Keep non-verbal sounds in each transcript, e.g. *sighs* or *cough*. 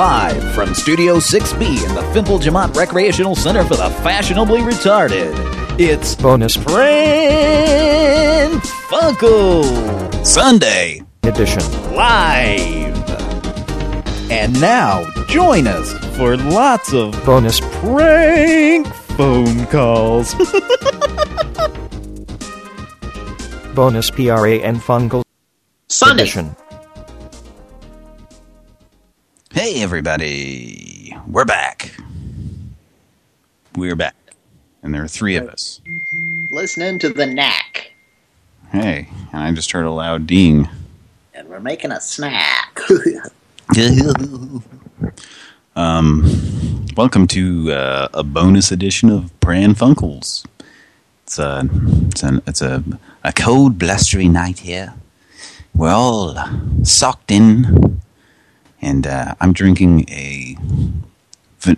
Live from Studio 6B in the Fimple Jamont Recreational Center for the Fashionably Retarded. It's Bonus Pran Funkel Sunday edition. Live. And now, join us for lots of Bonus prank phone calls. *laughs* bonus Pran Funkel Sunday. edition. Hey everybody, we're back. We're back. And there are three of us. Listening to the knack. Hey, and I just heard a loud ding. And we're making a snack. *laughs* um, welcome to uh, a bonus edition of Pran Funkels. It's a it's a it's a a cold, blustery night here. We're all socked in, and uh, I'm drinking a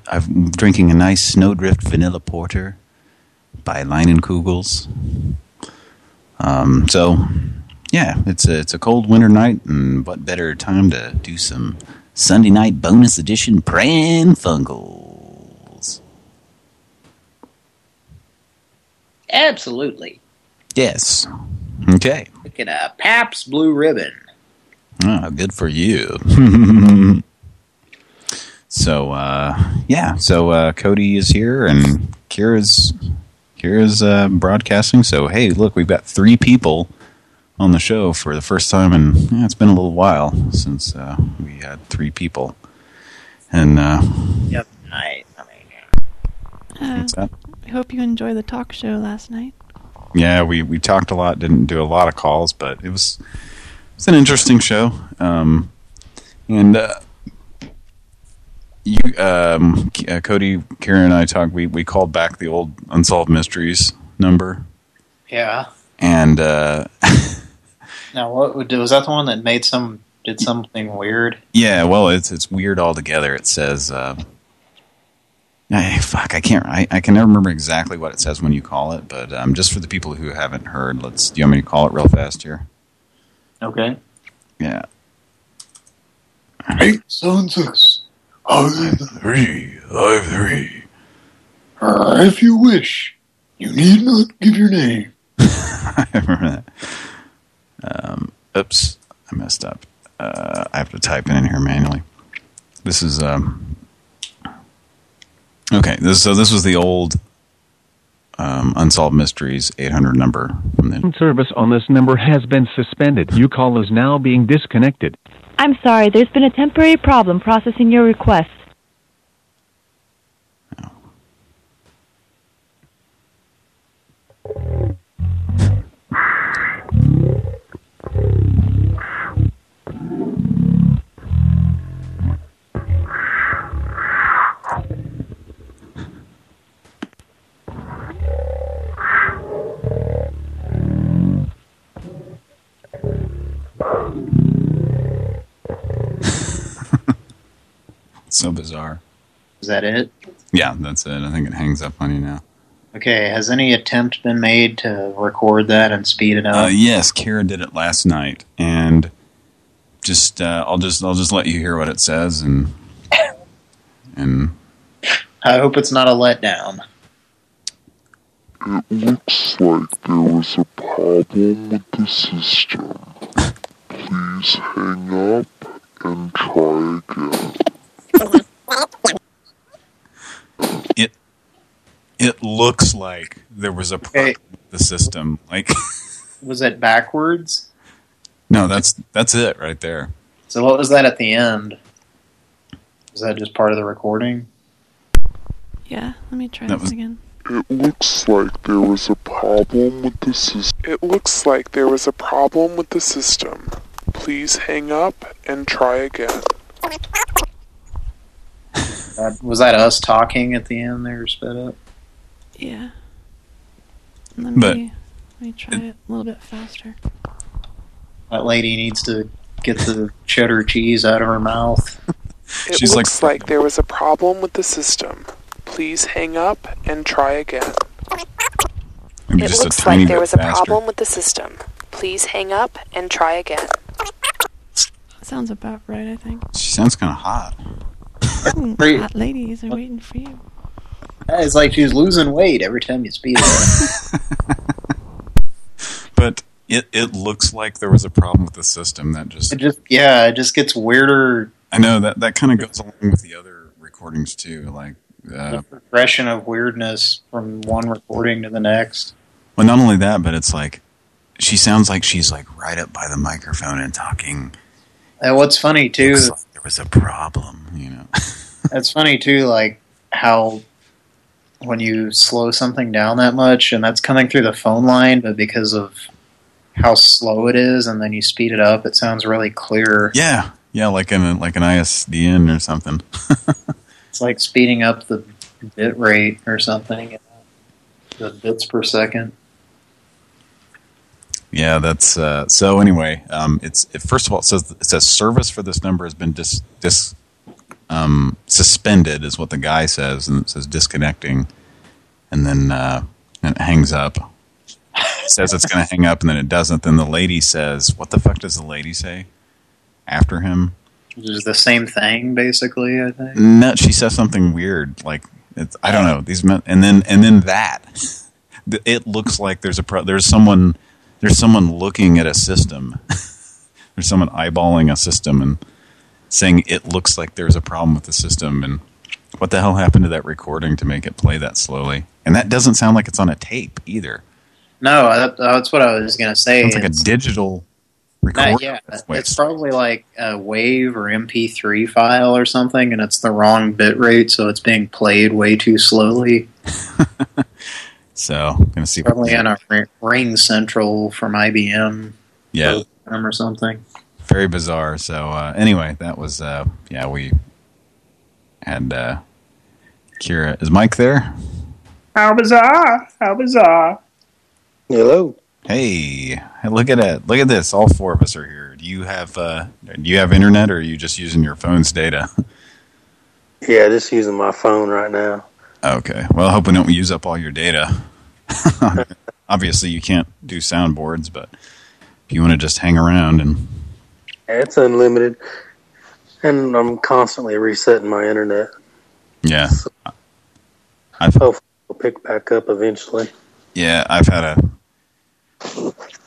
I'm drinking a nice Snowdrift Vanilla Porter by Leinenkugels. Um, so yeah, it's a it's a cold winter night, and what better time to do some Sunday night bonus edition Pran Funkels? Absolutely. Yes. Okay. Look at a Pabst Blue Ribbon. Oh, good for you. *laughs* so, uh, yeah. So, uh, Cody is here and Kira's, Kira's, uh, broadcasting. So, hey, look, we've got three people on the show for the first time. And yeah, it's been a little while since, uh, we had three people. And, uh, Yep. I, I mean, Uh, what's that? I hope you enjoyed the talk show last night. Yeah, we, we talked a lot, didn't do a lot of calls, but it was it's an interesting show. Um, and uh, you, um, uh, Cody, Karen, and I talked. We we called back the old unsolved mysteries number, yeah. and uh, *laughs* Now, what was that the one that made some did something weird? yeah, well, it's it's weird altogether. It says, uh, fuck, I can't, I, I can never remember exactly what it says when you call it, but um, just for the people who haven't heard, let's. Do you want me to call it real fast here? Okay. Yeah. Eight, seven, six, five, three, five, three. Uh, if you wish, you need not give your name. *laughs* I remember that. Um, oops, I messed up. Uh, I have to type it in here manually. This is um. Okay, this so this was the old um, unsolved mysteries 800 number from the. Service on this number has been suspended. Your call is now being disconnected. I'm sorry, there's been a temporary problem processing your request. So bizarre. Is that it? Yeah, that's it. I think it hangs up on you now. Okay. Has any attempt been made to record that and speed it Uh, up? yes, Kara did it last night, and just uh, I'll just I'll just let you hear what it says, and *coughs* and I hope it's not a letdown. It looks like there was a problem with the system. *laughs* Please hang up and try again. It it looks like there was a problem Okay. with the system. Like, *laughs* Was it backwards? no, that's that's it right there. So what was that at the end? Was that just part of the recording? Yeah, let me try That this again. It looks like there was a problem with the system. It looks like there was a problem with the system. Please hang up and try again. Uh, was that us talking at the end there, sped up? Yeah. Let But- me, let me try it a little bit faster. That lady needs to get the cheddar cheese out of her mouth. It She's like- looks like, there was a problem with the system. Please hang up and try again. Maybe It just looks a tiny like there bit was a faster. problem with the system. Please hang up and try again. Sounds about right, I think. She sounds kind of hot. *laughs* Great. hot ladies are waiting for you. It's like she's losing weight every time you speed it. *laughs* But it it looks like there was a problem with the system that just it just yeah, it just gets weirder. I know that that kind of goes along with the other recordings too. Like, uh, The progression of weirdness from one recording to the next. well, not only that, but it's like she sounds like she's like right up by the microphone and talking. And what's funny too, Looks like there was a problem, you know. *laughs* it's funny too, like how when you slow something down that much, and that's coming through the phone line, but because of how slow it is, and then you speed it up, it sounds really clear. yeah, yeah, like an like an ISDN or something. *laughs* It's like speeding up the bit rate or something, the bits per second. Yeah, that's uh, so. Anyway, um, it's it, first of all it says it says service for this number has been dis dis um, suspended is what the guy says, and it says disconnecting, and then uh, and it hangs up. It says it's going to hang up, and then it doesn't. Then the lady says, "What the fuck does the lady say?" After him, Which is the same thing, basically. I think. no, she says something weird, like it's I don't know these men, and then and then that *laughs* it looks like there's a pro, there's someone there's someone looking at a system, *laughs* there's someone eyeballing a system and saying it looks like there's a problem with the system, and what the hell happened to that recording to make it play that slowly? And that doesn't sound like it's on a tape either. No, that, that's what I was gonna say. It's like a digital Uh, recording. yeah, it's probably like a WAV or MP3 file or something, and it's the wrong bit rate, so it's being played way too slowly. *laughs* so I'm gonna see. Probably on a Ring- Ring Central from IBM yeah, or something. very bizarre. So uh, anyway, that was uh, yeah. We had uh, Kira. Is Mike there? How bizarre! How bizarre! Hello. Hey, hey, look at it! Look at this. All four of us are here. Do you have uh, do you have internet, or are you just using your phone's data? *laughs* Yeah, just using my phone right now. Okay. Well, I hope we don't use up all your data. *laughs* Obviously, you can't do soundboards, but if you want to just hang around and it's unlimited, and I'm constantly resetting my internet. yeah, I've Hopefully, it'll pick back up eventually. Yeah, I've had a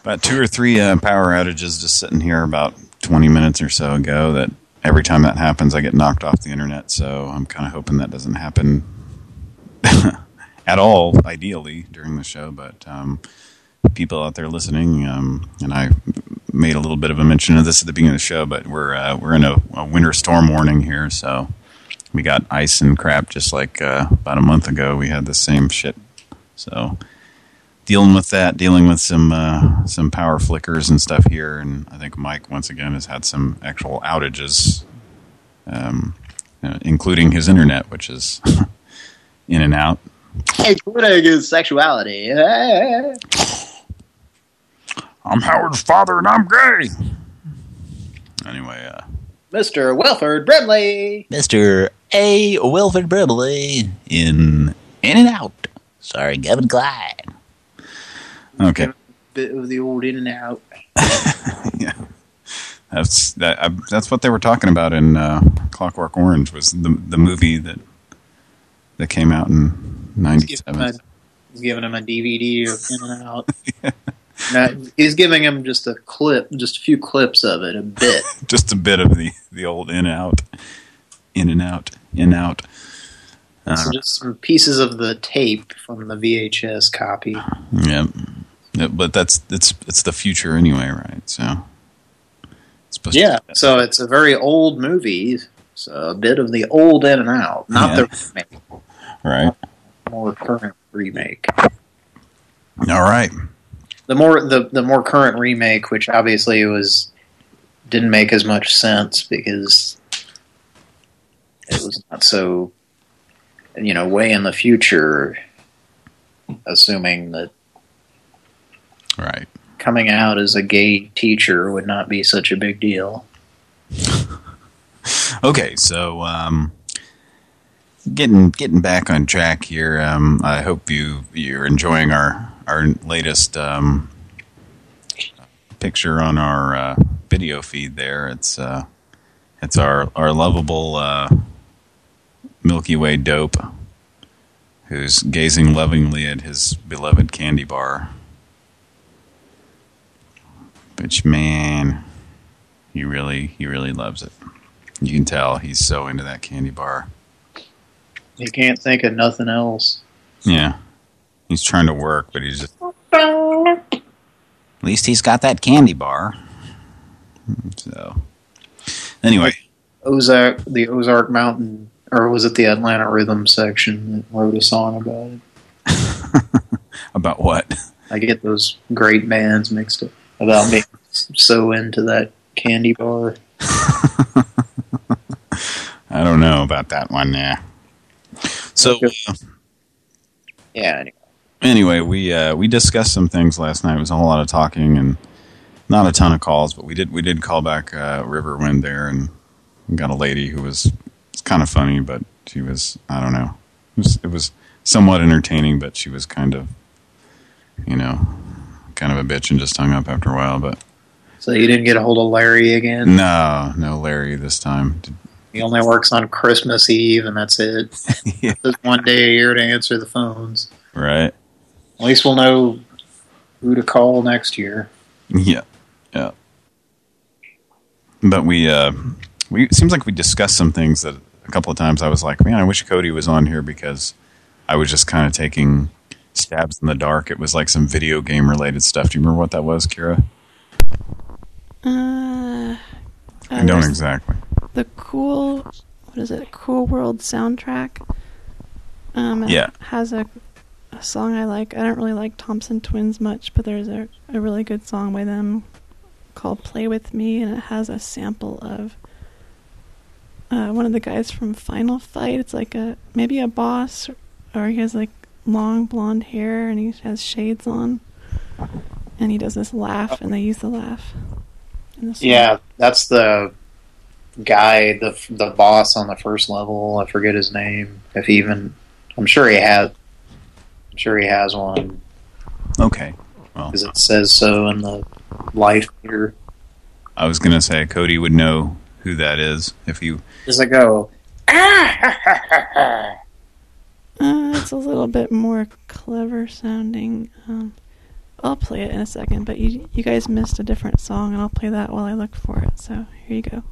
about two or three uh, power outages just sitting here about 20 minutes or so ago that every time that happens I get knocked off the internet so I'm kind of hoping that doesn't happen *laughs* at all ideally during the show but um, people out there listening um, and I made a little bit of a mention of this at the beginning of the show but we're uh, we're in a, a winter storm warning here so we got ice and crap just like uh, about a month ago. We had the same shit. So dealing with that, dealing with some uh, some power flickers and stuff here, and I think Mike once again has had some actual outages, um, uh, including his internet, which is *laughs* in and out. Hey, Including his sexuality. *sighs* I'm Howard's father, and I'm gay. Anyway, uh, Mr. Wilford Brimley. Mr. A. Wilford Brimley in In and Out. Sorry, Kevin Kline. okay, Bit of the old in and out. *laughs* yeah. that's that. I, that's what they were talking about in uh, Clockwork Orange was the the movie that that came out in '97. He's giving him a DVD of in and out. *laughs* No, he's giving him just a clip, just a few clips of it, a bit. *laughs* just a bit of the the old in and out, in and out, in and out. Uh, just some pieces of the tape from the VHS copy. yeah. Yeah, but that's it's it's the future anyway, right? So it's Yeah, to so it's a very old movie. So a bit of the old in and out, not Yeah. the remake, right. more current remake. All right. The more the the more current remake, which obviously was didn't make as much sense because it was not so you know way in the future, assuming that Right. coming out as a gay teacher would not be such a big deal. *laughs* Okay, so um, getting getting back on track here. Um, I hope you you're enjoying our our latest um, picture on our uh, video feed. There, it's uh, it's our our lovable uh, Milky Way dope who's gazing lovingly at his beloved candy bar. Which man, he really, he really loves it. You can tell he's so into that candy bar. He can't think of nothing else. Yeah, he's trying to work, but he's just. At least he's got that candy bar. So, anyway, Ozark, the Ozark Mountain, or was it the Atlanta Rhythm section that wrote a song about it? *laughs* about what? I get those great bands mixed up about me *laughs* so into that candy bar. *laughs* I don't know about that one. Yeah. So, uh, Yeah, anyway. anyway, we uh, we discussed some things last night. It was a whole lot of talking and not a ton of calls, but we did we did call back uh, Riverwind there and got a lady who was it's kind of funny, but she was I don't know. It was, it was somewhat entertaining, but she was kind of you know kind of a bitch and just hung up after a while. But So you didn't get a hold of Larry again? no, no Larry this time. He only works on Christmas Eve, and that's it. *laughs* Just one day a year to answer the phones. Right? At least we'll know who to call next year. Yeah, yeah. But we, uh, we it seems like we discussed some things that a couple of times I was like, man, I wish Cody was on here because I was just kind of taking stabs in the dark. It was like some video game related stuff. Do you remember what that was, Kira? Uh, I uh, don't exactly. The cool, what is it? Cool World soundtrack. Um, it Yeah. has a, a song I like. I don't really like Thompson Twins much, but there's a, a really good song by them called "Play with Me," and it has a sample of uh, one of the guys from Final Fight. It's like a maybe a boss, or he has like long blonde hair and he has shades on, and he does this laugh, and they use the laugh. in the song. Yeah, that's the guy, the the boss on the first level. I forget his name. If he even, I'm sure he has. I'm sure he has one Okay. Well, because it says so in the life here. I was gonna say Cody would know who that is if you. Does it go? Uh, it's a little bit more clever sounding. Um, I'll play it in a second, but you you guys missed a different song, and I'll play that while I look for it. So here you go.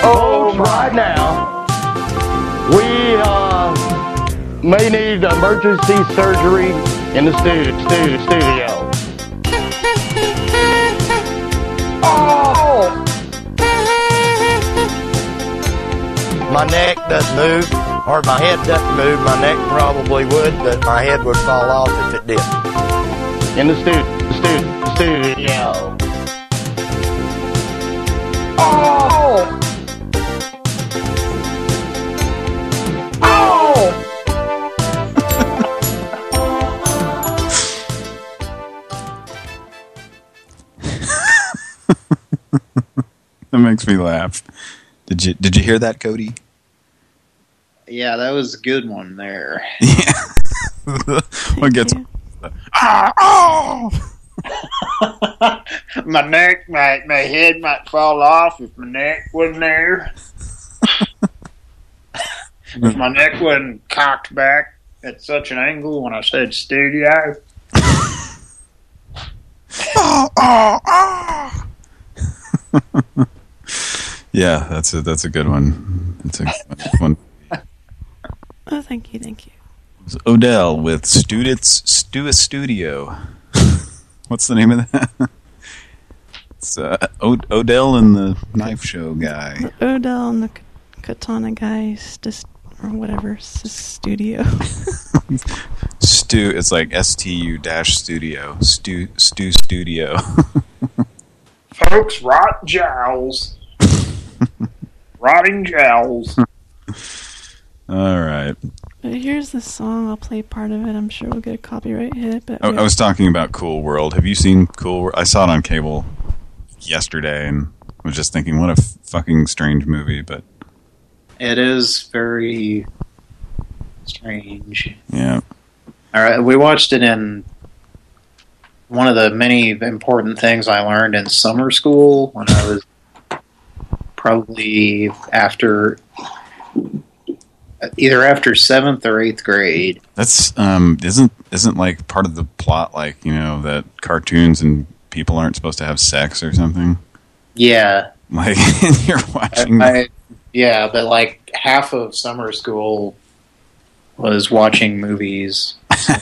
Oh, right now, we uh, may need emergency surgery in the stu- stu- studio. Oh! My neck doesn't move, or my head doesn't move. My neck probably would, but my head would fall off if it did. In the stu- stu- studio. Oh! *laughs* Oh! That makes me laugh. Did you Did you hear that, Cody? Yeah, that was a good one there. *laughs* Yeah. *laughs* what gets? Ah, oh! *laughs* my neck, my my head might fall off if my neck wasn't there. *laughs* if my neck wasn't cocked back at such an angle when I said studio. oh, oh, oh. yeah, that's a that's a good one. That's a good one. *laughs* Oh, thank you, thank you. It's Odell with Students Stu Studio. What's the name of that? *laughs* It's uh, o Odell and the Knife Show guy. Odell and the Katana guys, just or whatever studio. *laughs* Stu. It's like S T U dash Studio. Stu Stu Studio. *laughs* Folks, rot jowls. Rotting jowls. All right. But here's the song. I'll play part of it. I'm sure we'll get a copyright hit. But I, I was talking about Cool World. Have you seen Cool World? I saw it on cable yesterday and was just thinking, what a fucking strange movie. But It is very strange. yeah, All right, we watched it in one of the many important things I learned in summer school when I was probably after either after seventh or eighth grade. That's um isn't isn't like part of the plot like you know that cartoons and people aren't supposed to have sex or something. Yeah, Like *laughs* you're watching. I, I- yeah, but like half of summer school was watching movies. *laughs*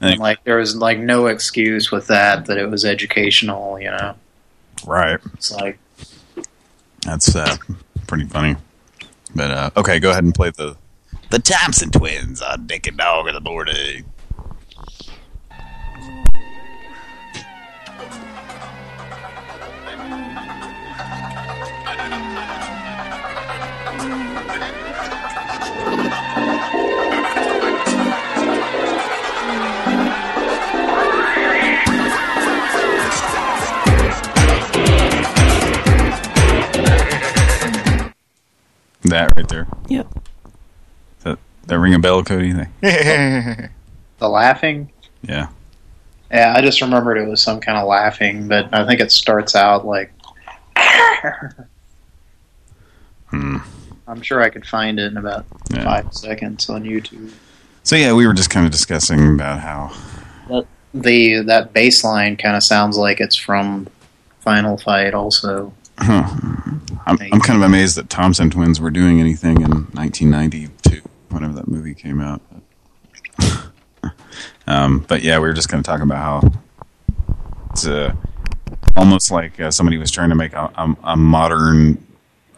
And, like there was like no excuse with that that it was educational, you know. right. It's like That's uh, pretty funny. But uh, okay, go ahead and play the the Thompson twins on Dick and Dog of the Morning. That right there. Yep. That that ring a bell, Cody? *laughs* the laughing. yeah. Yeah, I just remembered it was some kind of laughing, but I think it starts out like. *laughs* Hmm. I'm sure I could find it in about Yeah. five seconds on YouTube. So yeah, we were just kind of discussing about how That, the that bass line kind of sounds like it's from Final Fight, also. I'm, I'm kind of amazed that Thompson twins were doing anything in 1992, whenever that movie came out. *laughs* um, but yeah, we were just going to talk about how it's uh, almost like uh, somebody was trying to make a, a, a modern,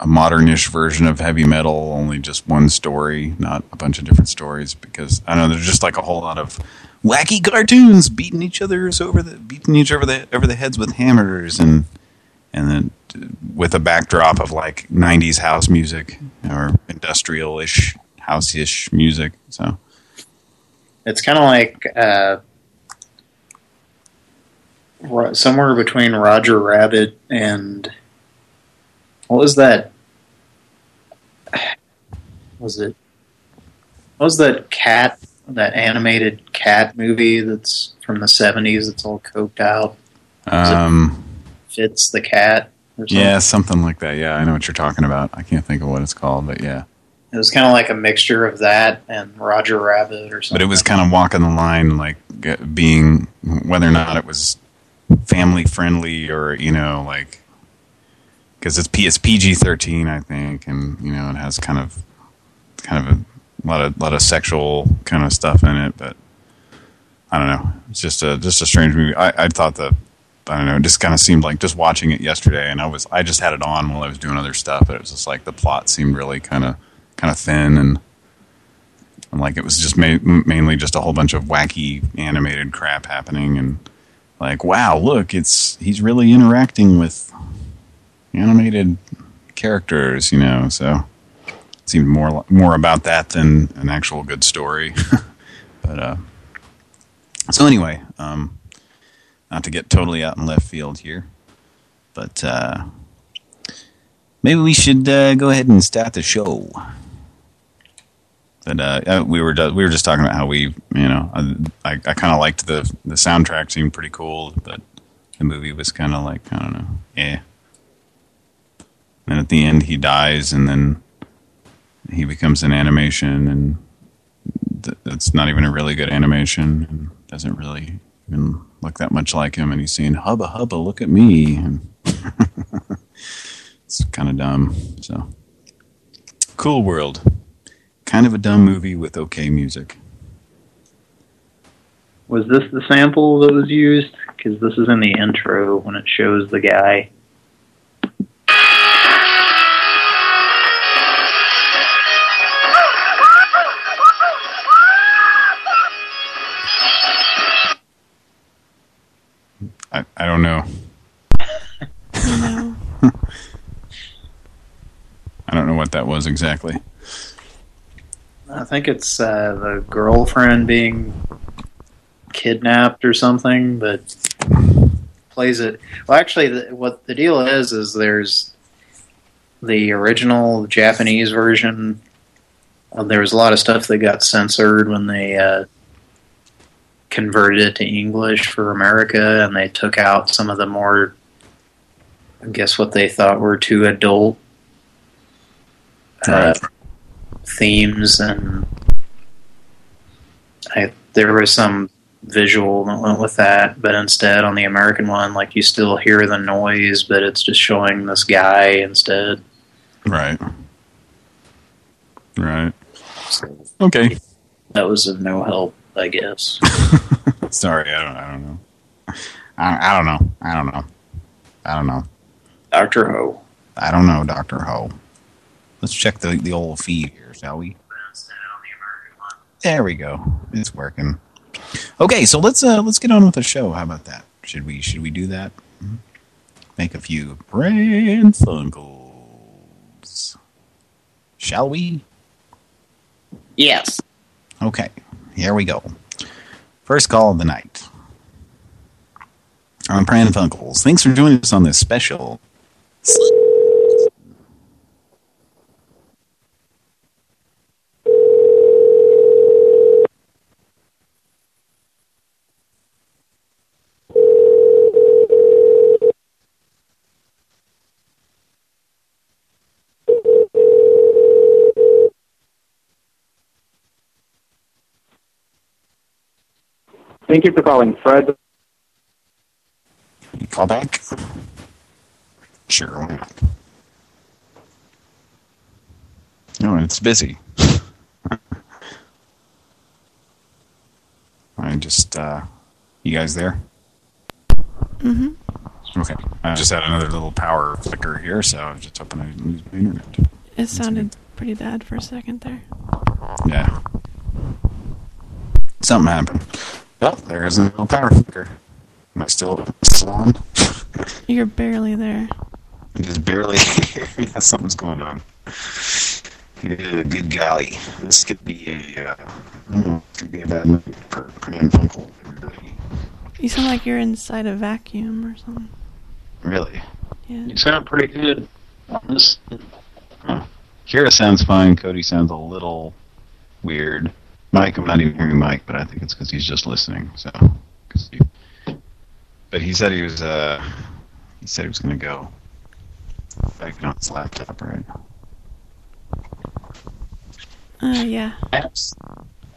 a modernish version of heavy metal, only just one story, not a bunch of different stories. Because I know there's just like a whole lot of wacky cartoons beating each other's over the beating each other over the over the heads with hammers and and then with a backdrop of like 90s house music or industrial-ish house-ish music so It's kind of like uh, somewhere between Roger Rabbit and what was that? Was it? What was that cat? That animated cat movie that's from the seventies. That's all coked out. um Fritz the Cat. Something. yeah something like that. Yeah i know what you're talking about. I can't think of what it's called but yeah. It was kind of like a mixture of that and Roger Rabbit or something. but it was kind of walking the line like being whether or not it was family friendly or you know like because it's P it's PG-13 I think and you know it has kind of kind of a lot of lot of sexual kind of stuff in it but I don't know. It's just a just a strange movie. I I thought the I don't know it just kind of seemed like just watching it yesterday and I was I just had it on while I was doing other stuff but it was just like the plot seemed really kind of kind of thin and and like it was just ma mainly just a whole bunch of wacky animated crap happening and like wow look it's he's really interacting with animated characters you know so it seemed more more about that than an actual good story. *laughs* But uh so anyway um not to get totally out in left field here but uh maybe we should uh, go ahead and start the show but uh, uh, we were we were just talking about how we, you know, I I kind of liked the the soundtrack seemed pretty cool, but the movie was kind of like I don't know, yeah. And at the end, he dies, and then he becomes an animation, and th it's not even a really good animation, and doesn't really even look that much like him. And he's saying, "Hubba hubba, look at me," and *laughs* it's kind of dumb. So, cool world. Kind of a dumb movie with okay music. Was this the sample that was used? Because this is in the intro when it shows the guy. I, I don't know. No. *laughs* I don't know what that was exactly. I think it's uh, the girlfriend being kidnapped or something, but plays it. Well, actually, the, what the deal is is there's the original Japanese version. Uh, there was a lot of stuff that got censored when they uh, converted it to English for America, and they took out some of the more I guess what they thought were too adult uh, themes, and I there was some visual that went with that, but instead on the American one, like you still hear the noise, but it's just showing this guy instead. Right. Right. Okay. That was of no help, I guess. *laughs* Sorry, I don't. I don't know. I, I don't know. I don't know. I don't know. Doctor Ho. I don't know, Doctor Ho. Let's check the the old feed here, shall we? There we go. It's working. Okay, so let's uh let's get on with the show. How about that? Should we should we do that? Make a few Pran Funkels. Shall we? Yes. Okay, here we go. First call of the night. On Pran Funkels. Thanks for joining us on this special Thank you for calling Fred. Call back? Sure, why not? No, it's busy. *laughs* I just, uh, you guys there? Mm-hmm. Okay. I just had another little power flicker here, so I was just hoping I didn't lose my internet. It sounded pretty bad for a second there. Yeah. Something happened. Oh, there is a little power flicker. Am I still, still on? *laughs* You're barely there. Just barely. *laughs* yeah, something's going on. Yeah, good golly. This could be a, uh, hmm, could be a bad night for Pran Funkel. You sound like you're inside a vacuum or something. Really? Yeah. You sound pretty good on this. Huh. Kira sounds fine. Cody sounds a little weird. Mike, I'm not even hearing Mike, but I think it's because he's just listening. So, 'cause he, but he said he was. Uh, he said he was going to go back on his laptop, right? Uh, yeah. I have,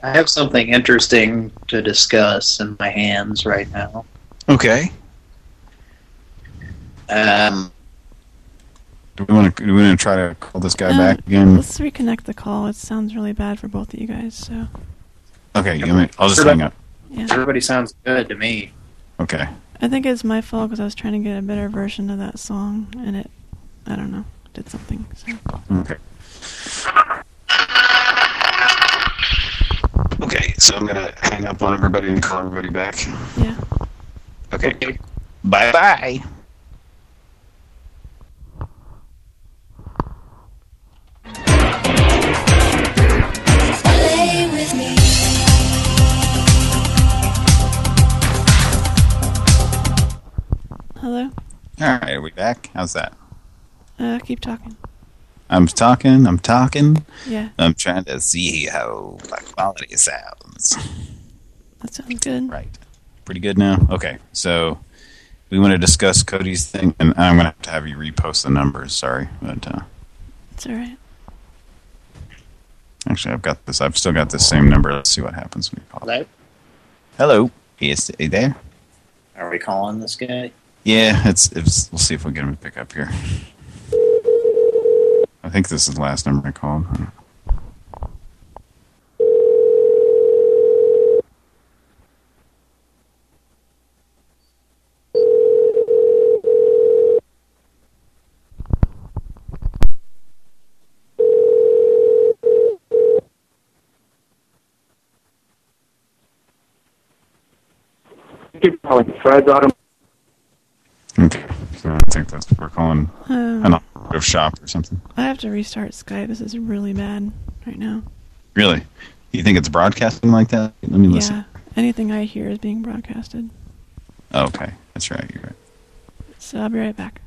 I have something interesting to discuss in my hands right now. Okay. Um, Do we want to? Do we want to try to call this guy Uh, back again? Let's reconnect the call. It sounds really bad for both of you guys, so. Okay, you want me- I'll just hang up. Yeah. Everybody sounds good to me. Okay. I think it's my fault because I was trying to get a better version of that song, and it, I don't know, did something. So. Okay. Okay, so I'm gonna hang up on everybody and call everybody back. Yeah. Okay. Bye bye. Hello? All right, are we back? How's that? Uh, keep talking. I'm talking. I'm talking. Yeah. I'm trying to see how my quality sounds. That sounds good. Right. Pretty good now. Okay, so we want to discuss Cody's thing, and I'm gonna have to have you repost the numbers. Sorry, but uh, It's alright. actually, I've got this. I've still got the same number. Let's see what happens when you call. Hello? Hello. Yes, are you there? Are we calling this guy? Yeah, it's, it's. We'll see if we get him to pick up here. I think this is the last number I called. Calling Fred's Auto. Okay, so I think that's what we're calling Um, an automotive shop or something. I have to restart Skype. This is really bad right now. Really? You think it's broadcasting like that? Let me listen. Yeah. Anything I hear is being broadcasted. Okay, that's right. You're right. So I'll be right back.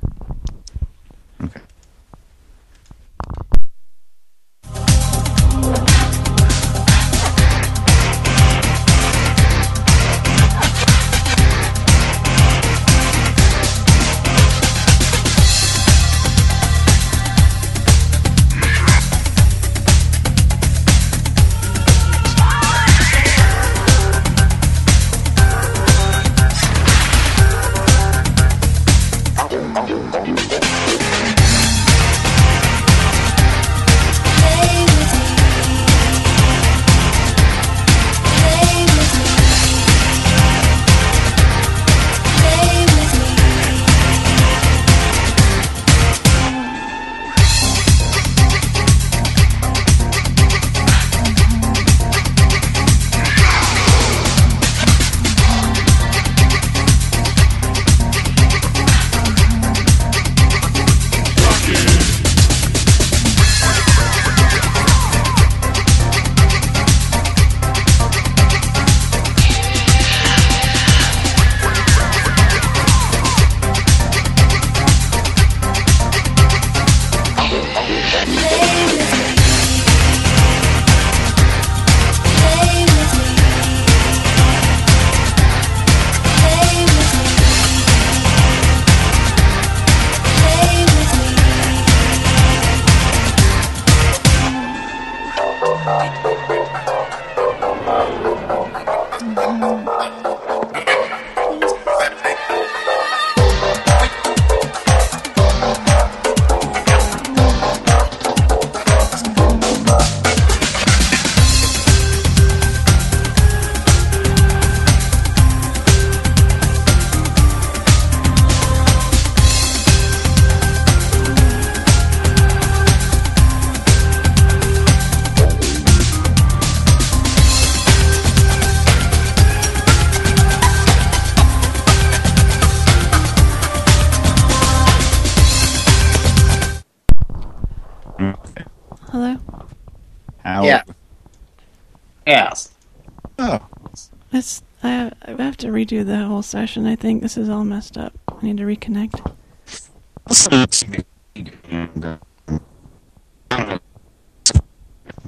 Redo the whole session. I think this is all messed up. I need to reconnect.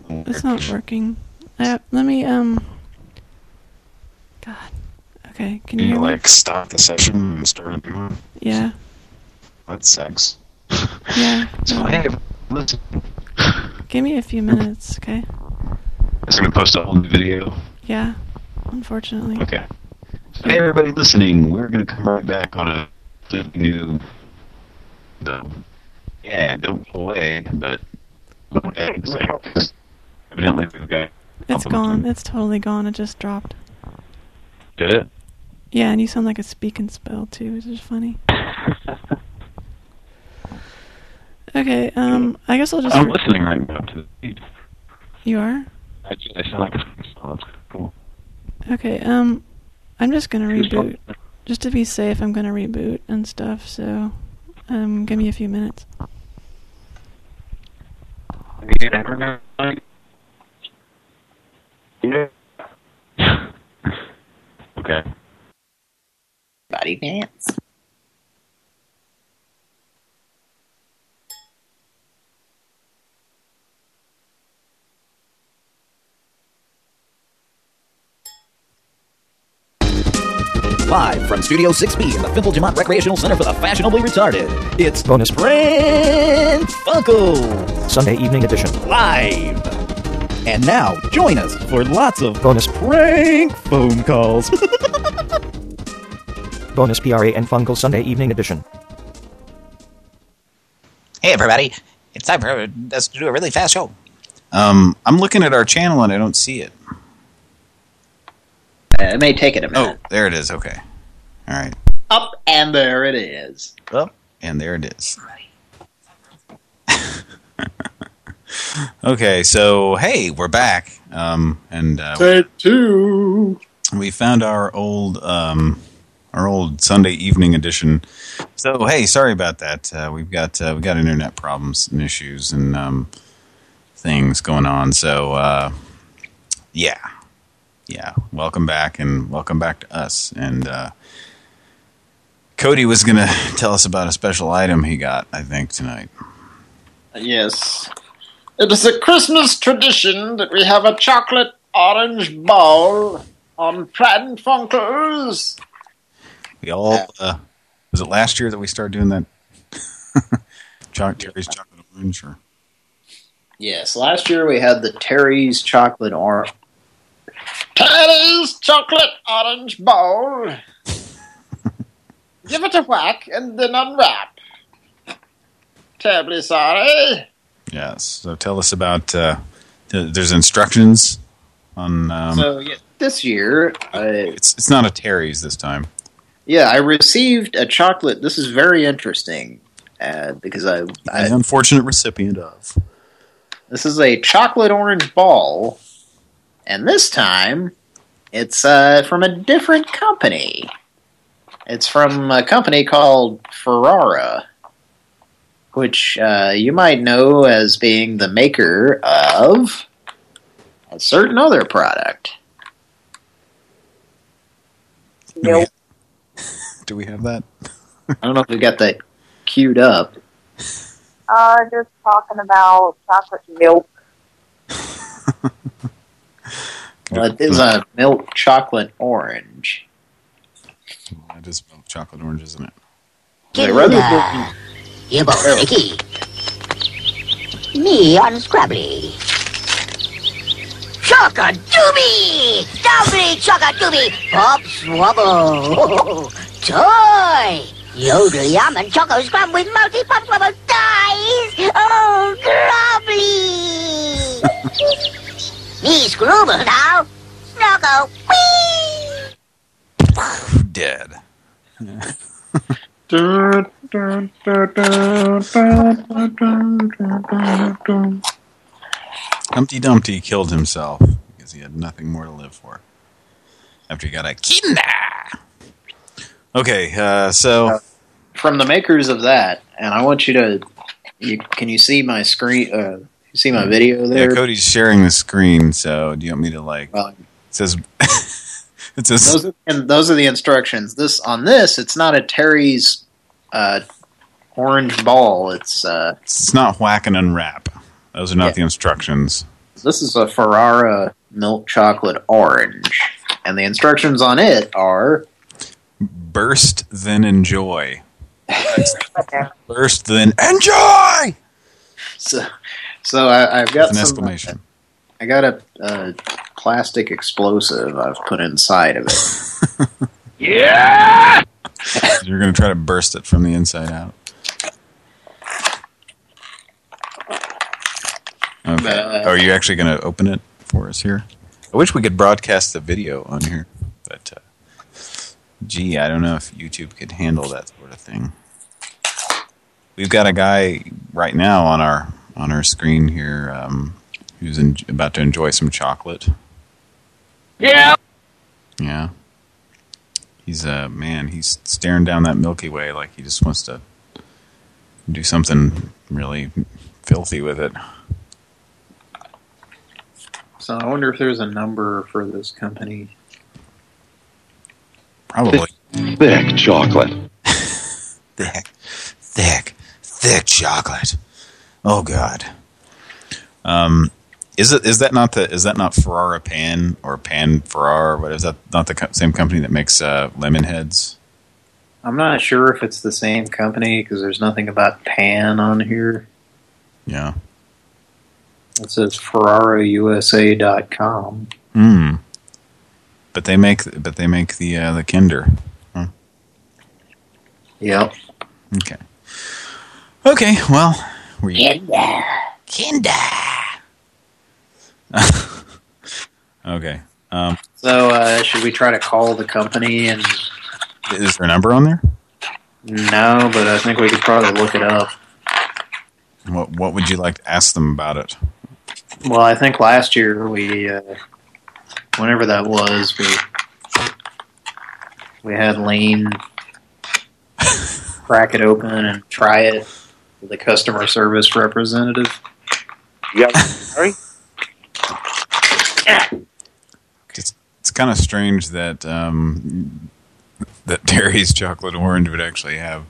It's not working. Uh, let me um. God. Okay. Can you You like stop the session and start a new one? Yeah. That's sex. Yeah. *laughs* So hey, listen. Give me a few minutes, okay? Is gonna post a whole new video. Yeah. Unfortunately. Okay. Everybody listening, we're gonna come right back on a new. The, yeah, don't go away, but evidently we've got. It's gone. It's totally gone. It just dropped. Did it? Yeah, and you sound like a speak and spell too, which is funny. *laughs* okay, um, I guess I'll just. I'm listening right now to the feed. You are? I, I sound like a oh, that's cool. Okay, um, I'm just gonna reboot. Just to be safe, I'm gonna reboot and stuff, so, um, give me a few minutes. Yeah. *laughs* okay. Body dance. Live from Studio 6B in the Fimple Jamont Recreational Center for the Fashionably Retarded, it's Bonus Pran Funkel Sunday evening edition. Live. And now, join us for lots of Bonus prank phone calls. *laughs* Bonus Pran Funkel Sunday evening edition. Hey, everybody. It's time for us to do a really fast show. Um, I'm looking at our channel and I don't see it. Uh, it may take it a minute. Oh, there it is. Okay. All right. Up and there it is. Up and there it is. *laughs* okay, so hey, we're back. Um, and uh, Take two. we found our old um, our old Sunday evening edition. So hey, sorry about that. Uh, we've got uh, we got internet problems and issues and um, things going on. So uh, yeah, yeah. Welcome back and welcome back to us. And uh, Cody was gonna *laughs* tell us about a special item he got. I think tonight. Yes. It is a Christmas tradition that we have a chocolate orange ball on Pran Funkels. We all uh, was it last year that we started doing that? *laughs* Choc Terry's chocolate orange or Yes, last year we had the Terry's chocolate orange. Terry's chocolate orange ball. Give it a whack and then unwrap. terribly sorry. Yes. So tell us about. Uh, th there's instructions on. Um, so yeah, this year, I, it's it's not a Terry's this time. yeah, I received a chocolate. This is very interesting uh, because I, I An unfortunate recipient of. This is a chocolate orange ball, and this time it's uh, from a different company. It's from a company called Ferrara, which uh, you might know as being the maker of a certain other product. Do we, *laughs* do we have that? I don't know if we got that queued up. Uh, just talking about chocolate milk. *laughs* Well, it is a milk chocolate orange. It is milk chocolate orange, isn't it? But rather than- You both Ricky. Me on Scrabbly. Chocka Doobie! Doubly Chocka Doobie! Pop Swabble! *laughs* Toy! Yodel Yum and Choco Scrum with multi pop swabble dies! Oh, Grubbly! *laughs* Me Scrooble now! Snuggle! Whee! Dead. *laughs* Humpty Dumpty killed himself because he had nothing more to live for. After he got a kinder. Okay, uh, so from the makers of that, and I want you to, you, can you see my screen? Uh, you see my video there? yeah, Cody's sharing the screen. So do you want me to like? it says *laughs* it says those are, and those are the instructions. This on this, it's not a Terry's uh, orange ball. It's uh, it's not whack and unwrap. Those are not the instructions. this is a Ferrara milk chocolate orange, and the instructions on it are Burst then enjoy. *laughs* Burst then enjoy. so. So I, I've got an some. exclamation. I got a, a plastic explosive I've put inside of it. *laughs* Yeah! You're going to try to burst it from the inside out. Okay. Uh, Are you actually going to open it for us here? I wish we could broadcast the video on here, but uh, gee, I don't know if YouTube could handle that sort of thing. We've got a guy right now on our on our screen here um, who's en about to enjoy some chocolate. Yeah. Yeah. He's uh man, he's staring down that Milky Way like he just wants to do something really filthy with it. So I wonder if there's a number for this company. Probably. Thick chocolate. *laughs* thick, thick, thick chocolate. Oh God. Um, is it is that not the is that not Ferrara Pan or Pan Ferrara? What is that? Not the co same company that makes uh, Lemonheads? I'm not sure if it's the same company because there's nothing about Pan on here. Yeah. It says FerraraUSA.com. Hmm. But they make but they make the uh, the Kinder. Huh? Yep. Okay. Okay. Well, we Kinder. Kinder. *laughs* okay. Um, So uh, should we try to call the company and? is there a number on there? No, but I think we could probably look it up. What What would you like to ask them about it? Well, I think last year we, uh, whenever that was, we we had Lane crack it open and try it with a customer service representative. Yeah, sorry. It's it's kind of strange that um, that Terry's chocolate orange would actually have,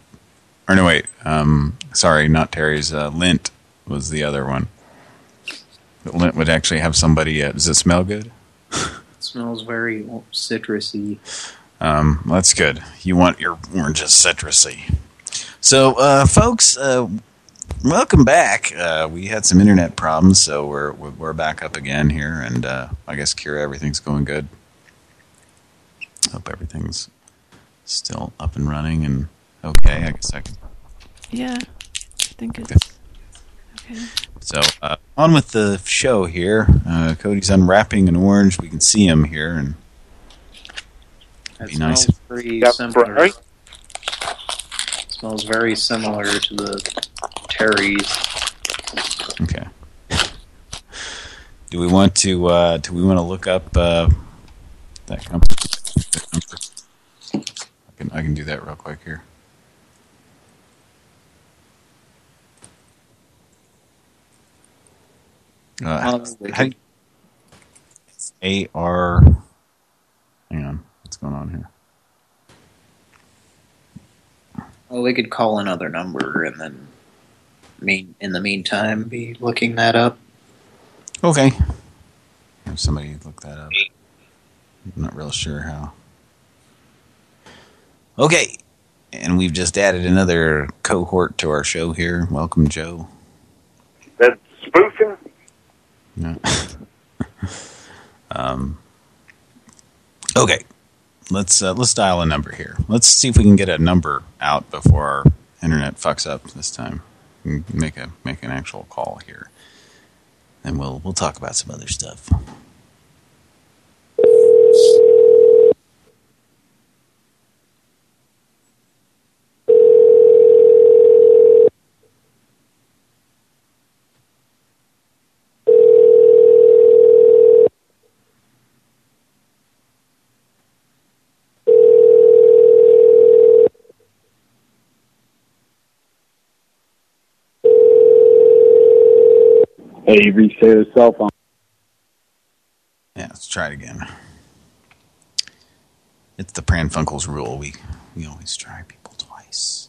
or no wait, um, sorry, not Terry's. Uh, Lindt was the other one. That Lindt would actually have somebody. Uh, does it smell good? It smells very citrusy. Um, that's good. You want your oranges citrusy. So, uh, folks, uh, welcome back. Uh, we had some internet problems, so we're we're back up again here, and uh, I guess Kira, everything's going good. Hope everything's still up and running and okay. I guess I can. Yeah, I think it's okay. So uh, on with the show here. Uh, Cody's unwrapping an orange. We can see him here, and It be nice. smells very similar. Smells very similar to the Terry's. Okay. Do we want to? Uh, do we want to look up uh, that company? I can I can do that real quick here. Uh, Um, we how do could- you- it's A R. Hang on, what's going on here? Well, we could call another number and then, mean in the meantime, be looking that up. Okay. Have somebody look that up. I'm not real sure how. Okay. And we've just added another cohort to our show here. Welcome, Joe. That's spoofing? No. *laughs* um. Okay. Let's uh, let's dial a number here. Let's see if we can get a number out before our internet fucks up this time. Make a make an actual call here, and we'll we'll talk about some other stuff. Hey, you cell phone. Yeah, let's try it again. It's the Pran Funkels rule. We we always try people twice.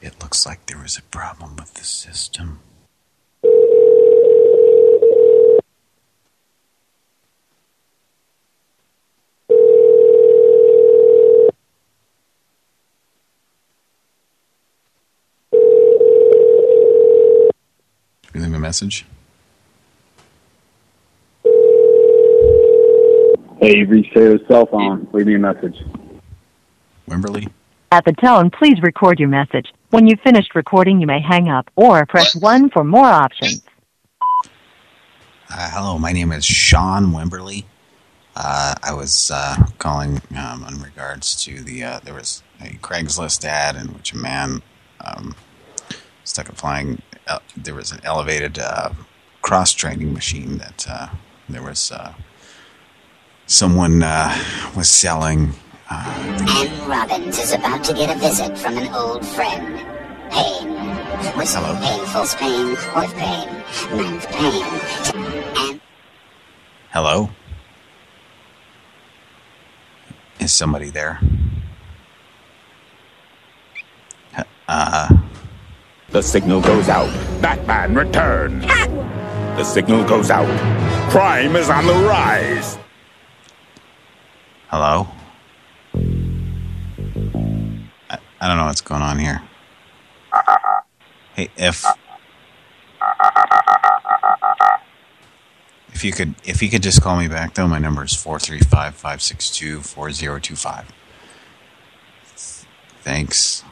It looks like there was a problem with the system. Should we leave a message? Hey, you reset the cell phone. Leave me a message. Wimberly? At the tone, please record your message. When you've finished recording, you may hang up or press 1 for more options. Uh, hello, my name is Sean Wimberly. Uh, I was uh, calling um, in regards to the uh, there was a Craigslist ad in which a man um, stuck a flying. Uh, there was an elevated uh, cross training machine that uh, there was uh, someone uh, was selling. Anne Robbins is about to get a visit from an old friend. Pain. Was Hello. painful pain with pain pain. Hello, is somebody there? Uh, The signal goes out. Batman returns. The signal goes out. Crime is on the rise. Hello? I, I don't know what's going on here. Hey, if if you could if you could just call me back though, my number is four three five five six two four zero two five. Thanks.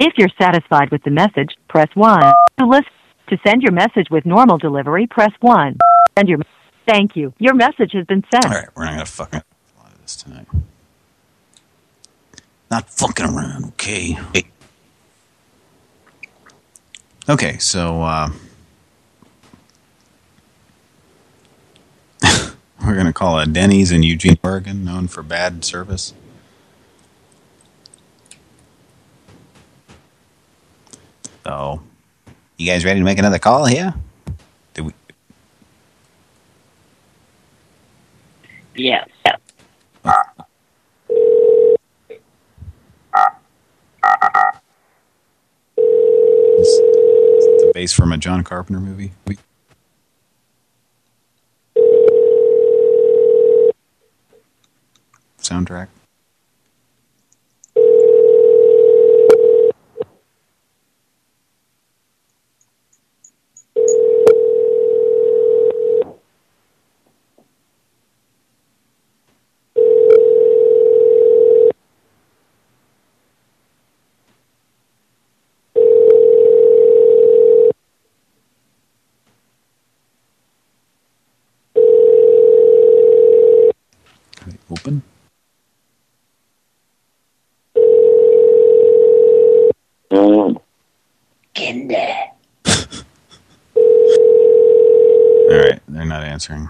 If you're satisfied with the message, press 1. To list to send your message with normal delivery, press 1. Send your Thank you. Your message has been sent. All right, we're not gonna fucking a lot of this tonight. Not fucking around, okay? Okay, so uh, *laughs* we're gonna call a Denny's in Eugene, Oregon, known for bad service. So, you guys ready to make another call here? Did we? Yes. Is the bass from a John Carpenter movie? We, soundtrack. Answering.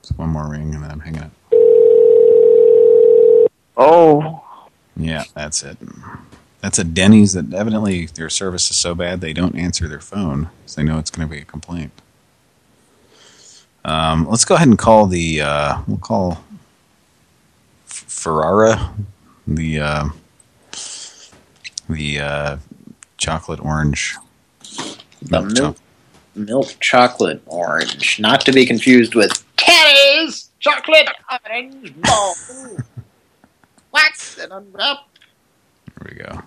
It's one more ring and then I'm hanging up. Oh. Yeah, that's it. That's a Denny's that evidently their service is so bad they don't answer their phone, because they know it's going to be a complaint. Um, let's go ahead and call the, uh, we'll call F- Ferrara, the, uh, the, uh, chocolate orange. The milk, milk chocolate orange, not to be confused with Terry's chocolate orange ball. *laughs* Wax and unwrap. There we go.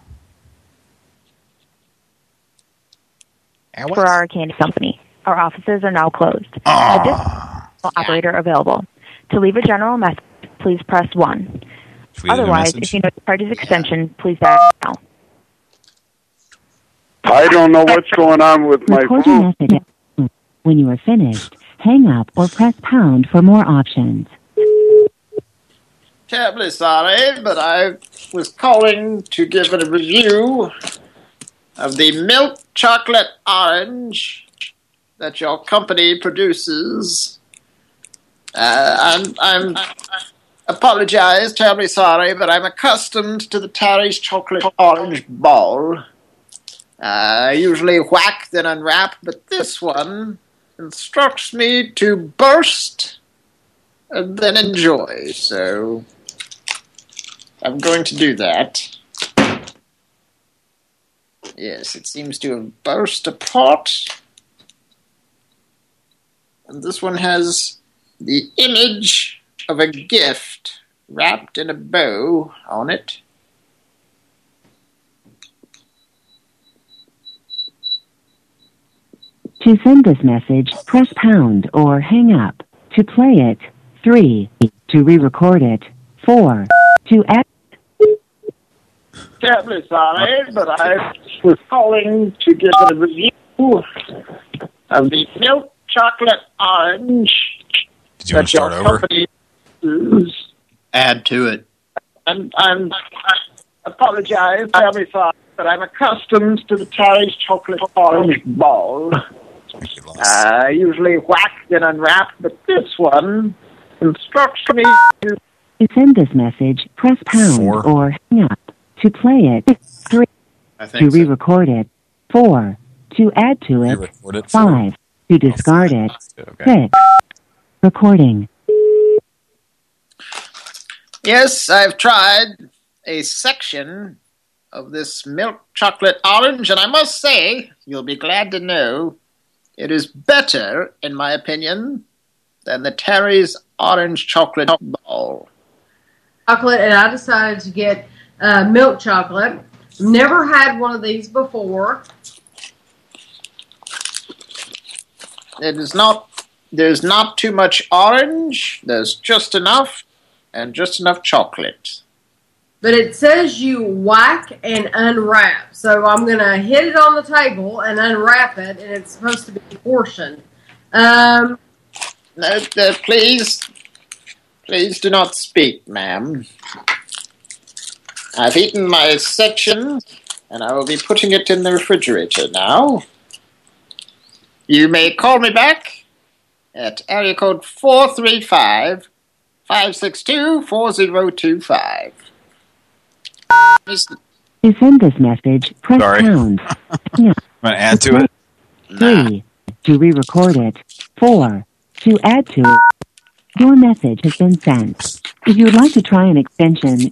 Ferrara Candy Company. Our offices are now closed. Ah. Additional operator available. To leave a general message, please press 1. Should we leave a Otherwise, if you know the party's extension, please dial now. I don't know what's going on with my Record phone. When you are finished, hang up or press pound for more options. Terribly sorry, but I was calling to give a review of the milk chocolate orange that your company produces. Uh, I'm, I'm apologize, terribly sorry, but I'm accustomed to the Terry's chocolate orange ball. Uh, I usually whack then unwrap, but this one instructs me to burst and then enjoy. So I'm going to do that. Yes, it seems to have burst apart. And this one has the image of a gift wrapped in a bow on it. To send this message, press pound or hang up. To play it, 3. To re-record it, 4. To add Terribly sorry, but I was calling to give a review of the milk chocolate orange Did you want to start over? Add to it. I'm, I'm, I apologize, terribly sorry, but I'm accustomed to the Terry's chocolate orange ball. Uh, I usually whack then unwrap, but this one instructs me to To send this message, press pound Four. or hang up. To play it, 3. I To think so. re-record it, 4. To add to it, it, 5. To discard it, Okay. 6. Recording. Yes, I've tried a section of this milk chocolate orange, and I must say, you'll be glad to know, it is better, in my opinion, than the Terry's orange chocolate ball. chocolate, and I decided to get uh, milk chocolate. Never had one of these before. It is not, there's not too much orange, there's just enough, and just enough chocolate. But it says you whack and unwrap. So I'm going to hit it on the table and unwrap it, and it's supposed to be portioned. Um, No, please, please do not speak, ma'am. I've eaten my section, and I will be putting it in the refrigerator now. You may call me back at area code 435 562 4025. To send this message, press Sorry. pound. hang up. Want to add to it? 3. To re-record it, 4. To add to it. Your message has been sent. If you would like to try an extension,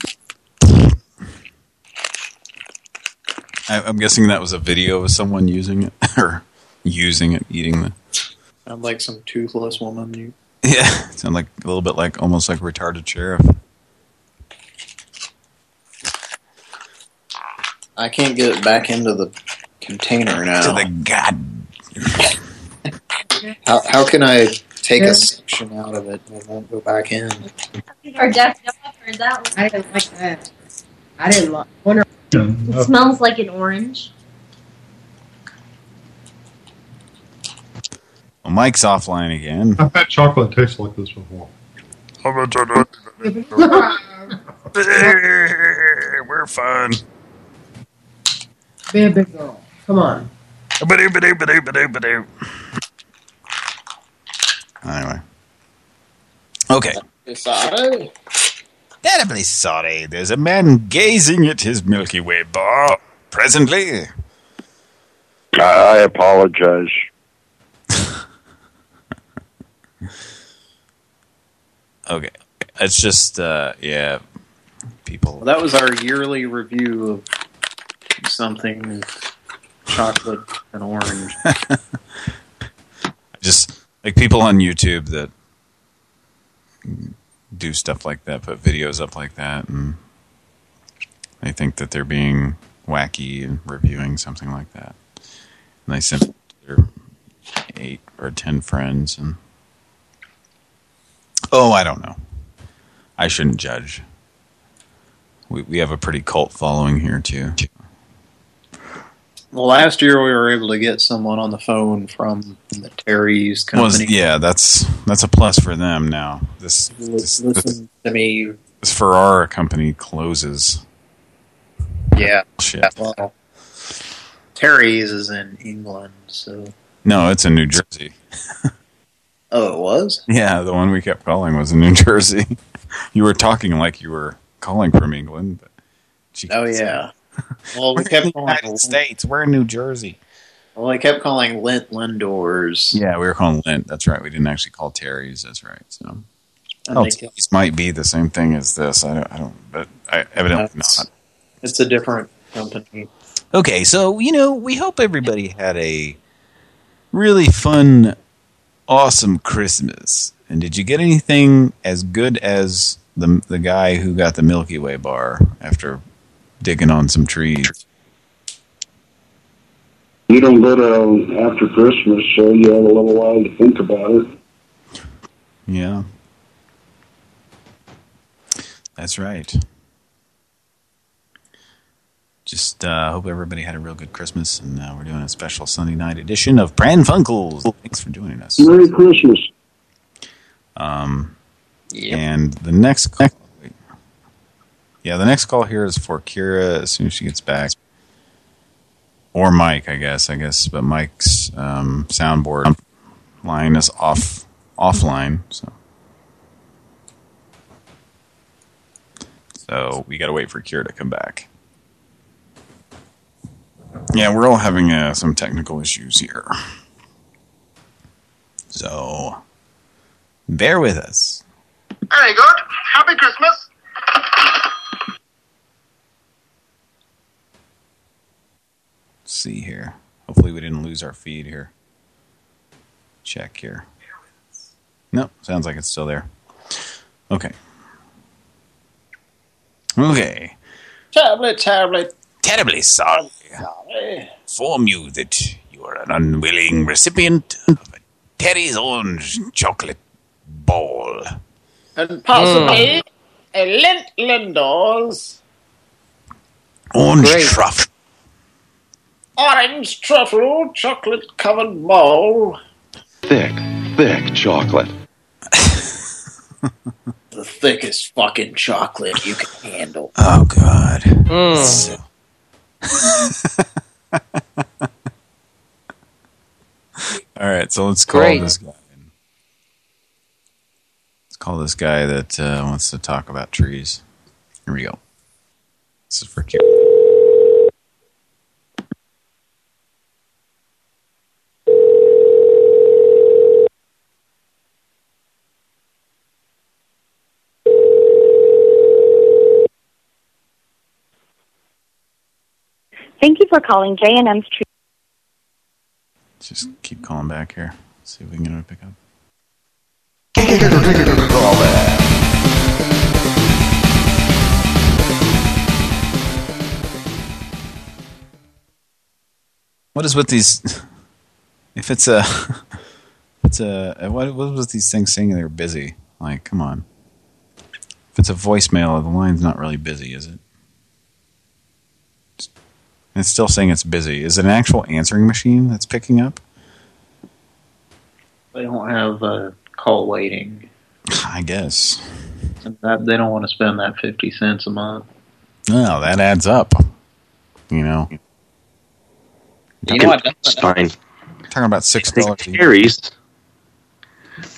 I, I'm guessing that was a video of someone using it *laughs* or using it, eating the. Sound like some toothless woman. You *laughs* Yeah, sound like a little bit like almost like retarded sheriff. I can't get it back into the container now. To the god. How how can I take Yeah. a section out of it and it won't go back in? or Jeff, I've heard that one. I didn't like that. I didn't like. Wonder. It oh. smells like an orange. Well, Mike's offline again. I've had chocolate taste like this before. *laughs* *laughs* We're fun. Be a big girl. Come on. Anyway. Okay. Sorry. Terribly sorry. There's a man gazing at his Milky Way bar presently. I, I apologize. *laughs* Okay. It's just, uh, yeah, people. Well, that was our yearly review of something chocolate and orange. *laughs* just like people on YouTube that do stuff like that, put videos up like that, and they think that they're being wacky and reviewing something like that. And they send their eight or ten friends, and oh, I don't know. I shouldn't judge. We we have a pretty cult following here too. Well, last year we were able to get someone on the phone from the Terry's Was company. yeah, that's that's a plus for them now. This this, this, to me. this Ferrara company closes. Yeah. Shit. Well, Terry's is in England, so. No, it's in New Jersey. *laughs* Oh, it was? Yeah, the one we kept calling was in New Jersey. *laughs* you were talking like you were calling from England. But she Oh, yeah. Well, we kept calling United States. We're in New Jersey. Well, they kept calling Lindt Lindors. Yeah, we were calling Lindt. That's right. We didn't actually call Terry's. That's right. So, And oh, they might be the same thing as this. I don't. I don't but I, evidently That's- not. It's a different company. Okay, so you know, we hope everybody had a really fun, awesome Christmas. And did you get anything as good as the the guy who got the Milky Way bar after digging on some trees? You don't go to after Christmas, so you have a little while to think about it. Yeah, that's right. Just uh, hope everybody had a real good Christmas, and uh, we're doing a special Sunday night edition of Pran Funkels. Thanks for joining us. Merry Christmas. Um, and the next call, yeah, the next call here is for Kira as soon as she gets back, or Mike, I guess, I guess, but Mike's um, soundboard line is off offline, so so we got to wait for Kira to come back. Yeah, we're all having uh, some technical issues here, so bear with us. Very good. Happy Christmas. Let's see here. Hopefully we didn't lose our feed here. Check here. Nope, sounds like it's still there. Okay. Okay. Terribly, terribly Terribly sorry. sorry. Inform you that you are an unwilling recipient of a Terry's Orange Chocolate Ball. And possibly hmm. a Lindt Lindors Orange truffle. Orange truffle chocolate covered mole. Thick, thick chocolate. *laughs* The thickest fucking chocolate you can handle. Oh, God. So- *laughs* All right, so let's call Great. this guy. Let's call this guy that uh, wants to talk about trees. Here we go. This is for Kira. Thank you for calling J&M's Tree. Just keep calling back here. See if we can get him to pick up. What is with these? If it's a, *laughs* it's a, what what was these things saying they're busy? Like, come on. If it's a voicemail, the line's not really busy, is it? It's still saying it's busy. Is it an actual answering machine that's picking up? They don't have uh, call waiting. *sighs* I guess. That, they don't want to spend that 50 cents a month. Well, that adds up. You know. You know what? It's fine. Talking about six dollars. Terry's.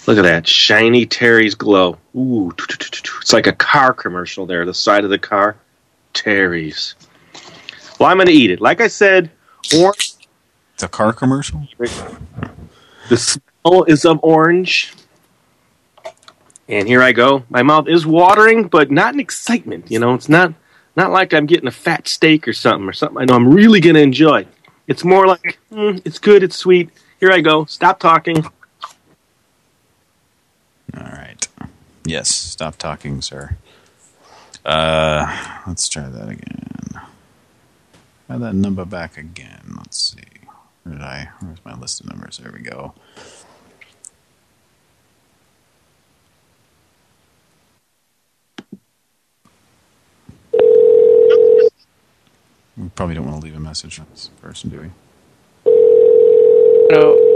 Look at that shiny Terry's glow. Ooh, it's like a car commercial there. The side of the car, Terry's. Well, I'm gonna eat it. Like I said, orange. It's a car commercial. The smell is of orange. And here I go. My mouth is watering, but not in excitement. You know, it's not not like I'm getting a fat steak or something or something. I know I'm really gonna enjoy. It's more like mm, it's good, it's sweet. Here I go. Stop talking. All right. Yes, stop talking, sir. Uh, let's try that again. That number back again. Let's see. Where did I? Where's my list of numbers? There we go. We probably don't want to leave a message on this person, do we? No.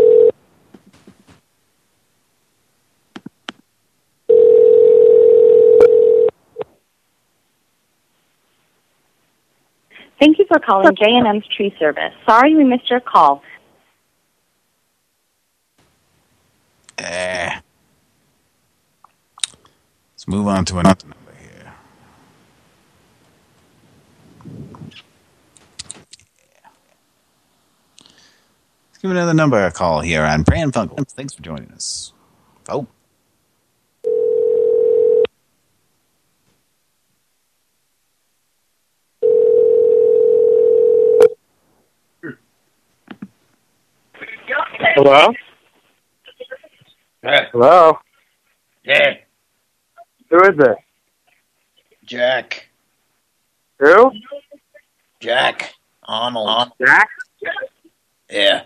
Thank you for calling J&M's Tree Service. Sorry we missed your call. Eh. Let's move on to another number here. Let's give another number a call here on Pran Funkels. Thanks for joining us. Oh. Hello? Hello? Yeah, Who is this? Jack. Who? Jack. Arnold. Jack? Yeah.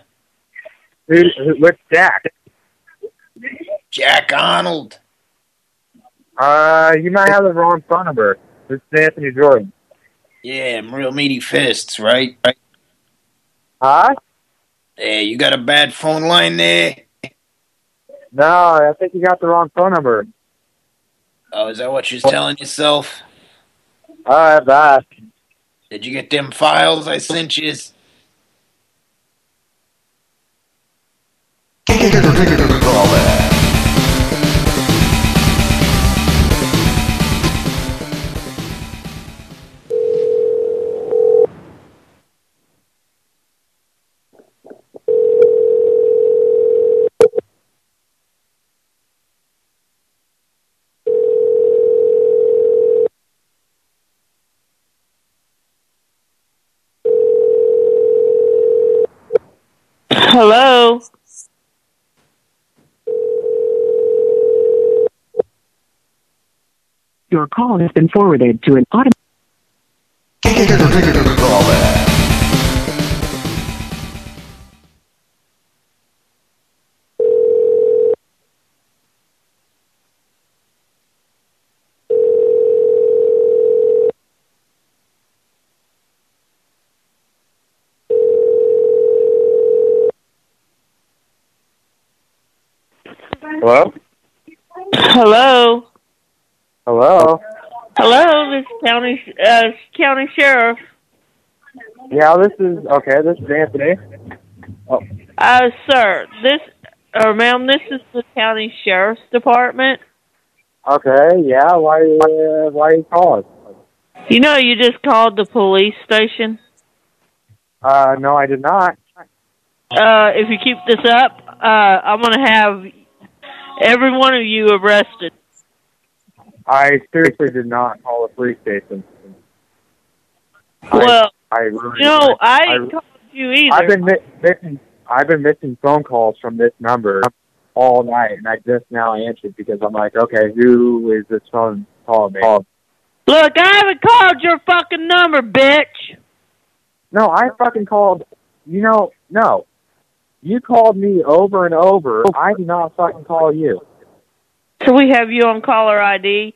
Who, who, what's Jack? Jack Arnold. Uh, you might have the wrong phone number. This is Anthony Jordan. Yeah, I'm real meaty fists, right? Right. Huh? Yeah, you got a bad phone line there? No, I think you got the wrong phone number. Oh, is that what you're telling yourself? I have that. Did you get them files I sent you? Your call has been forwarded to an auto. Hello? Hello. Hello? Hello, this is county uh, county sheriff. Yeah, this is, okay, this is Anthony. Oh, Uh, sir, this or ma'am, this is the county sheriff's department. okay, yeah, why, uh, why are you calling? You know, you just called the police station. Uh, no, I did not. Uh, if you keep this up, uh, I'm gonna have every one of you arrested. I seriously did not call the police station. Well, I, I really, know, I, I- you either. I've been missing. I've been missing phone calls from this number all night, and I just now answered because I'm like, okay, who is this phone calling me? Look, I haven't called your fucking number, bitch. No, I fucking called. You know, no, you called me over and over. I did not fucking call you. Can we have you on caller ID?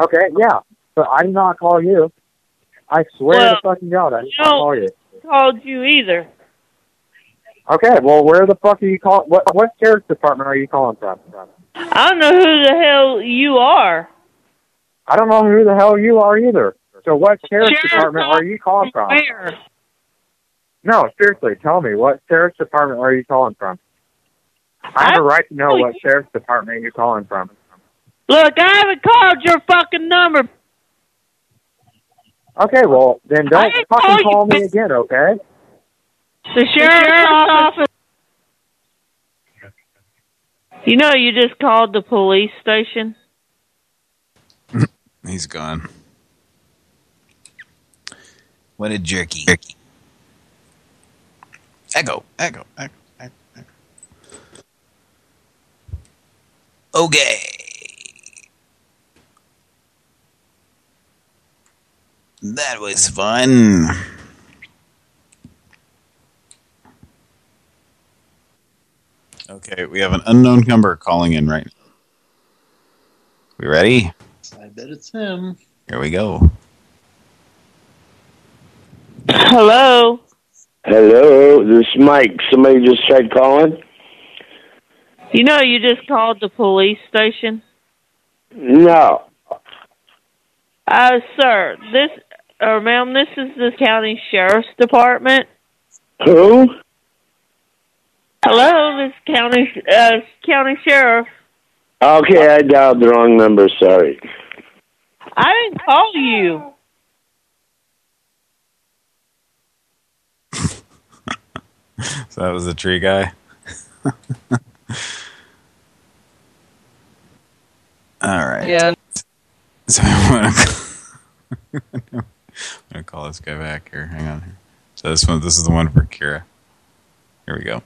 Okay, yeah, but I did not call you. I swear Well, to fucking God, I did you not call you. Called you either. Okay, well, where the fuck are you calling? What what sheriff's department are you calling from? I don't know who the hell you are. I don't know who the hell you are either. So what sheriff's Sheriff's department are you calling from? Where? No, seriously, tell me what sheriff's department are you calling from? I have a right to know what sheriff's department you're calling from. Look, I haven't called your fucking number. Okay, well, then don't fucking call you, call me again, okay? The sheriff's office. You know, you just called the police station. *laughs* He's gone. What a jerky. Echo, echo, echo, echo, echo. Okay. That was fun. Okay, we have an unknown number calling in right now. We ready? I bet it's him. Here we go. Hello. Hello, this is Mike. Somebody just tried calling? You know, you just called the police station. No. Uh, sir, this, or ma'am, this is the county sheriff's department. Who? Hello, this county, uh, county sheriff. Okay, I dialed the wrong number. Sorry. I didn't call you. So *laughs* that was the tree guy. *laughs* All right. Yeah. So *laughs* I'm gonna, call this guy back here. Hang on here. So this one, this is the one for Kira. Here we go.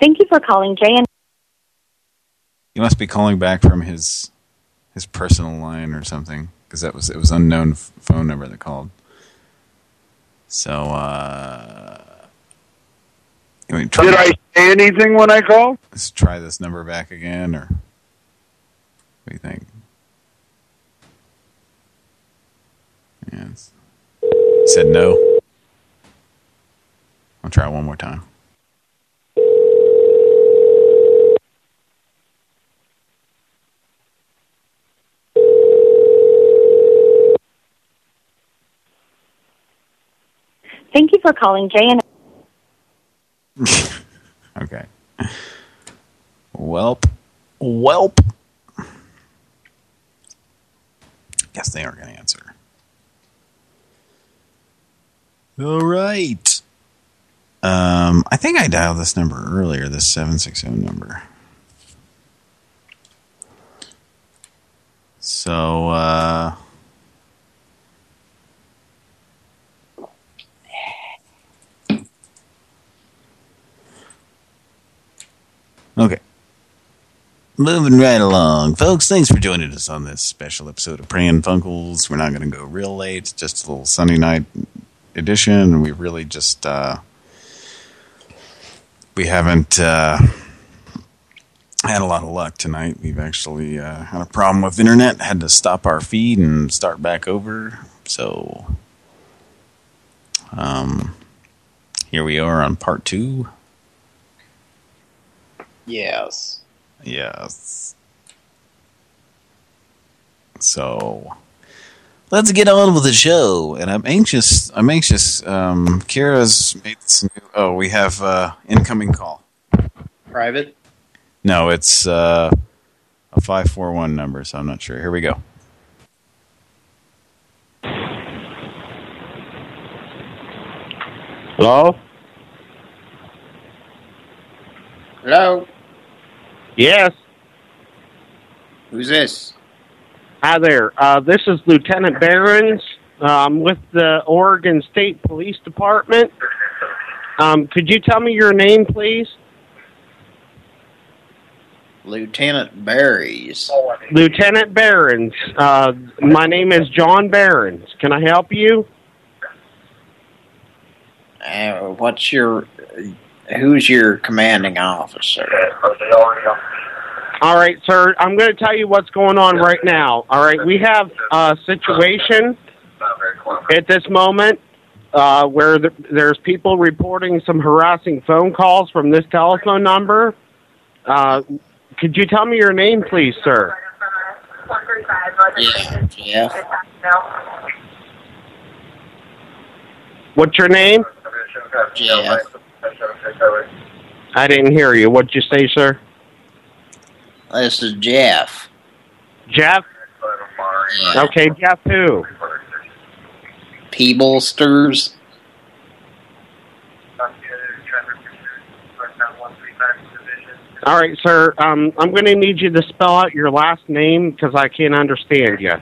Thank you for calling JN. He must be calling back from his his personal line or something because that was it was unknown f- phone number that called. So uh, I mean, try, Did I say anything when I called? let's try this number back again, or what do you think? Yes. He said no. I'll try one more time. Thank you for calling JN. *laughs* Okay. Welp. Welp. Guess they aren't going to answer. All right. Um, I think I dialed this number earlier, this 760 number. So, uh... Okay. Moving right along. Folks, thanks for joining us on this special episode of Pran Funkels. We're not going to go real late. Just a little Sunday night edition. And we really just, uh, we haven't, uh, had a lot of luck tonight. We've actually, uh, had a problem with internet. Had to stop our feed and start back over. So, um, here we are on part two. Yes. Yes. So let's get on with the show. And I'm anxious. I'm anxious. Um, Kira's made this new. Oh, we have uh, incoming call. Private? No, it's uh, a five four one number, so I'm not sure. Here we go. Hello? Hello? Yes. Who's this? Hi there. Uh, this is Lieutenant Barons. I'm with the Oregon State Police Department. Um, could you tell me your name, please? Lieutenant Barry's. Lieutenant Barons. Uh, my name is John Barons. Can I help you? Uh, what's your... Who's your commanding officer? All right, sir. I'm going to tell you what's going on right now. All right, we have a situation at this moment uh, where th- there's people reporting some harassing phone calls from this telephone number. Uh, could you tell me your name, please, sir? Yeah, Jeff. What's your name? Jeff. I didn't hear you. What'd you say, sir? This is Jeff. Jeff? Okay, Jeff who? Peeblesters. All right, sir. Um, I'm going to need you to spell out your last name because I can't understand you.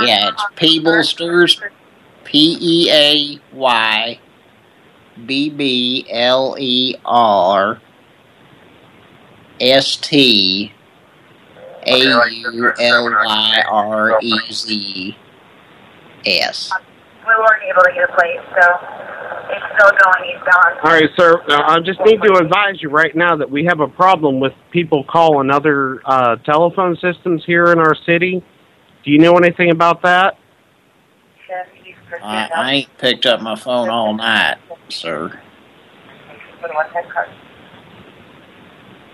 Yeah, it's Peeblesters. P E A Y B B L E R S T A U L Y R E Z S. We weren't able to get a plate, so it's still going eastbound. All right, sir. Uh, I just need to advise you right now that we have a problem with people calling other uh, telephone systems here in our city. Do you know anything about that? I, I ain't picked up my phone all night, sir.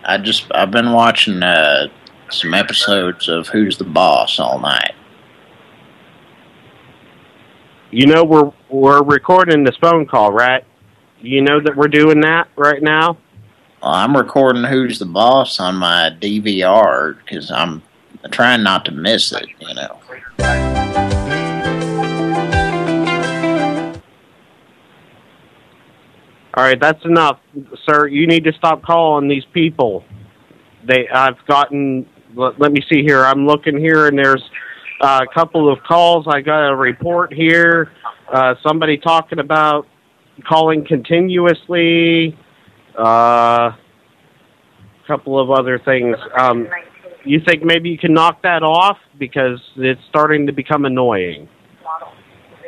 I just I've been watching uh, some episodes of Who's the Boss all night. You know we're we're recording this phone call, right? You know that we're doing that right now. Well, I'm recording Who's the Boss on my DVR because I'm trying not to miss it, you know. All right, that's enough, sir. You need to stop calling these people. They, I've gotten. Let, let me see here. I'm looking here, and there's uh, a couple of calls. I got a report here. Uh, somebody talking about calling continuously. Uh, a couple of other things. Um, you think maybe you can knock that off because it's starting to become annoying.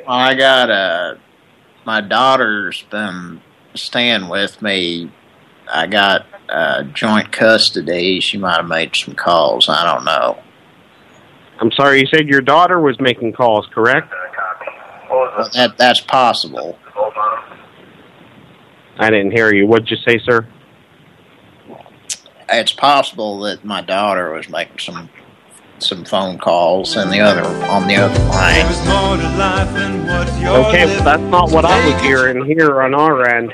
I got uh my daughter's been staying with me. I got uh, joint custody. She might have made some calls. I don't know. I'm sorry, you said your daughter was making calls, correct? Well, that that's possible. I didn't hear you. What'd you say, sir? It's possible that my daughter was making some some phone calls and the other on the other line. Okay, well, that's not what I was hearing here on our end.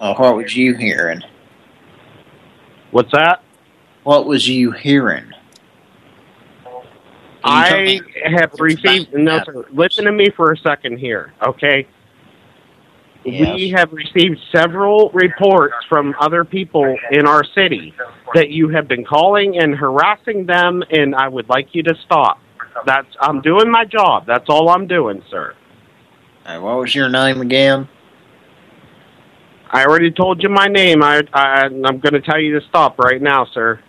Oh, what was you hearing? What's that? What was you hearing? I have received no sir, listen to me for a second here, okay? We have received several reports from other people in our city that you have been calling and harassing them and I would like you to stop. That's I'm doing my job. That's all I'm doing, sir. Uh, what was your name again? I already told you my name. I, I I'm going to tell you to stop right now, sir.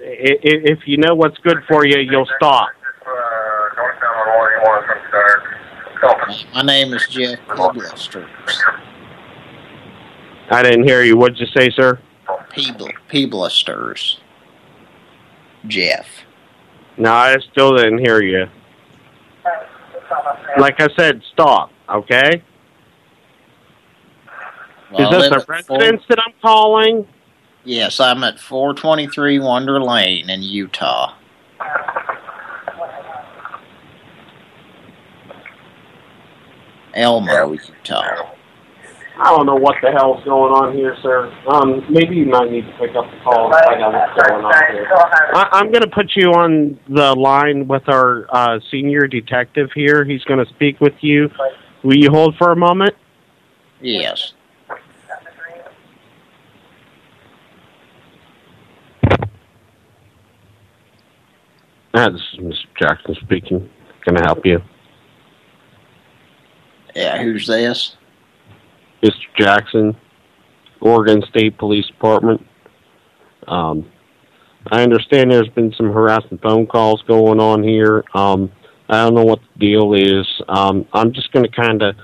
If you know what's good for you, you'll stop. My name is Jeff Peeblesters. I didn't hear you. What'd you say, sir? Peeble Peeblesters. Jeff. No, I still didn't hear you. Like I said, stop, okay? Well, Is this a residence that I'm calling? Yes, I'm at 423 Wonder Lane in Utah. Elmo, Utah. I don't know what the hell's going on here, sir. Um, maybe you might need to pick up the call and find out what's going on here. I, I'm going to put you on the line with our uh, senior detective here. He's going to speak with you. Will you hold for a moment? Yes. Ah, this is Mr. Jackson speaking. Can I help you? Yeah, who's this? Mr. Jackson, Oregon State Police Department. Um, I understand there's been some harassing phone calls going on here. Um, I don't know what the deal is. Um, I'm just going to kind of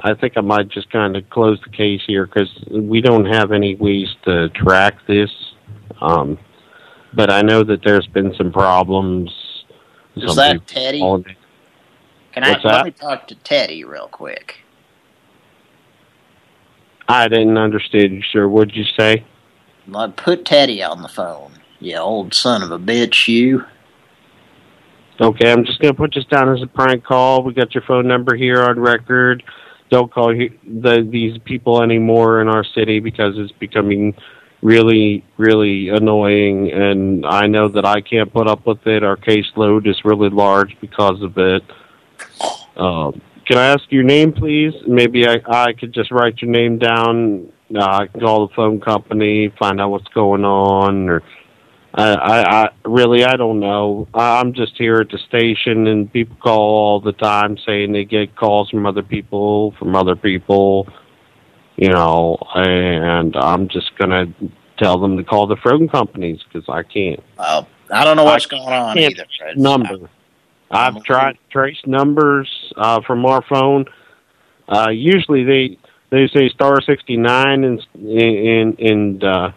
I think I might just kind of close the case here because we don't have any ways to track this. Um, but I know that there's been some problems. Is Some that Teddy? Can I let me talk to Teddy real quick? I didn't understand you, sir. What'd you say? Like, put Teddy on the phone. You old son of a bitch, you. Okay, I'm just going to put this down as a prank call. We got your phone number here on record. Don't call the, these people anymore in our city because it's becoming really, really annoying. And I know that I can't put up with it. Our caseload is really large because of it. Um, can I ask your name, please? Maybe I, I could just write your name down. Uh, I can call the phone company, find out what's going on, or I, I, I really I don't know. I- I'm just here at the station, and people call all the time saying they get calls from other people, from other people, you know, and I'm just gonna tell them to call the phone companies because I can't. Well, I don't know what's I going on either. trace Number. I've tried to trace numbers uh, from our phone. Uh, usually they they say star sixty nine and and and uh,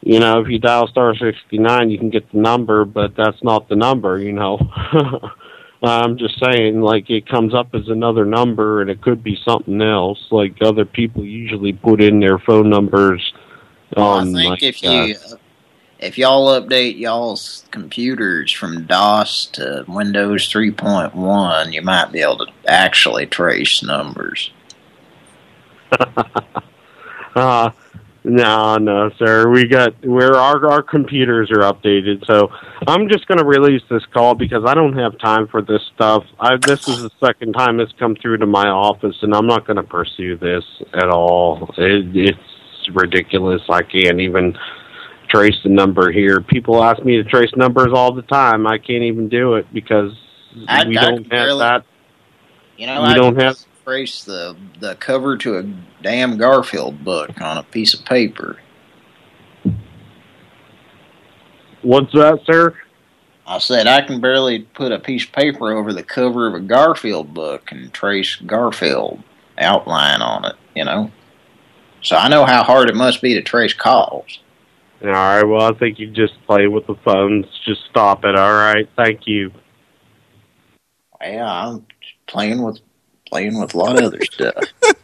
you know if you dial star sixty nine you can get the number, but that's not the number. You know. *laughs* I'm just saying, like it comes up as another number, and it could be something else. Like other people usually put in their phone numbers on. I think like, if uh, you if y'all update y'all's computers from DOS to Windows 3.1, you might be able to actually trace numbers. *laughs* Uh, no, no, sir. We got where our our computers are updated. So I'm just going to release this call because I don't have time for this stuff. I this is the second time it's come through to my office, and I'm not going to pursue this at all. It, it's ridiculous. I can't even trace the number here. People ask me to trace numbers all the time. I can't even do it because I- we I don't have barely- that. You know, We I don't have- trace the the cover to a damn Garfield book on a piece of paper. What's that, sir? I said I can barely put a piece of paper over the cover of a Garfield book and trace Garfield outline on it, you know? So I know how hard it must be to trace calls. All right. Well, I think you just play with the phones. Just stop it. All right. Thank you. Yeah, I'm playing with playing with a lot of other stuff. *laughs*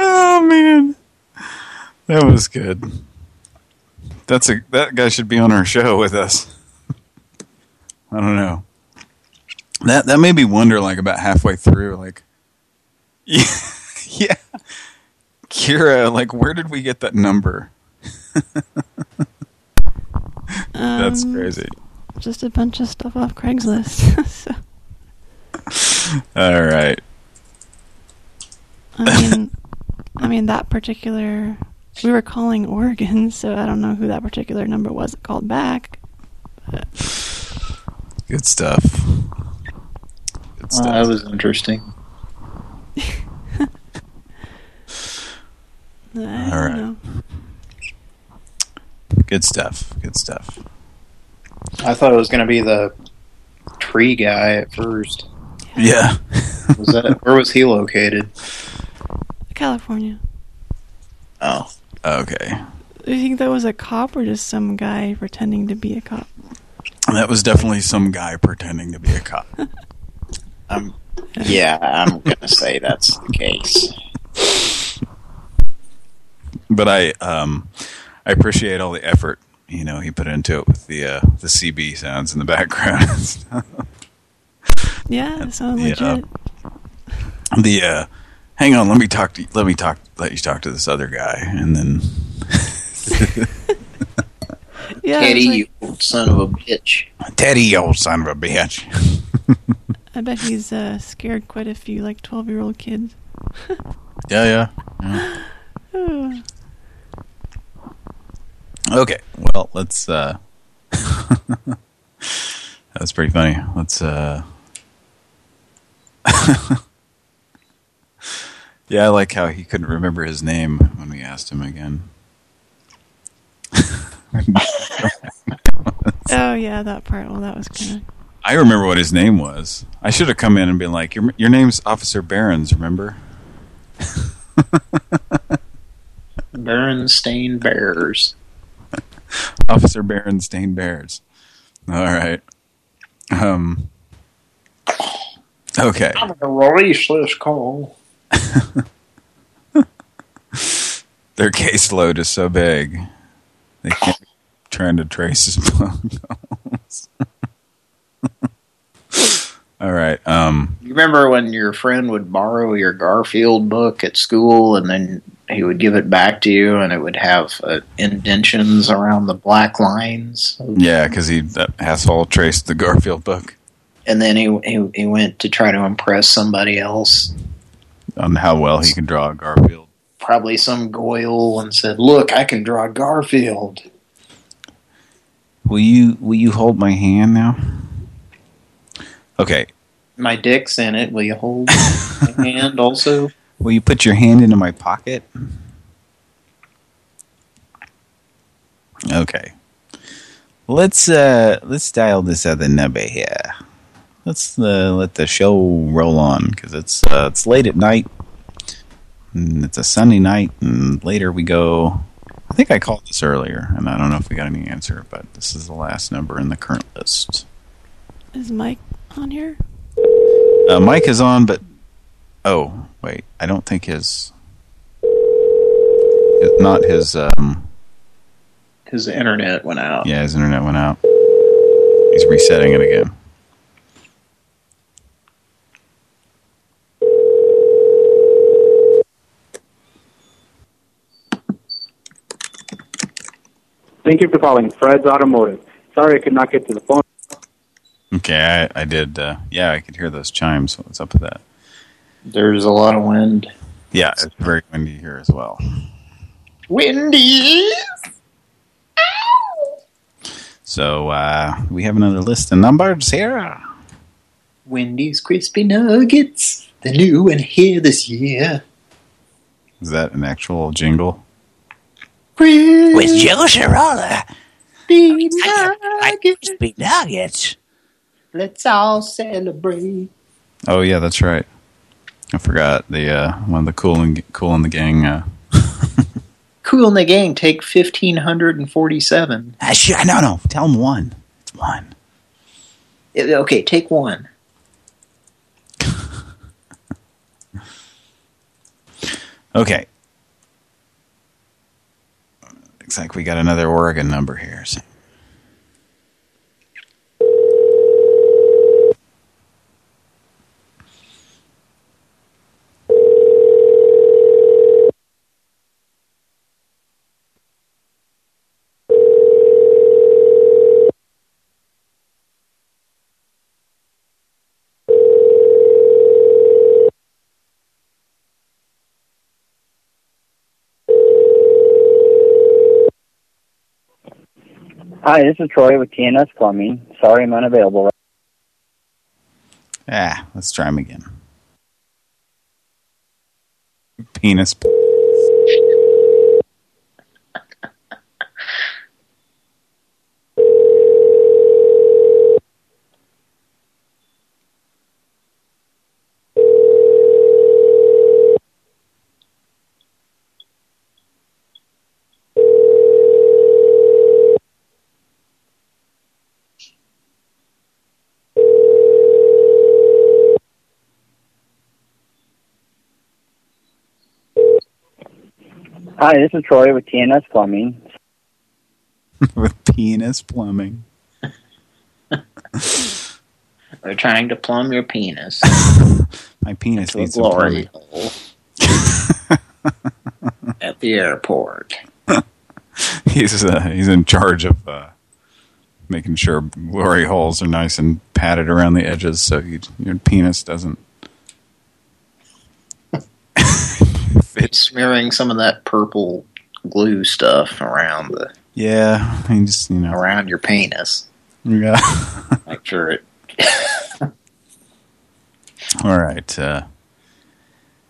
Oh man, that was good. That's a that guy should be on our show with us. *laughs* I don't know. That that made me wonder, like about halfway through, like, *laughs* yeah, yeah, Kira, like, where did we get that number? *laughs* That's Um, crazy. Just a bunch of stuff off Craigslist. *laughs* so, All right. I mean, I mean that particular. We were calling Oregon, so I don't know who that particular number was that called back. Good stuff. Good Well, that was interesting. *laughs* I All know. Good stuff. Good stuff. I thought it was going to be the tree guy at first. Yeah. Was that where was he located? California. Oh. Okay. Do you think that was a cop or just some guy pretending to be a cop? That was definitely some guy pretending to be a cop. I'm, *laughs* um, yeah, I'm gonna say that's the case. But I um I appreciate all the effort, you know, he put into it with the uh the CB sounds in the *laughs* background. Yeah, it sounds Yeah. legit. the uh hang on, let me talk to let me talk let you talk to this other guy and then *laughs* Yeah, Teddy, it's you old son of a bitch. Teddy, you old son of a bitch. *laughs* I bet he's uh, scared quite a few like twelve year old kids. Yeah, yeah. yeah. *sighs* Okay, well, let's uh *laughs* That's pretty funny. Let's uh *laughs* Yeah, I like how he couldn't remember his name when we asked him again. *laughs* oh yeah, that part. Well, that was kind of. I remember what his name was. I should have come in and been like, "Your your name's Officer Barons, remember?" Berenstain Bears. *laughs* Officer Berenstain Bears. All right. Um. Okay. I'm to release this call. *laughs* Their caseload is so big, they can't be trying to trace his *laughs* phone calls. All right. Um. You remember when your friend would borrow your Garfield book at school and then he would give it back to you and it would have uh, indentions around the black lines? Yeah, because he that asshole traced the Garfield book And then he, he he went to try to impress somebody else, on how well he can draw a Garfield. probably some Goyle, and said, "Look, I can draw Garfield." Will you will you hold my hand now? Okay. My dick's in it. Will you hold my *laughs* hand also? Will you put your hand into my pocket? Okay. Let's uh let's dial this other number here. Let's uh, let the show roll on because it's uh, it's late at night. And it's a Sunday night, and later we go. I think I called this earlier, and I don't know if we got any answer, but this is the last number in the current list. Is Mike on here? Uh, Mike is on, but oh wait, I don't think his, his not his um His internet went out. yeah his internet went out. He's resetting it again. Thank you for calling Fred's Automotive. Sorry I could not get to the phone. Okay, I, I did. Uh, yeah, I could hear those chimes. What's up with that? There's a lot of wind. Yeah, it's very windy here as well. Windy. So uh, we have another list of numbers here. Wendy's Crispy Nuggets, the new one here this year. Is that an actual jingle? With Joe Cirola. Be Crispy Nuggets. Let's all celebrate. Oh yeah, that's right. I forgot the uh, one of the cool and cool in the gang. Uh, *laughs* Cool in the Gang take 1547. uh, sh- no, no, tell them one. It's one. Uh, Okay, take one. *laughs* Okay. Looks like we got another Oregon number here. So. Hi, this is Troy with TNS Plumbing. Sorry I'm unavailable. Ah, let's try him again. Penis. Hi, this is Troy with TNS Plumbing. *laughs* with penis plumbing. *laughs* They're trying to plumb your penis. *laughs* My penis to a needs some glory plumbing. hole at the airport. He's uh, he's in charge of uh, making sure glory holes are nice and padded around the edges, so you, your penis doesn't. It's smearing some of that purple glue stuff around the Yeah, he just you know around your penis. Yeah. Make sure it. *laughs* All right. Uh,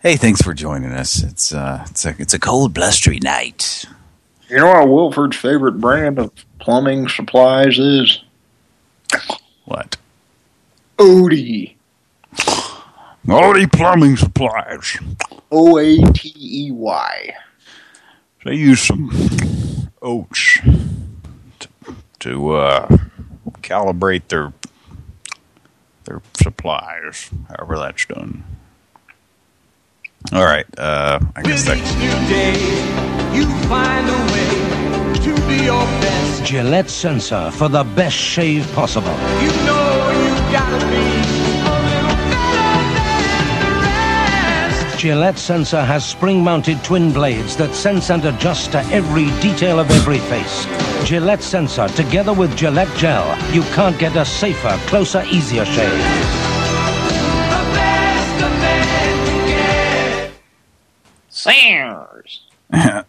hey, thanks for joining us. It's uh, it's a it's a cold, blustery night. You know what Wilford's favorite brand of plumbing supplies is? What? Odie. Odie Plumbing Supplies. O-A-T-E-Y. They use some oats to, to uh, calibrate their their supplies, however that's done. All right, uh, I guess that. You find a way to be your best. Gillette Sensor for the best shave possible. You know you gotta be Gillette Sensor has spring-mounted twin blades that sense and adjust to every detail of every face. Gillette Sensor, together with Gillette Gel, you can't get a safer, closer, easier shave. The best a man can get. Singers. *laughs*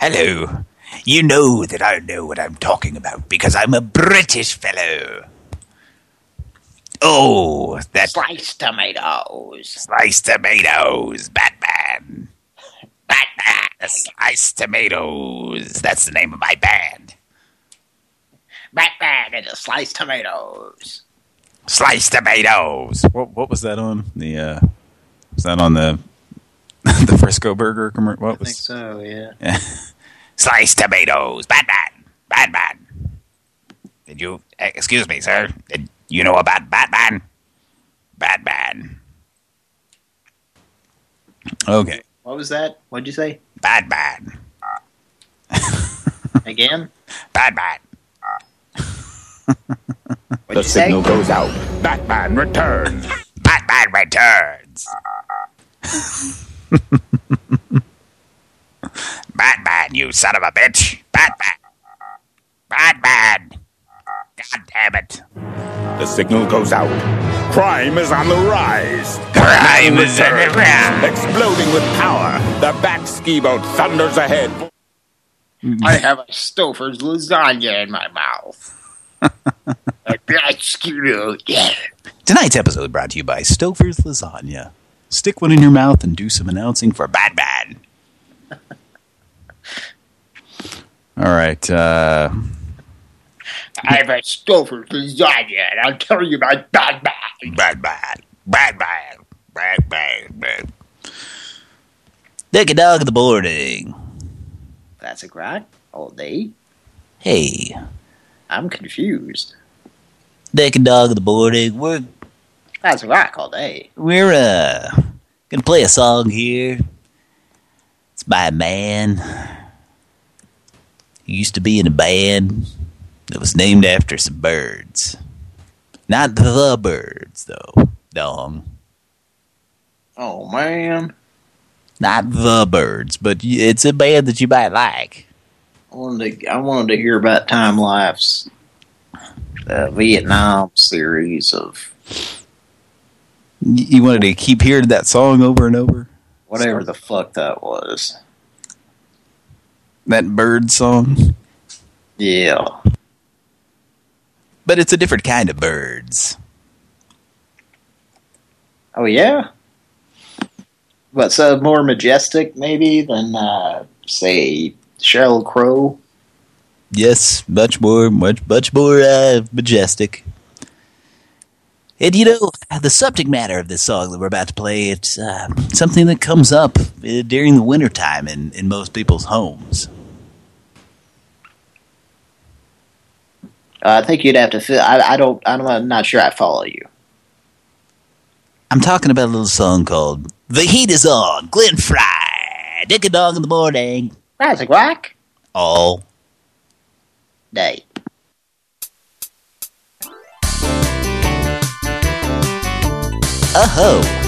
Hello. You know that I know what I'm talking about because I'm a British fellow. Oh, that's Sliced tomatoes. sliced tomatoes, Batman. Batman, the sliced tomatoes. That's the name of my band. Batman and the sliced tomatoes. Sliced tomatoes. What what was that on? The uh was that on the *laughs* the Frisco Burger commercial? What I think was so, yeah. *laughs* Yeah. Sliced tomatoes. Batman. Batman. Did you, eh, excuse me, sir. Did you know about Batman? Batman. Okay. What was that? What'd you say? Batman. *laughs* Again? Batman. *laughs* The signal goes out. Batman returns. Batman returns. *laughs* Batman, you son of a bitch. Batman. Batman. God damn it. The signal goes out. Crime is on the rise. Crime is on the rise. Exploding with power, the Bat ski boat thunders ahead. I have a Stouffer's lasagna in my mouth. *laughs* a great skewer. Yeah. Tonight's episode brought to you by Stouffer's Lasagna. Stick one in your mouth and do some announcing for Batman. *laughs* All right. Uh, I have a Stouffer's lasagna, and I'll tell you about Batman. Batman. Batman. Batman. Batman. Dick a dog in the morning. That's a crack all day. Hey, I'm confused. Dick and dog in the morning. We're That's a rock all day. we're uh gonna play a song here. It's by a man. He used to be in a band that was named after some birds. Not the birds though. Dong. Oh man. Not the birds, but it's a band that you might like. I wanted to I wanted to hear about Time Life's uh, Vietnam series of You wanted to keep hearing that song over and over? whatever the fuck that was. That bird song? Yeah. But it's a different kind of birds. Oh yeah. But so more majestic maybe than uh say Sheryl Crow. Yes, much more, much, much more uh, majestic. And you know, the subject matter of this song that we're about to play, it's uh, something that comes up uh, during the wintertime in, in most people's homes. Uh, I think you'd have to I, I don't I'm not- sure I follow you. I'm talking about a little song called The Heat Is On, Glenn Frey, Dick a Dog in the Morning, Classic rock all day. Uh-ho. Like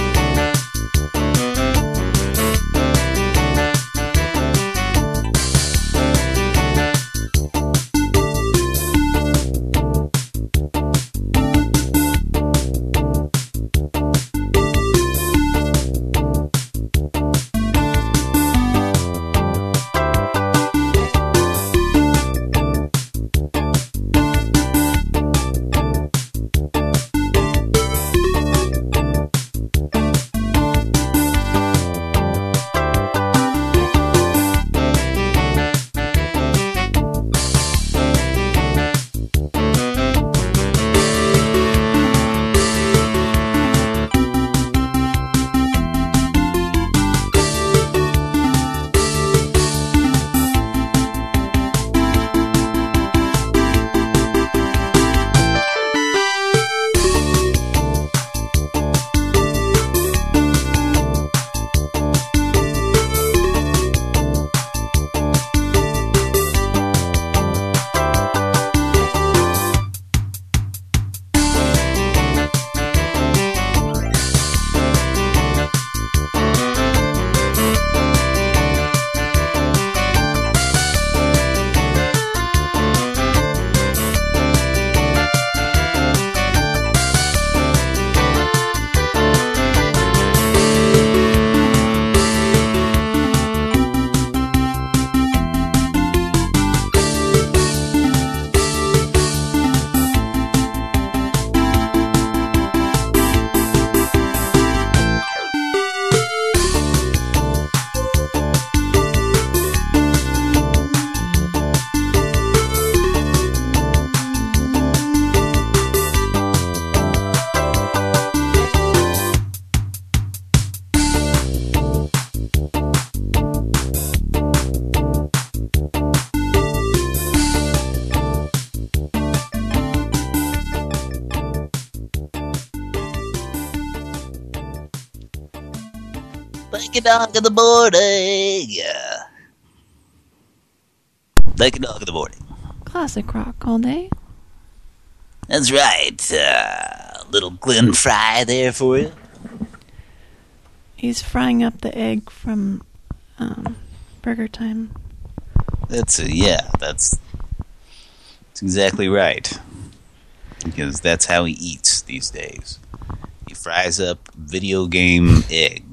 a dog in the morning. Yeah. Like a dog in the morning. Classic rock all day. That's right. Uh, little Glenn Frey there for you. He's frying up the egg from um, Burger Time. That's uh, yeah. That's that's exactly right. Because that's how he eats these days. He fries up video game egg.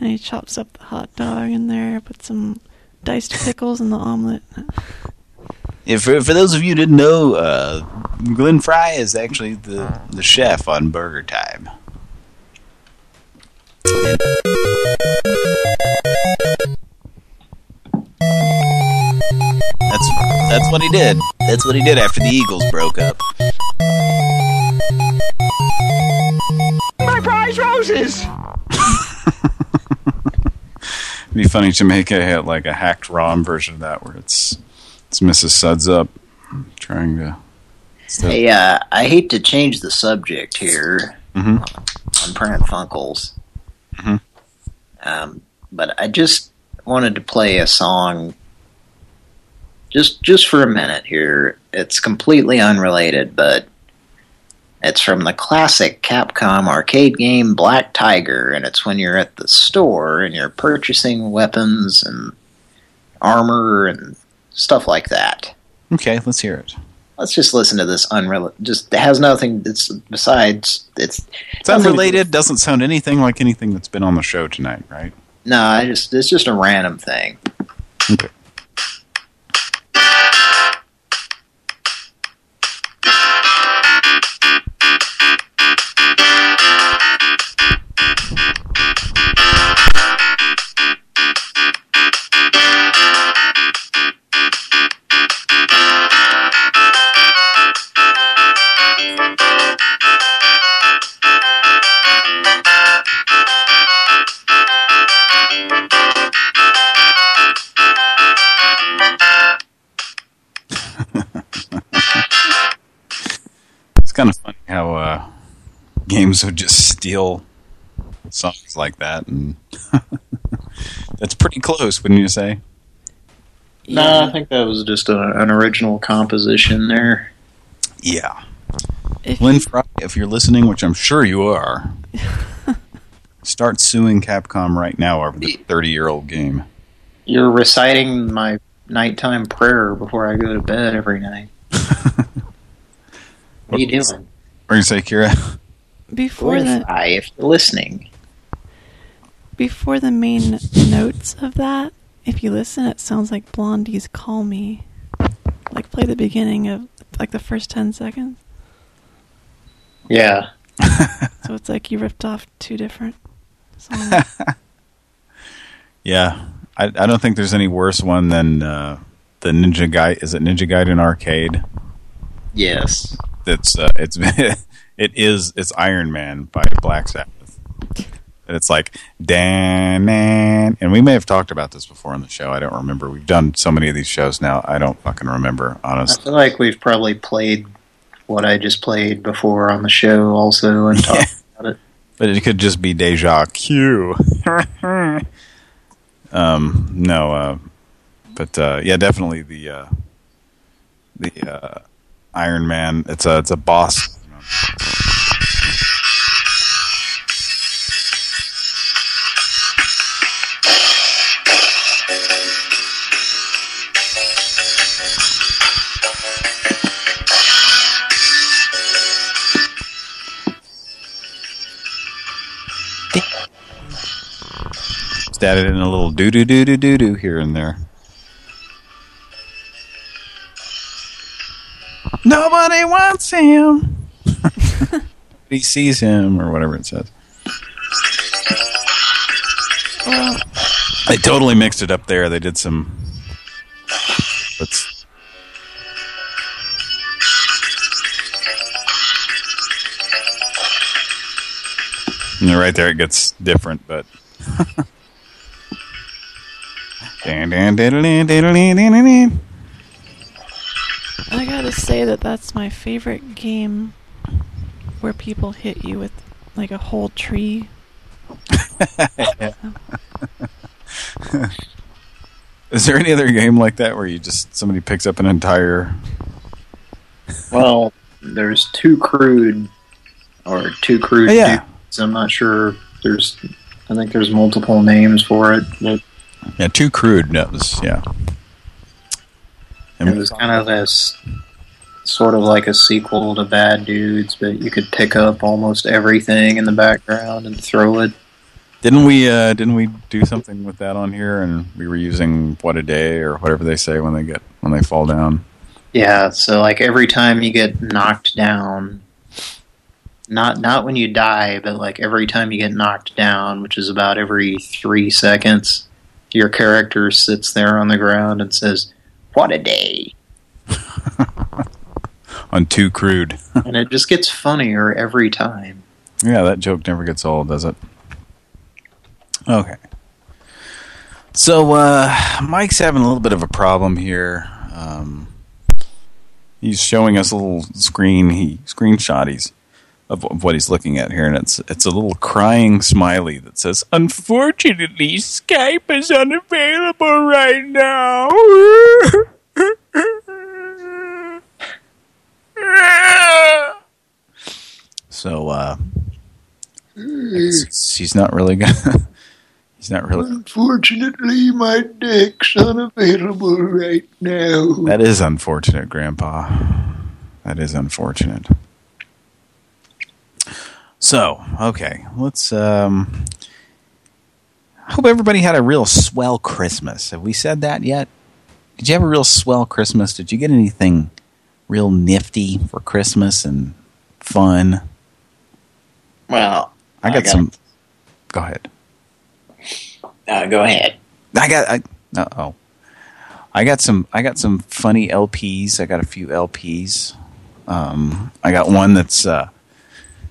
And he chops up the hot dog in there, puts some diced pickles in the omelet. If for, for those of you who didn't know, uh, Glenn Frey is actually the the chef on Burger Time. That's that's what he did. That's what he did after the Eagles broke up. My prize roses! *laughs* It'd be funny to make a like a hacked ROM version of that where it's it's Mrs. Suds up trying to. Hey, uh, I hate to change the subject here Mhm. on Pran Funkels, Mhm. um, but I just wanted to play a song just just for a minute here. It's completely unrelated, but it's from the classic Capcom arcade game Black Tiger, and it's when you're at the store and you're purchasing weapons and armor and stuff like that. Okay, let's hear it. Let's just listen to this unrelated. Just it has nothing. It's besides it's It's unrelated. Doesn't sound anything like anything that's been on the show tonight, right? No, I just it's just a random thing. Okay. Games would just steal songs like that, and *laughs* that's pretty close, wouldn't you say? No, I think that was just a, an original composition there. Yeah. Lynn Fry, if you're listening, which I'm sure you are, *laughs* start suing Capcom right now over the 30-year-old game. You're reciting my nighttime prayer before I go to bed every night. *laughs* what are you doing? What are you say, Kira? Before the Wi-Fi, if you're listening. before the main notes of that, if you listen, it sounds like Blondie's "Call Me." Like play the beginning of like the first ten seconds. Yeah. *laughs* So it's like you ripped off two different songs. *laughs* Yeah, I, I don't think there's any worse one than uh, the Ninja Guy. Is it Ninja Gaiden Arcade? Yes. That's uh, it's *laughs* it is it's Iron Man by Black Sabbath. And it's like dan dan, and we may have talked about this before on the show. I don't remember. We've done so many of these shows now. I don't fucking remember, honestly. I feel like we've probably played what I just played before on the show also and talked about it. But it could just be deja Q. *laughs* um, no, uh, but uh, yeah, definitely the uh, the uh, Iron Man. It's a it's a boss. Added in a little doo doo doo doo doo doo here and there. Nobody wants him. He sees him, or whatever it says. They totally mixed it up there. They did some. Let's. And right there, it gets different, but. I gotta say that that's my favorite game where people hit you with like a whole tree *laughs* Is there any other game like that where you just somebody picks up an entire? Well, there's two Crude or two Crude yeah. Dudes. I'm not sure. There's, I think there's multiple names for it. But Yeah, two crude. That was yeah. it was kind of this sort of like a sequel to Bad Dudes, but you could pick up almost everything in the background and throw it. Didn't we? uh Didn't we do something with that on here? And we were using what a day or whatever they say when they get when they fall down. Yeah, so like every time you get knocked down, not not when you die, but like every time you get knocked down, which is about every three seconds, your character sits there on the ground and says, "What a day!" *laughs* On Two Crude. *laughs* and it just gets funnier every time. Yeah, that joke never gets old, does it? Okay. So, uh, Mike's having a little bit of a problem here. Um, he's showing us a little screen, he screenshotties of, of what he's looking at here, and it's it's a little crying smiley that says, "Unfortunately, Skype is unavailable right now." *laughs* so, uh, it's- he's not really gonna. *laughs* He's not really. Unfortunately, my deck's unavailable right now. That is unfortunate, Grandpa. That is unfortunate. So, okay, let's. um I hope everybody had a real swell Christmas. Have we said that yet? Did you have a real swell Christmas? Did you get anything real nifty for Christmas and fun? Well, I got, I got- some. Go ahead. Uh, go ahead. I got. I, uh oh. I got some. I got some funny LPs. I got a few LPs. Um, I got one that's. Uh,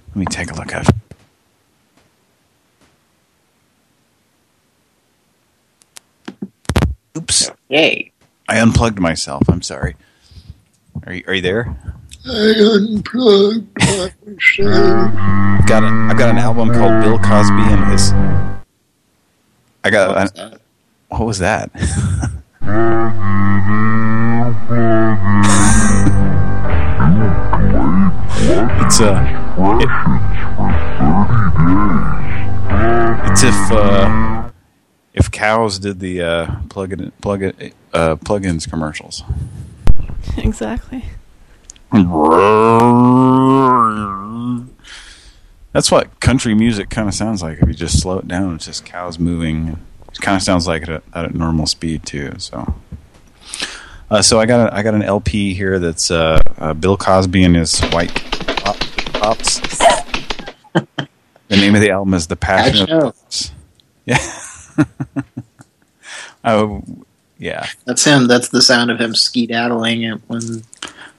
let me take a look at. it. Oops. Yay. I unplugged myself. I'm sorry. Are you Are you there? I unplugged myself. I've got a, I've got an album called Bill Cosby and his. I got. What what was that? *laughs* it's uh, it- it's if uh, if cows did the uh, plug in plug it uh, plugins commercials. *laughs* exactly. That's what country music kind of sounds like. If you just slow it down, it's just cows moving. It kind of sounds like it at, at a normal speed too. So, uh, so I got a, I got an LP here that's uh, uh, Bill Cosby and his White Pop- Pops. the name of the album is The Passion of. Pops. *laughs* Yeah. oh, yeah. That's him. That's the sound of him skedaddling it when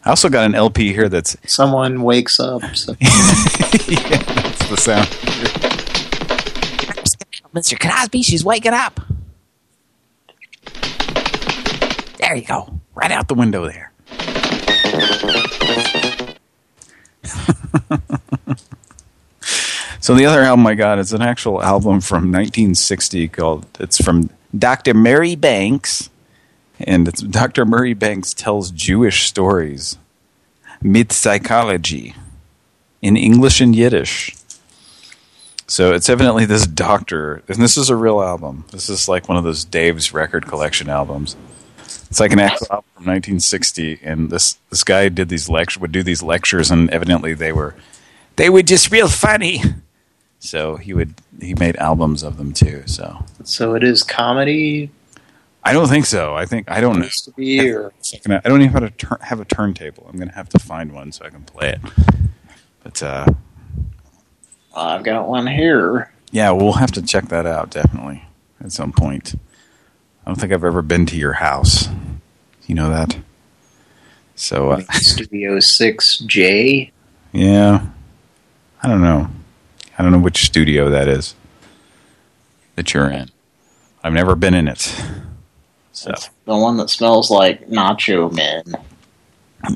I also got an LP here that's someone wakes up. So. *laughs* yeah, that's the sound. Mr. Crosby, she's waking up. There you go. Right out the window there. *laughs* so the other album I got is an actual album from 1960 called, it's from Dr. Murray Banks. And it's Dr. Murray Banks tells Jewish stories. Myth psychology. In English and Yiddish. So it's evidently this doctor, and this is a real album. This is like one of those Dave's record collection albums. It's like an album from 1960, and this this guy did these lecture would do these lectures, and evidently they were they were just real funny. So he would he made albums of them too. So So it is comedy. I don't think so. I think I don't know. To be, or I don't even have a tur have a turntable. I'm gonna have to find one so I can play it. But uh, I've got one here. yeah, we'll have to check that out definitely at some point. I don't think I've ever been to your house. You know that? So uh, Studio Six J. yeah, I don't know. I don't know which studio that is that you're in. I've never been in it. So The one that smells like Nacho Men.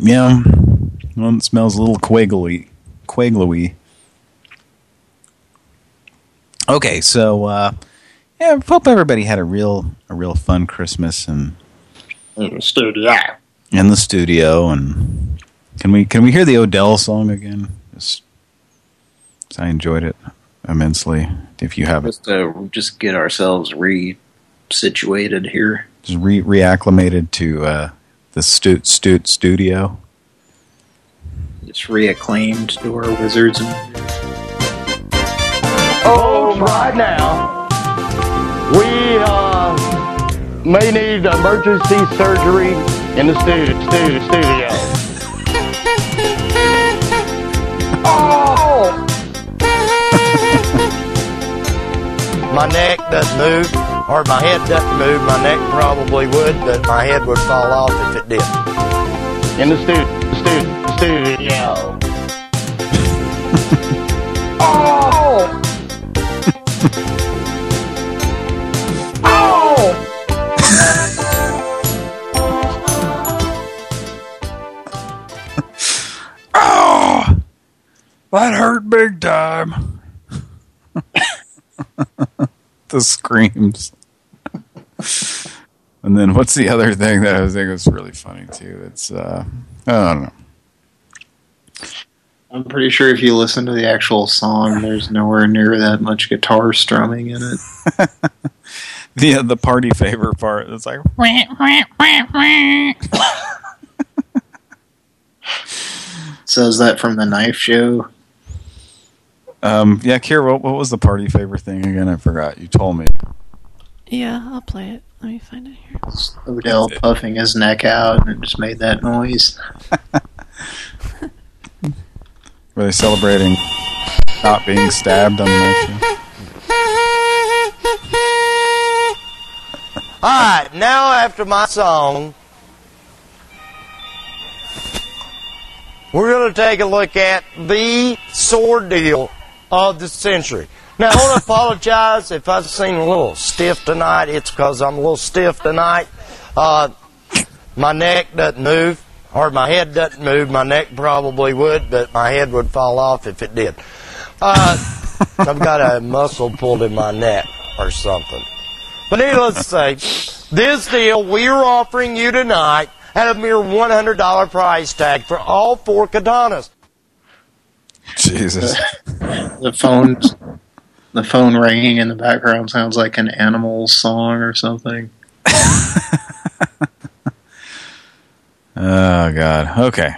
yeah, The one that smells a little quagly, quagly. Okay, so uh, yeah, hope everybody had a real a real fun Christmas and in the studio. in the studio. And can we can we hear the Odell song again? Just, I enjoyed it immensely. If you haven't, Just to just get ourselves re-situated here. Just re reacclimated to uh, the stu stu studio. Just reacclaimed to our wizards and Oh, right now, we uh, may need emergency surgery in the studio. studio, *laughs* studio. oh! *laughs* my neck doesn't move, or my head doesn't move. My neck probably would, but my head would fall off if it did. In the studio. Studio. *laughs* studio. oh! oh! *laughs* Oh, that hurt big time. *laughs* the screams. and then what's the other thing that I think was really funny too? It's uh, I don't know. I'm pretty sure if you listen to the actual song, there's nowhere near that much guitar strumming in it. *laughs* The uh, the party favor part. It's like Says that from the knife show. Um yeah, Kira, what, what was the party favor thing again? I forgot. You told me. Yeah, I'll play it. Let me find it here. Odell puffing his neck out and it just made that noise. *laughs* Were they celebrating not being stabbed on the knife? All right, now after my song, we're going to take a look at the sword deal of the century. Now, I want to apologize if I've seemed a little stiff tonight. It's because I'm a little stiff tonight. Uh, my neck doesn't move, or my head doesn't move. My neck probably would, but my head would fall off if it did. Uh, I've got a muscle pulled in my neck or something. But needless to say, this deal we're offering you tonight at a mere $100 price tag for all four katanas. Jesus. The phone, the phone ringing in the background sounds like an animal song or something. *laughs* Oh God. Okay.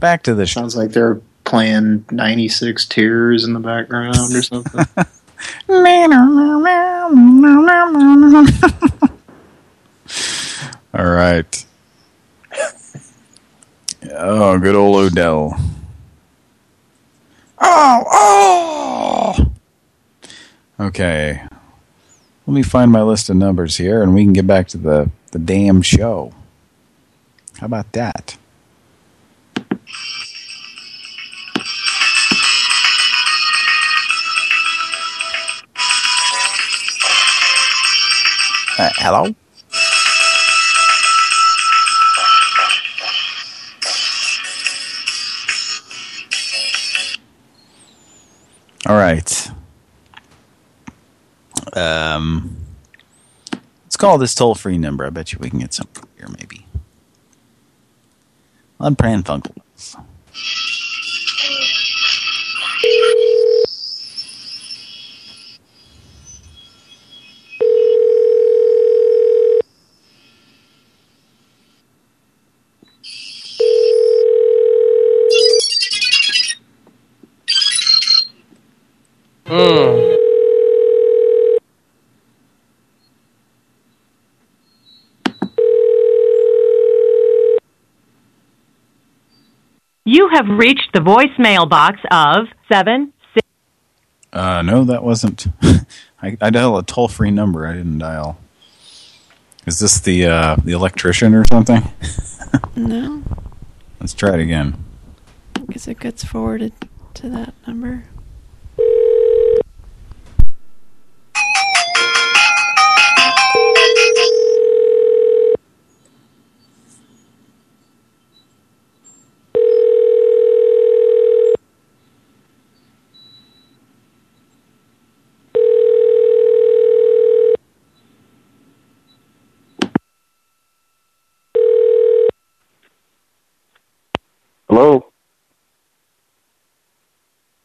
Back to the sounds like they're playing 96 Tears in the background or something. *laughs* All right. Oh, good old Odell. Oh, oh. Okay. Let me find my list of numbers here, and we can get back to the the damn show. How about that? Uh, hello? All right. Um, let's call this toll-free number. I bet you we can get something here, maybe. Pran Funkels. Mm. You have reached the voicemail box of seven six. Uh, no, that wasn't. *laughs* I, I dialed a toll-free number. I didn't dial. Is this the uh, the electrician or something? *laughs* No, Let's try it again. because it gets forwarded to that number.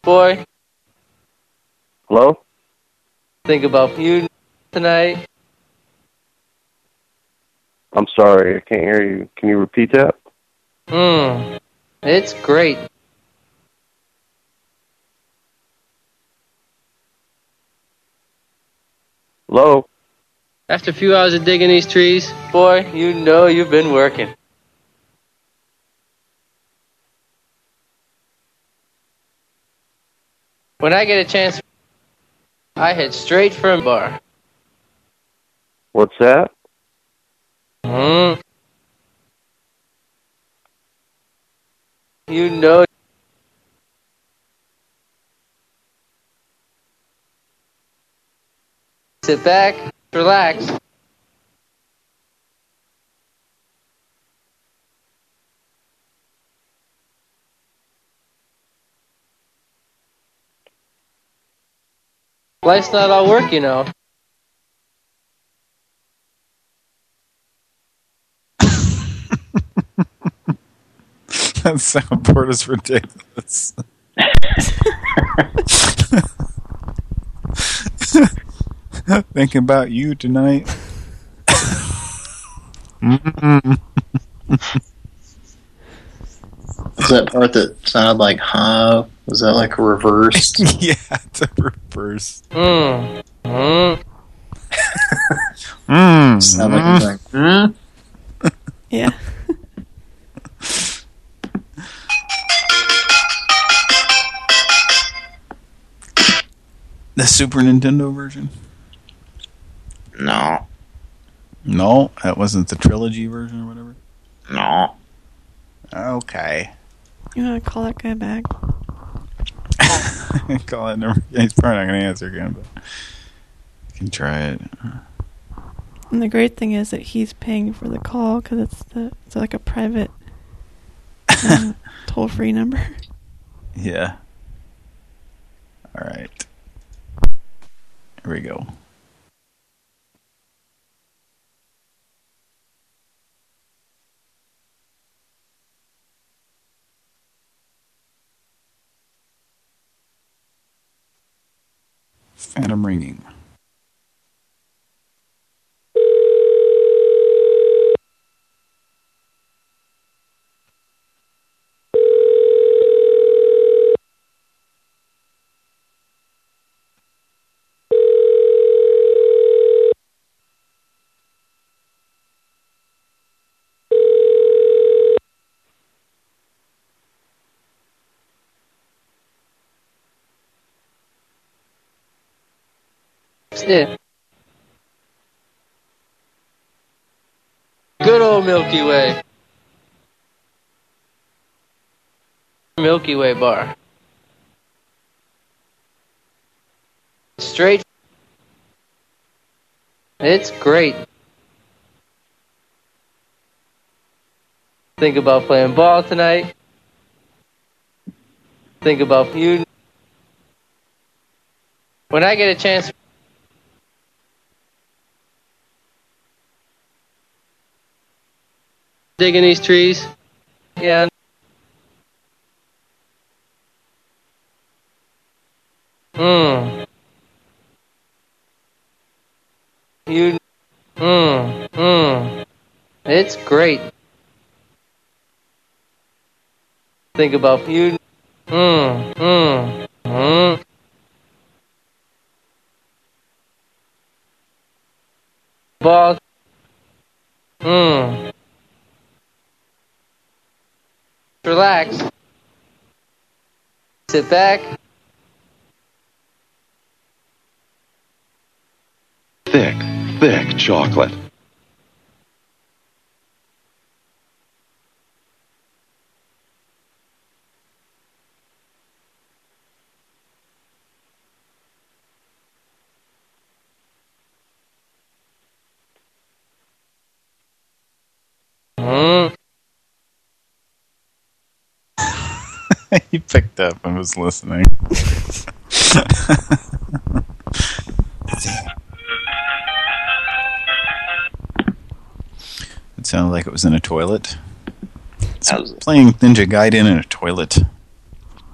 Boy. Hello? Think about you tonight. I'm sorry, I can't hear you. Can you repeat that? Hmm. It's great. Hello? After a few hours of digging these trees, boy, you know you've been working. When I get a chance, I head straight for a bar. What's that? Hmm. You know. Sit back, relax. Life's not all work, you know. *laughs* that soundboard is ridiculous. *laughs* Thinking about you tonight. *laughs* Is that part that sounded like huh? Was that like reversed? *laughs* yeah, *laughs* it's a reverse. Hmm. Hmm. Mm. Sound like like, hmm? Yeah. The Super Nintendo version? No. No, that wasn't the trilogy version or whatever. No. Okay. You want to call that guy back? *laughs* Call that number. He's probably not going to answer again, but you can try it. And the great thing is that he's paying for the call because it's the it's like a private *laughs* uh, toll free number. Yeah. All right. Here we go. Phantom ringing. Good old Milky Way. Milky Way bar. Straight. It's great. Think about playing ball tonight. Think about you. When I get a chance. Digging these trees. Yeah. Hmm. You. Hmm. Hmm. It's great. Think about you. Hmm. Hmm. Hmm. Ball. Hmm. Relax. Sit back. Thick, thick chocolate. Hmm. He picked up and was listening. *laughs* it sounded like it was in a toilet. It's playing Ninja Gaiden in a toilet.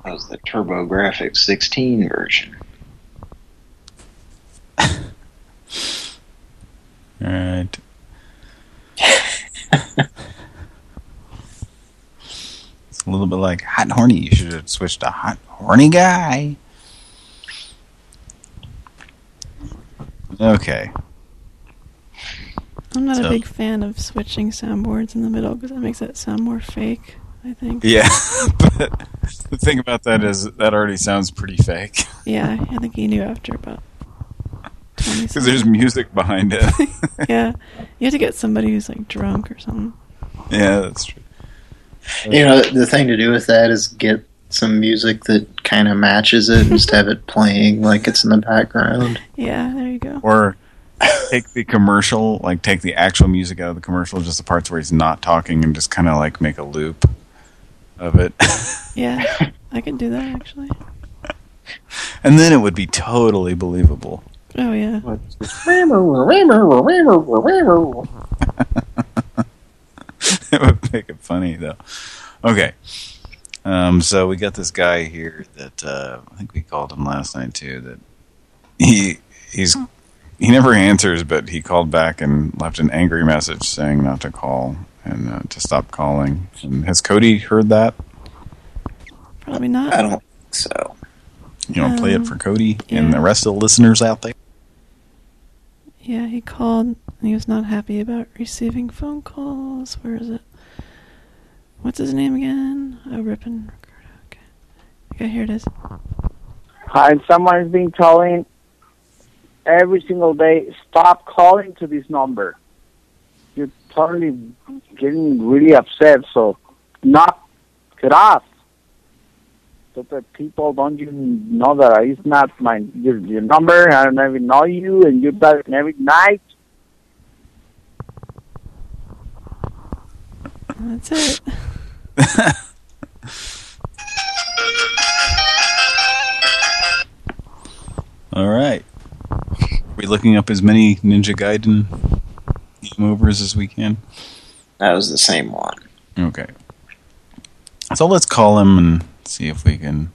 That was the TurboGrafx 16 version. All right. A little bit like hot and horny. You should have switched to hot horny guy. Okay. I'm not So- a big fan of switching soundboards in the middle because that makes it sound more fake. I think. Yeah, *laughs* but the thing about that is that already sounds pretty fake Yeah, I think he knew after about. because *laughs* there's music behind it. *laughs* yeah, you have to get somebody who's like drunk or something. yeah, that's true. You know, the thing to do with that is get some music that kind of matches it and just have it *laughs* playing like it's in the background. Yeah, there you go. Or *laughs* take the commercial, like take the actual music out of the commercial, just the parts where he's not talking, and just kind of like make a loop of it. *laughs* Yeah, I can do that actually. and then it would be totally believable. Oh yeah. *laughs* it would make it funny though. Okay. Um, so we got this guy here that uh, I think we called him last night too. That he he's he never answers, but he called back and left an angry message saying not to call and uh, to stop calling. And has Cody heard that? Probably not. I don't think so. You want to play it Um, for Cody and the rest of the listeners out there? Yeah, he called he was not happy about receiving phone calls. Where is it? What's his name again? Oh, Rippin Ricardo. Okay. Okay, here it is. Hi, someone has been telling every single day, stop calling to this number. You're totally getting really upset, so knock it off. So that people don't even know that it's not my your, your number. I don't even know you, and you're back every night. That's it. *laughs* All right. Are we looking up as many Ninja Gaiden game overs as we can? That was the same one. Okay. So let's call him and see if we can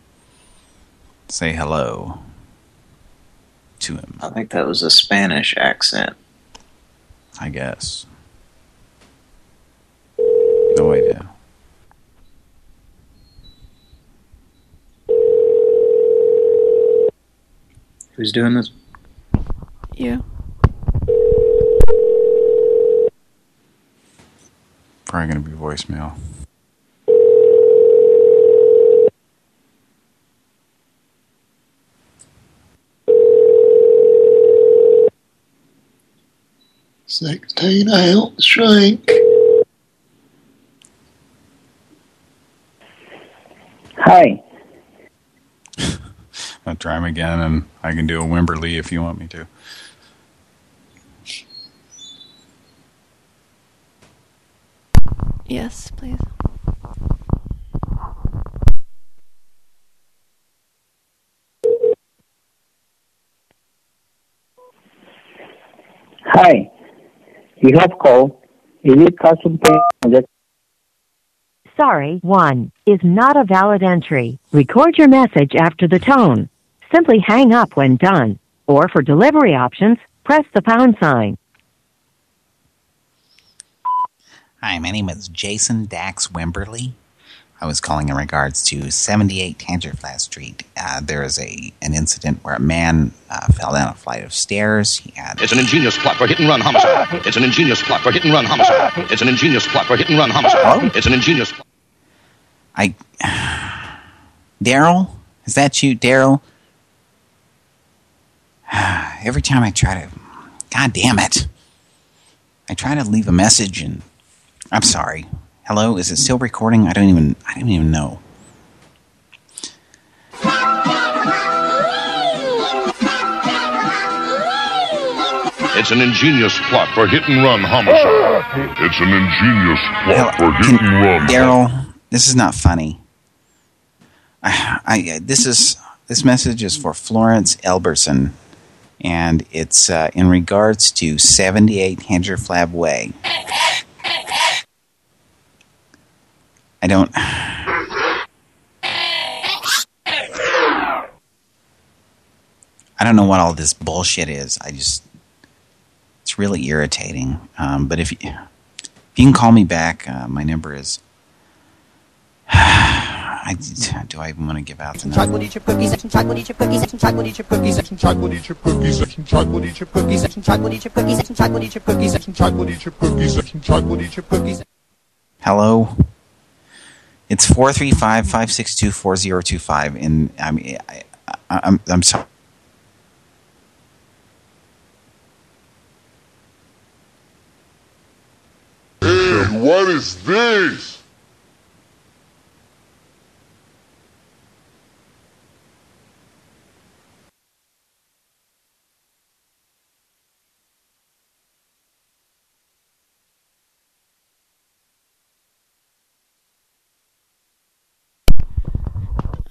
say hello to him, I think that was a Spanish accent. I guess. No idea. Who's doing this? You. Probably going to be voicemail. Sixteen ounce shrink. Hi. *laughs* I'll try him again, and I can do a Wimberley if you want me to. Yes, please. Hi. You have called Elite Custom Paint. Sorry, 1 is not a valid entry. Record your message after the tone. Simply hang up when done. Or for delivery options, press the pound sign. Hi, my name is Jason Dax Wimberly. I was calling in regards to 78 Tangerflat Street. Uh, there is a an incident where a man uh, fell down a flight of stairs. He had It's an ingenious plot for hit and run homicide. It's an ingenious plot for hit and run homicide. It's an ingenious plot for hit and run homicide. It's an ingenious plot. I *sighs* Daryl, is that you, Daryl? *sighs* Every time I try to, God damn it! I try to leave a message and I'm sorry. Hello, is it still recording? I don't even, I don't even know. It's an ingenious plot for hit and run homicide. *laughs* It's an ingenious plot for hit and run. Daryl, this is not funny. I, I this is this message is for Florence Elberson, and it's uh, in regards to 78 Hengerflab Way. I don't. I don't know what all this bullshit is. I just it's really irritating. Um, but if you if you can call me back, uh, my number is. I, do I even want to give out the number? Chocolate eat your cookies, chocolate eat your cookies, chocolate eat your cookies, chocolate eat your cookies, chocolate eat your cookies, chocolate eat your cookies, chocolate eat your cookies, chocolate eat your cookies, chocolate eat your cookies. Hello. It's four three five five six two four zero two five, and I mean, I, I, I'm I'm sorry. And what is this?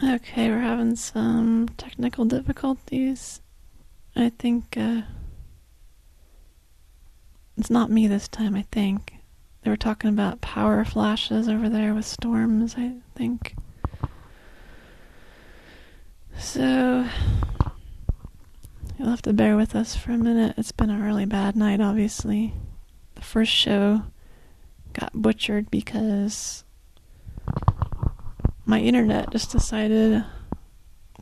Okay, we're having some technical difficulties. I think uh, it's not me this time, I think. They were talking about power flashes over there with storms, I think. So, you'll have to bear with us for a minute. It's been a really bad night, obviously. The first show got butchered because my internet just decided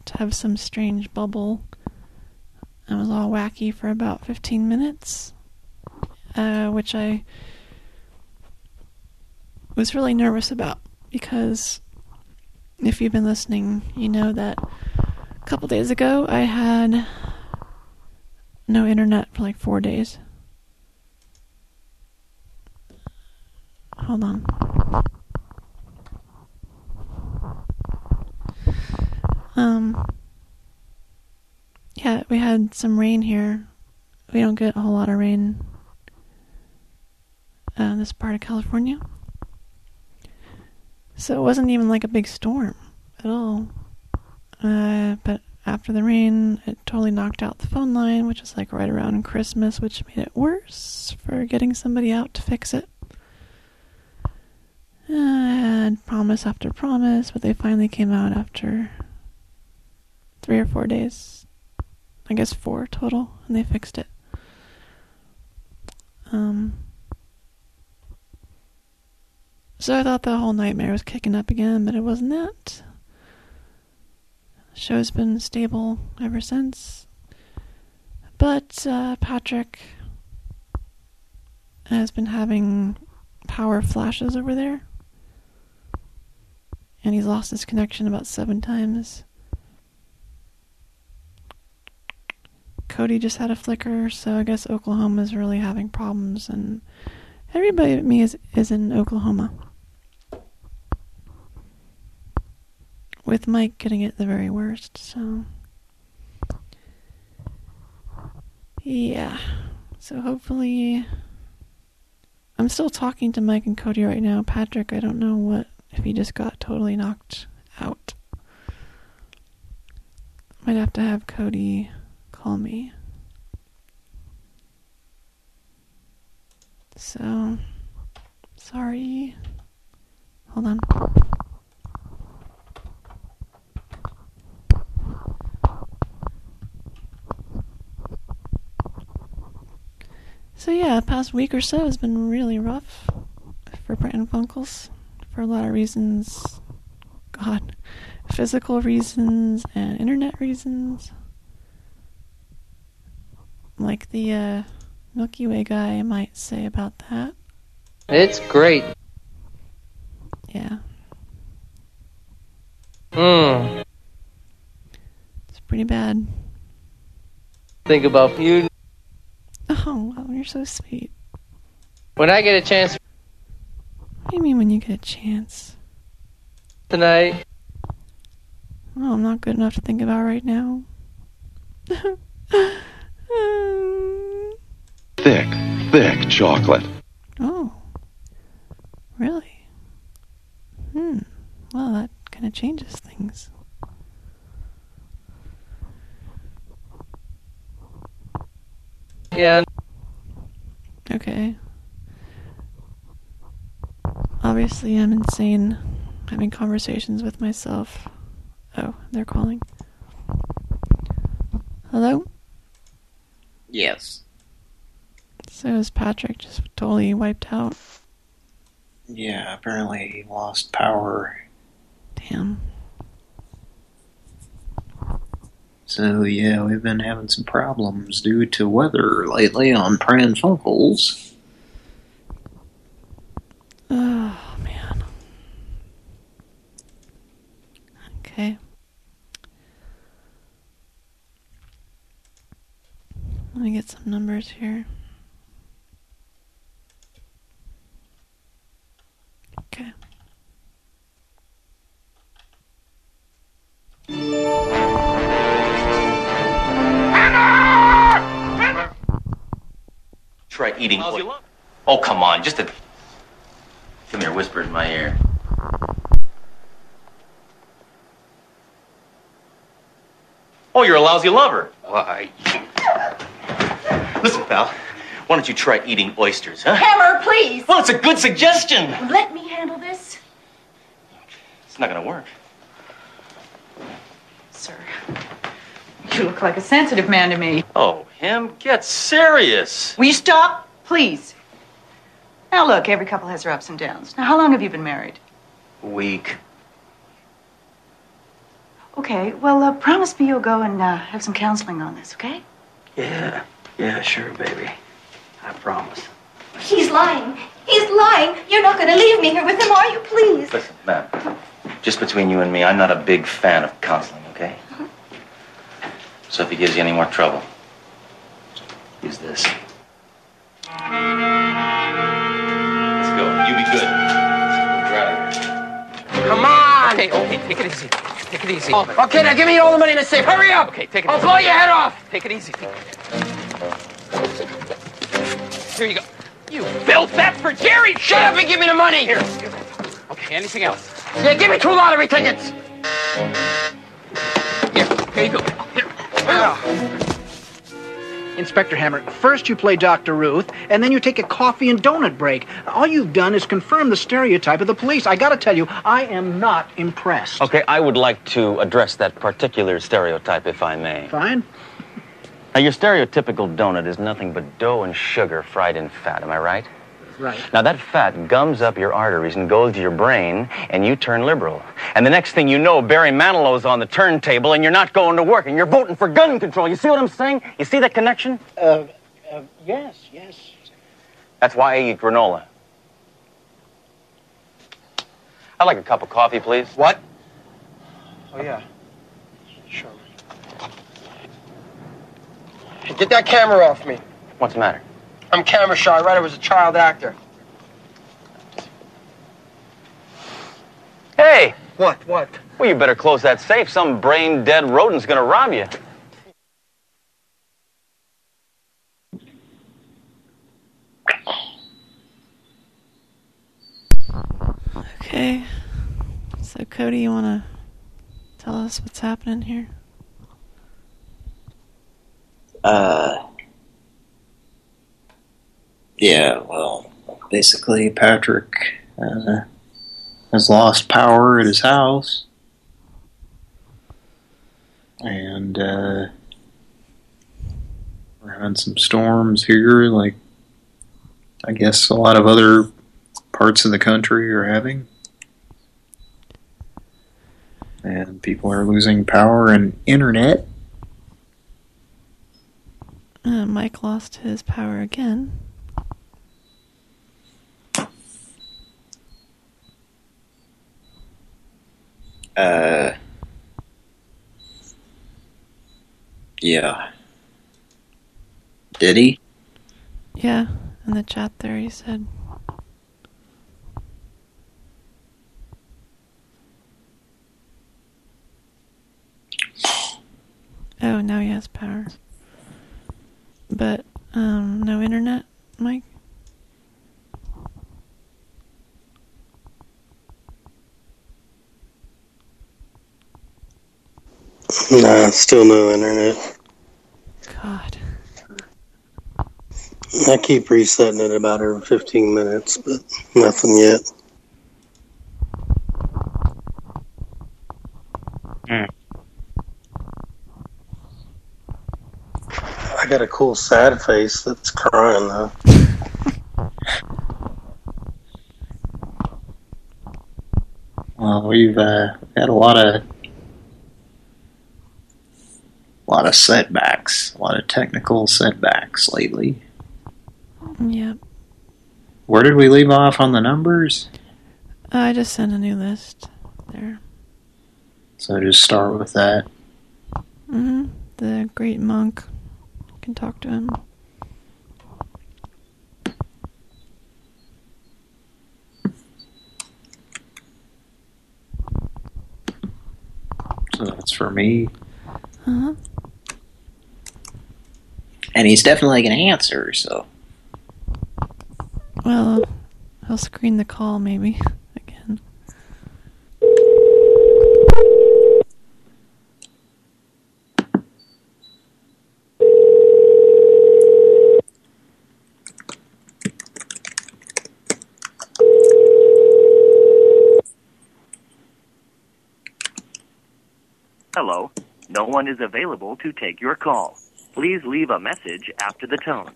to have some strange bubble. It was all wacky for about 15 minutes, uh, which I was really nervous about because if you've been listening, you know that a couple days ago I had no internet for like four days. Hold on. Um, yeah, we had some rain here. We don't get a whole lot of rain uh, in this part of California. So it wasn't even like a big storm at all. Uh, but after the rain, it totally knocked out the phone line, which is like right around Christmas, which made it worse for getting somebody out to fix it. Uh, promise after promise, but they finally came out after three or four days. I guess four total, and they fixed it. Um, so I thought the whole nightmare was kicking up again, but it wasn't that. Show's been stable ever since. But uh, Patrick has been having power flashes over there. And he's lost his connection about seven times. Cody just had a flicker, so I guess Oklahoma is really having problems, and everybody but me is, is in Oklahoma. With Mike getting it the very worst, so. Yeah. So hopefully. I'm still talking to Mike and Cody right now. Patrick, I don't know what. If he just got totally knocked out. Might have to have Cody call me. So, sorry. Hold on. So yeah, past week or so has been really rough for Pran Funkels for a lot of reasons. God, physical reasons and internet reasons. Like the uh, Milky Way guy might say about that. It's great. Yeah, Hmm. it's pretty bad. Think about you. Oh, wow, you're so sweet. When I get a chance What do you mean when you get a chance? tonight, Oh, I'm not good enough to think about right now. *laughs* Thick, thick chocolate. Oh, really? Hmm. Well, that kind of changes things. yeah, Okay. Obviously, I'm insane having conversations with myself. Oh, they're calling. Hello? Yes. So is Patrick just totally wiped out? Yeah, apparently he lost power. Damn. So yeah, we've been having some problems due to weather lately on Pran Funkels. Oh, man. Okay. Let me get some numbers here. Okay. Try eating. Oh, come on, just a. Come here, whisper in my ear. Oh, you're a lousy lover. Why? Listen, pal. Why don't you try eating oysters, huh? Hammer, please. Well, it's a good suggestion. Let me handle this. It's not gonna work. Sir, you look like a sensitive man to me. Oh, him? Get serious. Will you stop, please? Now, look, every couple has their ups and downs. Now, how long have you been married? A week. Okay, well, uh, promise me you'll go and uh, have some counseling on this, okay? Yeah. Yeah, sure, baby. I promise. He's lying. He's lying. You're not going to leave me here with him, are you? Please. Listen, man. Just between you and me, I'm not a big fan of counseling, okay? Uh-huh. So if he gives you any more trouble, use this. Let's go. You be good. We're out. Come on! Okay, okay, take it easy. Take it easy. Oh, okay, now give me all the money in the safe. Hurry up! Okay, take it I'll easy. blow your head off! Take it easy. Here you go. You built that for Jerry! Shut up and give me the money! Here. Okay, anything else? Yeah, give me two lottery tickets! Here, here you go. Here. Ah. Inspector Hammer, first you play Dr. Ruth, and then you take a coffee and donut break. All you've done is confirm the stereotype of the police. I gotta tell you, I am not impressed. Okay, I would like to address that particular stereotype, if I may. Fine. Now, your stereotypical donut is nothing but dough and sugar fried in fat, am I right? Right. Now, that fat gums up your arteries and goes to your brain, and you turn liberal. And the next thing you know, Barry Manilow's on the turntable, and you're not going to work, and you're voting for gun control. You see what I'm saying? You see that connection? Uh, uh, yes, yes. That's why I eat granola. I'd like a cup of coffee, please. What? Oh, yeah. Hey, Get that camera off me. What's the matter? I'm camera shy. I read I was a child actor. Hey! What? What? Well, you better close that safe. Some brain dead rodent's gonna rob you. Okay. So, Cody, you want to tell us what's happening here? Uh, yeah, well, basically Patrick uh, has lost power at his house. And uh, we're having some storms here, like I guess a lot of other parts of the country are having. And people are losing power and internet. Uh, Mike lost his power again. Uh, yeah. Did he? Yeah, in the chat there he said. Oh, now he has power. But, um, no internet, Mike? Nah, still no internet. God. I keep resetting it about every 15 minutes, but nothing yet. I got a cool sad face that's crying though. *laughs* Well, we've uh, had a lot of a lot of setbacks, a lot of technical setbacks lately. Yep. Where did we leave off on the numbers? Uh, I just sent a new list there. So just start with that. hmm The great monk. Can talk to him. So that's for me. Uh-huh. And he's definitely going to answer, so. Well, he'll screen the call maybe No one is available to take your call. Please leave a message after the tone.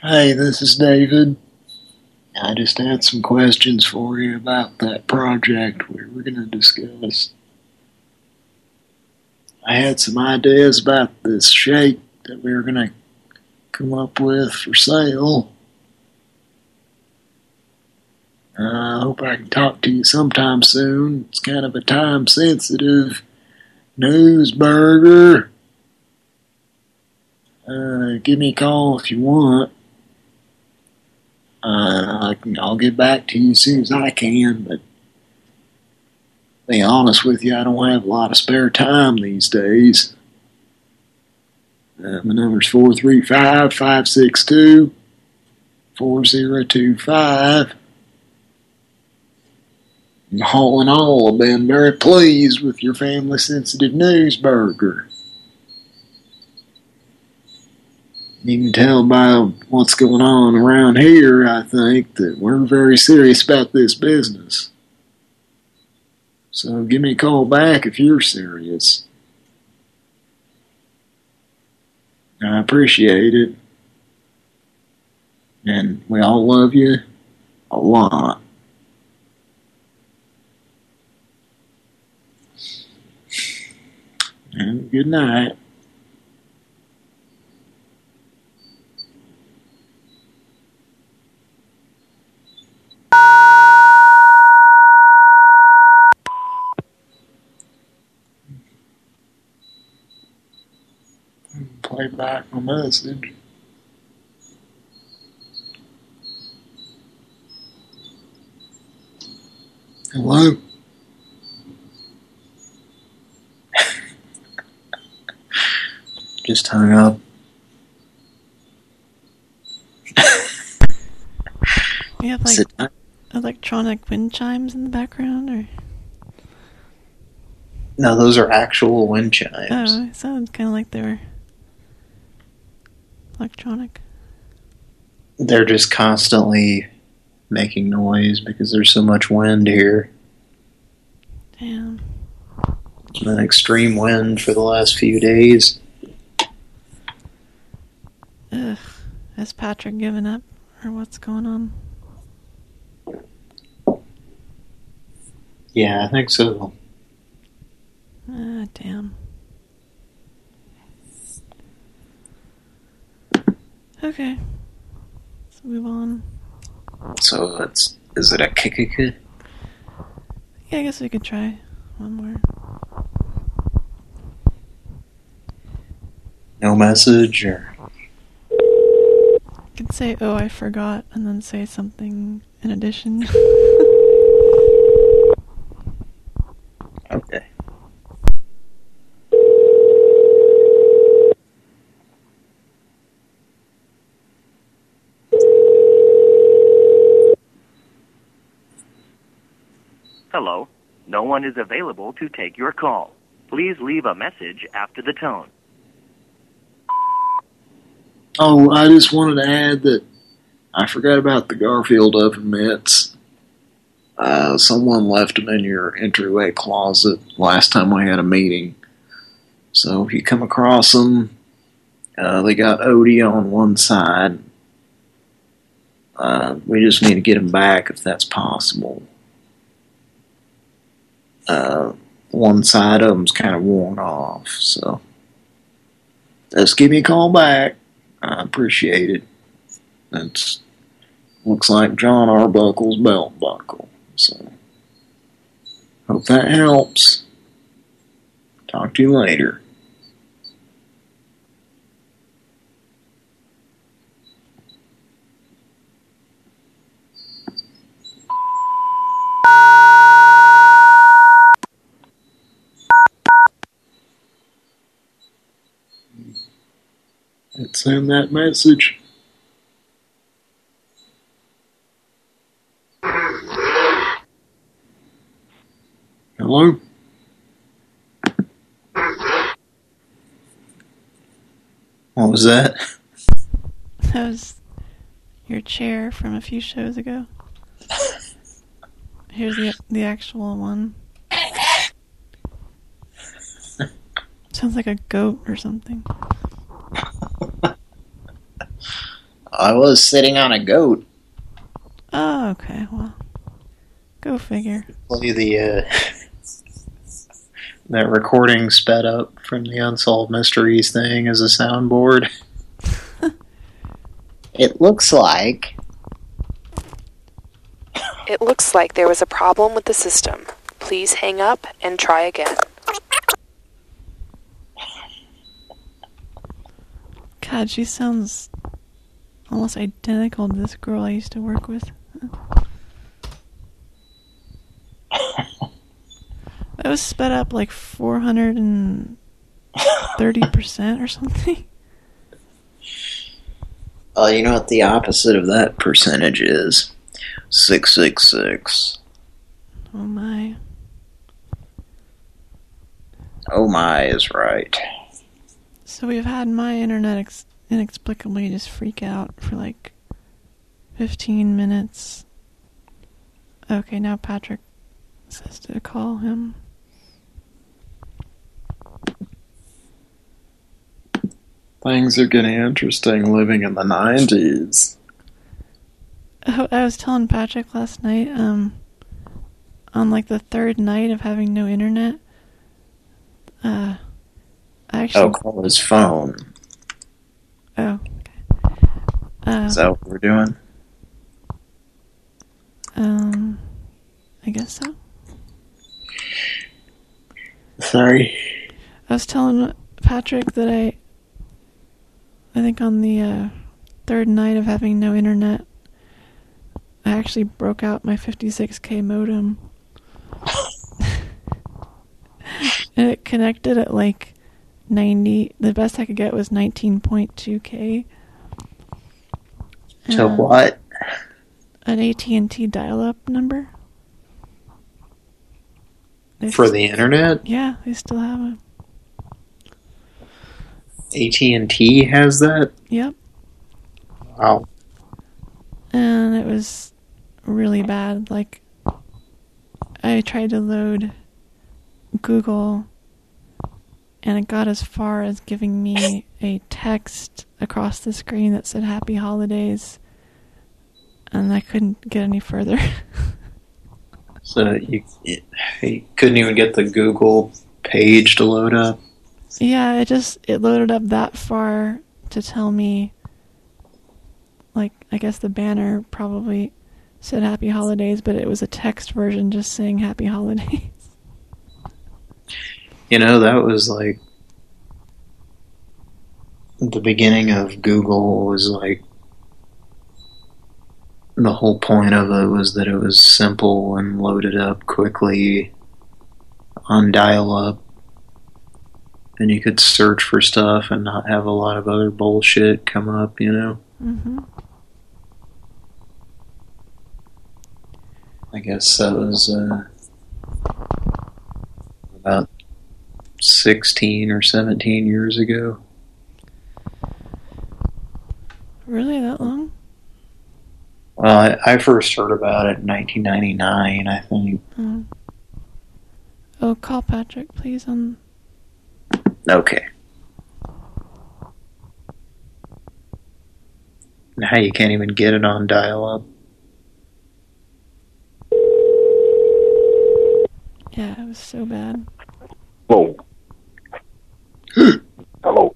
Hey, this is David. I just had some questions for you about that project we were going to discuss. I had some ideas about this shape that we were going to come up with for sale. I hope I can talk to you sometime soon. It's kind of a time-sensitive news burger. Uh, give me a call if you want. Uh, I can, I'll get back to you as soon as I can, but be honest with you, I don't have a lot of spare time these days. Uh, my number's 435-562-4025. And all in all, I've been very pleased with your family-sensitive news burger. You can tell by what's going on around here, I think, that we're very serious about this business. So give me a call back if you're serious. I appreciate it. And we all love you a lot. And good night. Play back my message. Hello? Just hung up. *laughs* We have like electronic wind chimes in the background, or No, those are actual wind chimes. oh, it sounded kind of like they were electronic. They're just constantly making noise because there's so much wind here. Damn. An extreme wind for the last few days. Ugh. Has Patrick given up, or what's going on? Yeah, I think so. Ah, damn. Okay. Let's move on. So it's is it a kick Yeah, I guess we could try one more. No message or You could say, oh, I forgot, and then say something in addition. *laughs* okay. Hello. No one is available to take your call. Please leave a message after the tone. Oh, I just wanted to add that I forgot about the Garfield oven mitts. Uh, someone left them in your entryway closet last time we had a meeting. So if you come across them, uh, they got Odie on one side. Uh, we just need to get them back if that's possible. Uh, one side of them's kind of worn off, so just give me a call back. I appreciate it. That's looks like John Arbuckle's belt buckle. So hope that helps. Talk to you later. Send that message. Hello? What was that? That was your chair from a few shows ago. Here's the the actual one. Sounds like a goat or something. I was sitting on a goat. Oh, okay. Well, go figure. Play the uh, that recording sped up from the Unsolved Mysteries thing as a soundboard. *laughs* it looks like It looks like there was a problem with the system. Please hang up and try again. God, she sounds almost identical to this girl I used to work with. *laughs* That was sped up like 430% or something. Uh, you know what the opposite of that percentage is? 666. Oh my. Oh my is right. So we've had my internet ex inexplicably just freak out for like 15 minutes. Okay, now Patrick says to call him. Things are getting interesting living in the 90s. Oh, I was telling Patrick last night, um, on like the third night of having no internet, uh, I actually. Oh, call his phone. Oh, okay. Uh, Is that what we're doing? Um, I guess so. Sorry. I was telling Patrick that I, I think on the uh, third night of having no internet, I actually broke out my 56k modem. *laughs* *laughs* and it connected at like 90. The best I could get was 19.2k. To Uh, what? An AT&T dial-up number. They For the internet? Yeah, they still have it. AT&T has that? Yep. Wow. and it was really bad. Like, I tried to load Google, and it got as far as giving me a text across the screen that said "Happy Holidays," and I couldn't get any further. *laughs* So you, you couldn't even get the Google page to load up? yeah, it just it loaded up that far to tell me, like, I guess the banner probably said "Happy Holidays," but it was a text version just saying "Happy Holidays." *laughs* You know, that was like the beginning of Google was like the whole point of it was that it was simple and loaded up quickly on dial-up and you could search for stuff and not have a lot of other bullshit come up, you know? hmm I guess that was uh, about 16 or 17 years ago. Really, that long? Well, I, I first heard about it in 1999, I think. Oh. Oh, call Patrick, please. On Okay. Now you can't even get it on dial-up. Yeah, it was so bad. Whoa. Hello.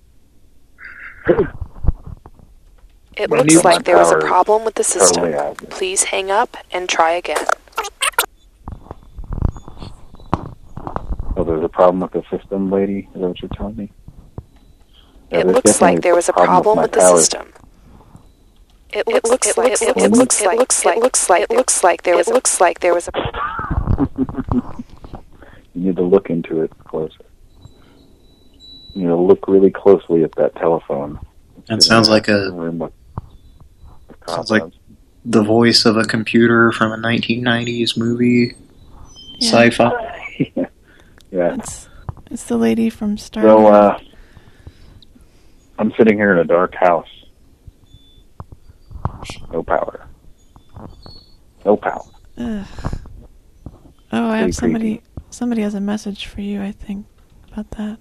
It My looks like there was a problem with the system. totally. Please hang up and try again. Oh, there's a problem with the system, lady? Is that what you're telling me? Yeah, It looks like there was a problem my with the power. system. It looks like it looks like it looks like it looks like it looks like it looks like there was it looks like there was a *laughs* You need to look into it closer. You know, look really closely at that telephone. That sounds like a Room with- with sounds like the voice of a computer from a 1990s movie, sci-fi. *laughs* yeah. It's it's the lady from Star. So, uh, I'm sitting here in a dark house. No power. No power. Ugh. Oh, I Pretty have somebody. Somebody has a message for you. I think about that.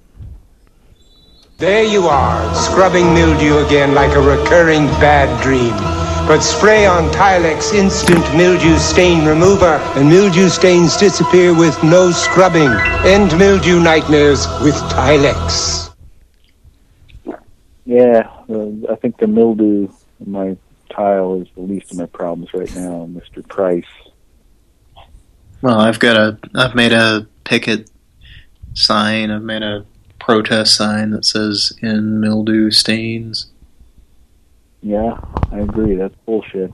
There you are, scrubbing mildew again like a recurring bad dream. But spray on Tilex Instant Mildew Stain Remover, and mildew stains disappear with no scrubbing. End mildew nightmares with Tilex. Yeah, uh, I think the mildew in my tile is the least of my problems right now, Mr. Price. Well, I've got a, I've made a picket sign. I've made a protest sign that says "In mildew stains." Yeah, I agree. That's bullshit.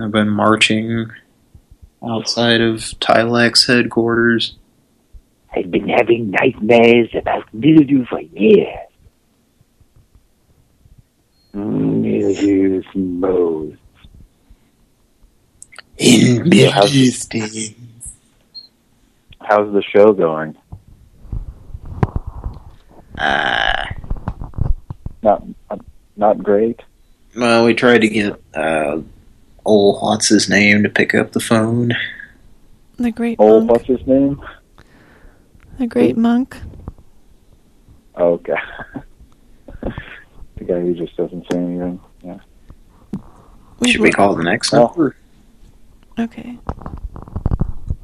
I've been marching outside of Tilex headquarters. I've been having nightmares about mildew for years. Mildew smells. In mildew stains. How's the show going? Uh, Not, not great. well, we tried to get uh, old what's his name to pick up the phone. The great Oh, monk. what's his name? The great monk. Oh, okay. *laughs* the guy who just doesn't say anything. Yeah. Should we call the next Well, number? Okay.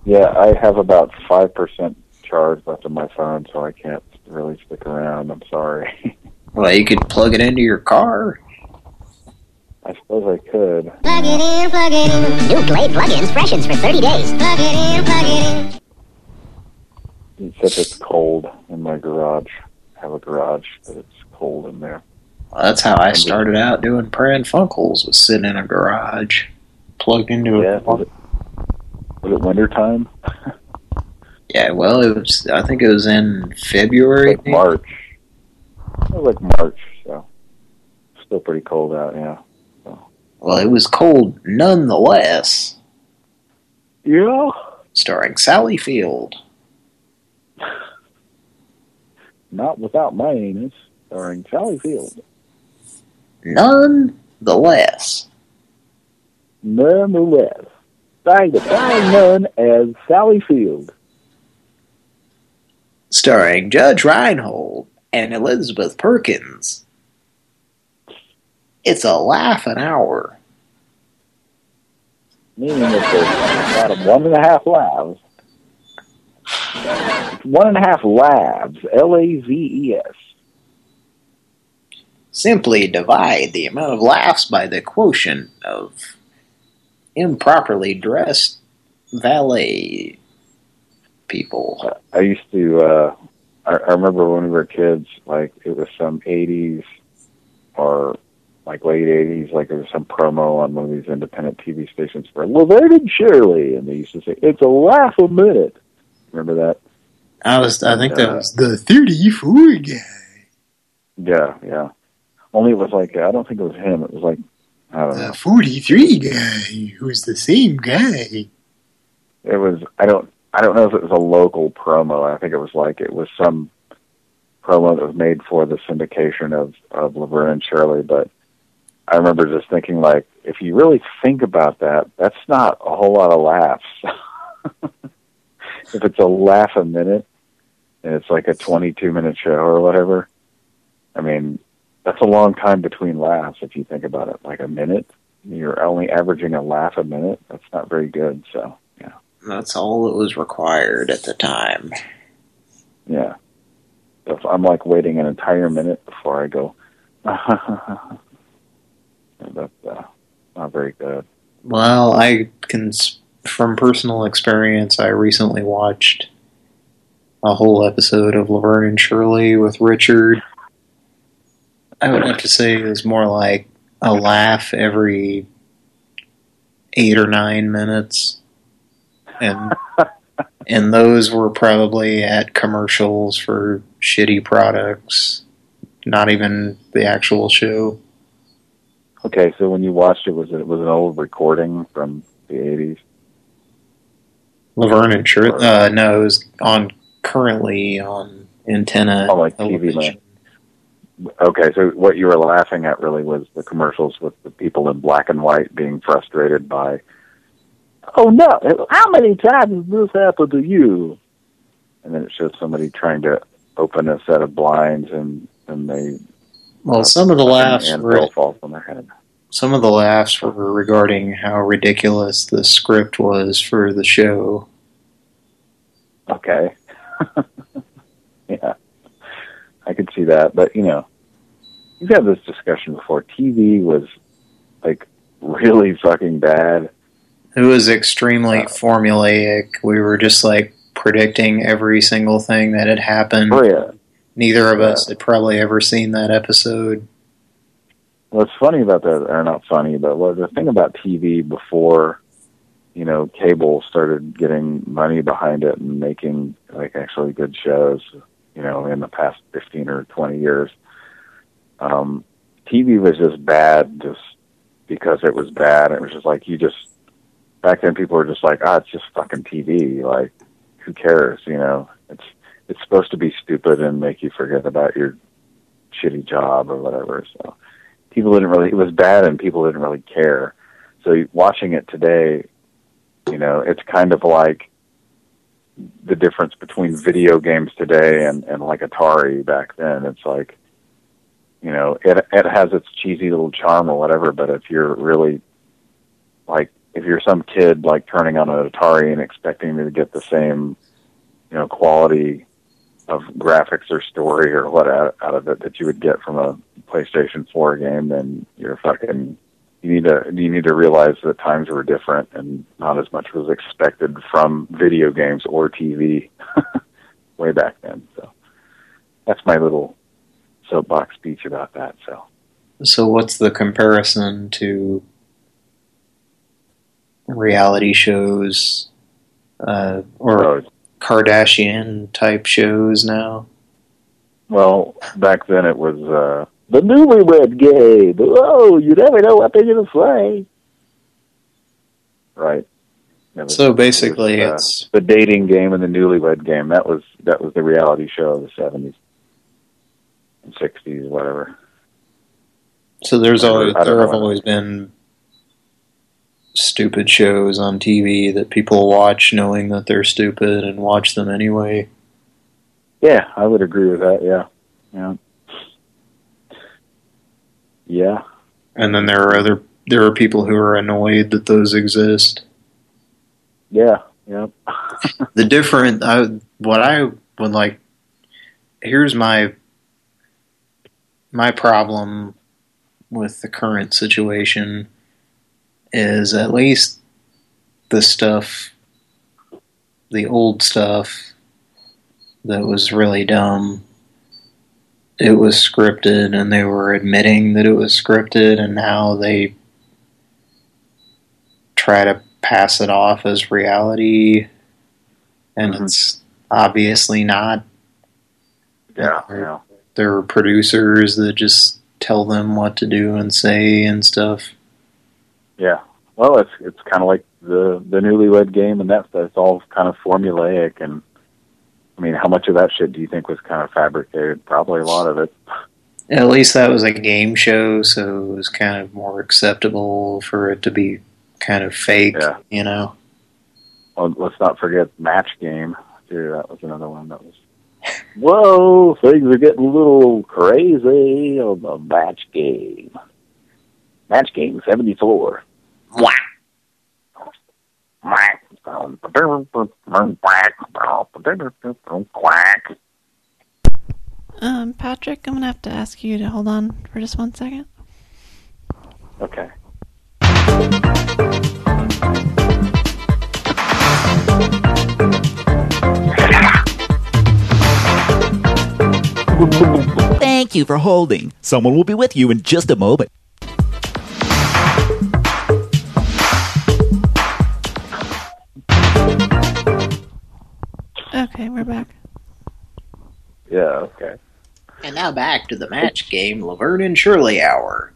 Yeah, I have about five percent charge left on my phone, so I can't really stick around. I'm sorry. *laughs* Well, you could plug it into your car. I suppose I could. Plug it in, plug it in. New Glade plug-ins, freshens for 30 days. Plug it in, plug it in. Except it's cold in my garage. I have a garage, but it's cold in there. Well, that's how I started out doing Pran Funkels. Was sitting in a garage, plugged into Yeah, a. was it, was it winter time? *laughs* Yeah, well, it was. I think it was in February. Like March. It was like March, so still pretty cold out. Yeah. Well, it was cold nonetheless. Yeah. Starring Sally Field. Not without my anus, starring Sally Field. Nonetheless. Nonetheless, starring the nun as Sally Field. Starring Judge Reinhold and Elizabeth Perkins. It's a laugh an hour. Meaning that there's about one and a half labs. One and a half labs. L-A-V-E-S. Simply divide the amount of laughs by the quotient of improperly dressed valet people. I used to, uh, I, I remember when we were kids, like it was some 80s or like late 80s, like there was some promo on one of these independent TV stations for Laverne and Shirley, and they used to say, it's a laugh a minute. Remember that? I was, I think that Uh, was the 34 guy. Yeah, yeah. Only it was like, I don't think it was him. It was like, I don't know. The 43 guy, who's the same guy. It was, I don't, I don't know if it was a local promo. I think it was like, it was some promo that was made for the syndication of, of Laverne and Shirley, but I remember just thinking like, if you really think about that, that's not a whole lot of laughs. *laughs* if it's a laugh a minute, and it's like a 22 minute show or whatever. I mean, that's a long time between laughs if you think about it. Like a minute, you're only averaging a laugh a minute. That's not very good. So That's all that was required at the time. yeah. So if I'm like waiting an entire minute before I go, *laughs* that's uh, not very good. Well, I can, from personal experience, I recently watched a whole episode of Laverne and Shirley with Richard. I would have to say it was more like a laugh every eight or nine minutes. And and those were probably at commercials for shitty products, not even the actual show. Okay, so when you watched it, was it was an old recording from the 80s? Laverne and Shirley. Uh, no, it was on currently on antenna. Oh, like TV land. Okay, so what you were laughing at really was the commercials with the people in black and white being frustrated by, oh no, how many times has this happened to you? And then it shows somebody trying to open a set of blinds and, and they... Well, uh, some of the laughs were falls on their head. some of the laughs were regarding how ridiculous the script was for the show. Okay. *laughs* yeah. I could see that. But, you know, we've had this discussion before. TV was, like, really fucking bad. It was extremely Uh, formulaic. We were just like predicting every single thing that had happened. Oh, yeah. Neither of us had probably ever seen that episode. What's funny about that, or not funny, but what the thing about TV before, you know, cable started getting money behind it and making like actually good shows, you know, in the past fifteen or twenty years, um, TV was just bad just because it was bad. It was just like you just back then people were just like, ah, it's just fucking TV. Like, who cares? You know, it's it's supposed to be stupid and make you forget about your shitty job or whatever. So people didn't really it was bad and people didn't really care. So watching it today, you know, it's kind of like the difference between video games today and and like Atari back then. It's like you know, it it has its cheesy little charm or whatever, but if you're really like if you're some kid like turning on an Atari and expecting to get the same, you know, quality of graphics or story or what out, out of it that you would get from a PlayStation 4 game, then you're fucking. You need to you need to realize that times were different and not as much was expected from video games or TV *laughs* way back then. So that's my little soapbox speech about that. So So what's the comparison to reality shows uh, or Kardashian type shows now? Well, back then it was uh, the newlywed game. Oh, you never know what they're going to say. Right. Was- So basically it was, uh, it's- the dating game and the newlywed game. That was that was the reality show of the seventies and sixties, whatever. So there's always there have always been stupid shows on TV that people watch knowing that they're stupid and watch them anyway. Yeah, I would agree with that. Yeah, yeah, yeah. And then there are other there are people who are annoyed that those exist. Yeah, yeah. *laughs* the different I, what I would like here's my my problem with the current situation is at least the stuff the old stuff that was really dumb. It was scripted and they were admitting that it was scripted and now they try to pass it off as reality. And mm-hmm. it's obviously not. Yeah, yeah. there are producers that just tell them what to do and say and stuff Yeah. Well, it's it's kind of like the the newlywed game, and that's that's all kind of formulaic. And I mean, how much of that shit do you think was kind of fabricated? Probably a lot of it. At least that was a game show, so it was kind of more acceptable for it to be kind of fake, Yeah. you know. Well, let's not forget Match Game. Too. That was another one that was Whoa, things are getting a little crazy on the match game. Match game 74. Whack. Whack. Quack. Um, Patrick, I'm gonna have to ask you to hold on for just one second. Okay. Thank you for holding. Someone will be with you in just a moment. Okay, we're back. Yeah, okay. And now back to the match game, Laverne and Shirley Hour.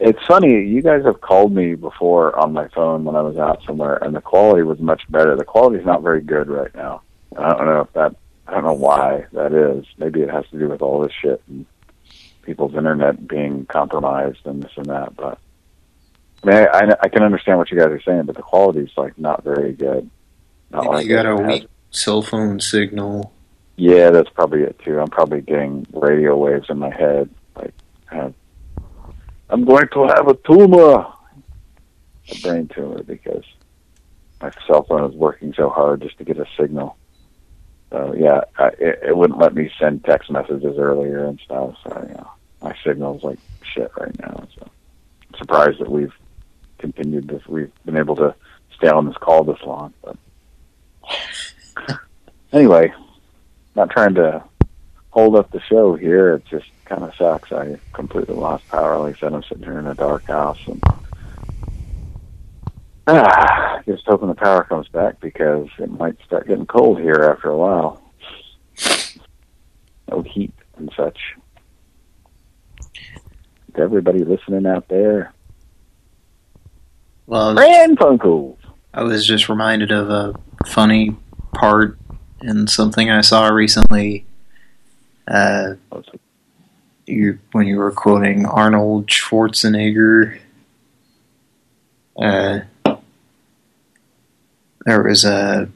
It's funny, you guys have called me before on my phone when I was out somewhere, and the quality was much better. The quality's not very good right now. I don't know if that, I don't know why that is. Maybe it has to do with all this shit and people's internet being compromised and this and that, but I mean, I, I, I can understand what you guys are saying, but the quality's like not very good. Not like you got it a has- weak cell phone signal. Yeah, that's probably it too. I'm probably getting radio waves in my head. Like, I'm going to have a tumor, a brain tumor, because my cell phone is working so hard just to get a signal. So yeah, I, it, it wouldn't let me send text messages earlier and stuff. So yeah, my signal's like shit right now. So I'm surprised that we've continued this. We've been able to stay on this call this long. But anyway, not trying to hold up the show here. It just kind of sucks. I completely lost power. Like I said, I'm sitting here in a dark house and ah, just hoping the power comes back because it might start getting cold here after a while. No heat and such. To everybody listening out there, Well, Pran Funkels. I was just reminded of a funny part in something I saw recently. Uh, you when you were quoting Arnold Schwarzenegger. Uh, there was a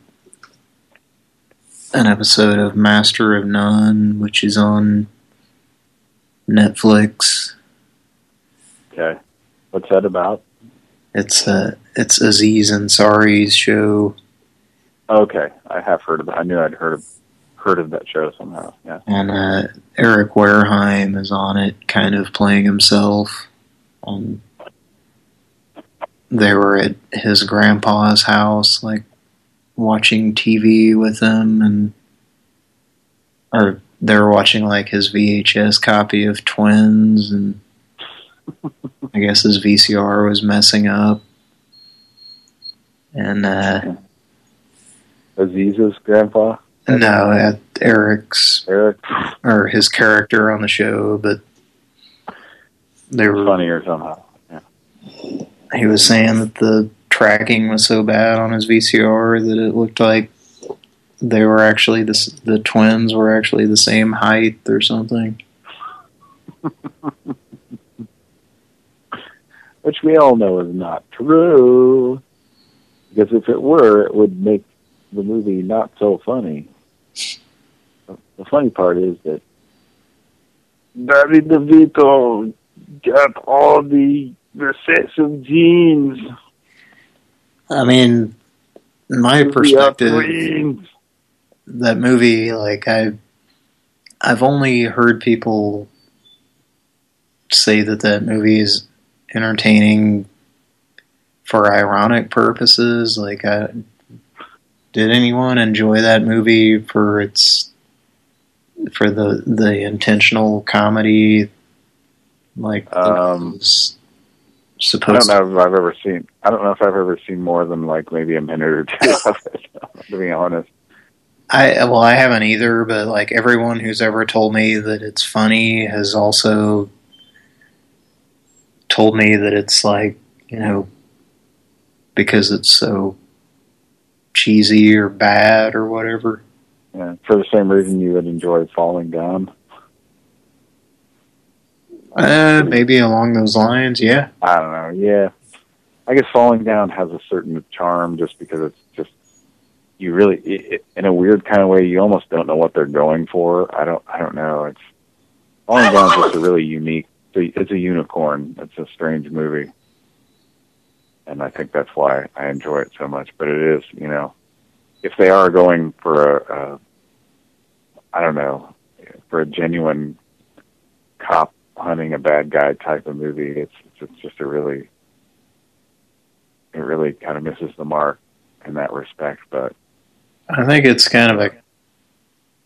an episode of Master of None, which is on Netflix. Okay, what's that about? It's uh, it's Aziz Ansari's show. Okay, I have heard of. I knew I'd heard of heard of that show somehow. Yeah. And uh, Eric Wareheim is on it, kind of playing himself. Um, they were at his grandpa's house, like watching TV with him, and or they were watching like his VHS copy of Twins, and *laughs* I guess his VCR was messing up. And uh, Aziz's grandpa. no, at Eric's Eric or his character on the show, but they were funnier somehow. Yeah. He was saying that the tracking was so bad on his VCR that it looked like they were actually the the twins were actually the same height or something. *laughs* which we all know is not true. Because if it were, it would make the movie not so funny. The funny part is that Danny DeVito got all the recessive genes. I mean, in my The perspective, upbringing. that movie, like I, I've only heard people say that that movie is entertaining for ironic purposes. Like, I, did anyone enjoy that movie for its for the the intentional comedy? Like, Um, I don't know if I've ever seen. I don't know if I've ever seen more than like maybe a minute or two of it. *laughs* To be honest, I well, I haven't either, but like everyone who's ever told me that it's funny has also told me that it's like you know because it's so cheesy or bad or whatever. yeah, for the same reason you would enjoy Falling Down. Uh, maybe along those lines, yeah. I don't know. Yeah, I guess Falling Down has a certain charm just because it's just you really, it, in a weird kind of way, you almost don't know what they're going for. I don't, I don't know. It's Falling Down is just a really unique. It's a, it's a unicorn. It's a strange movie, and I think that's why I enjoy it so much. But it is, you know, if they are going for a, a I don't know, for a genuine cop hunting a bad guy type of movie, it's it's just a really it really kind of misses the mark in that respect. But I think it's kind of a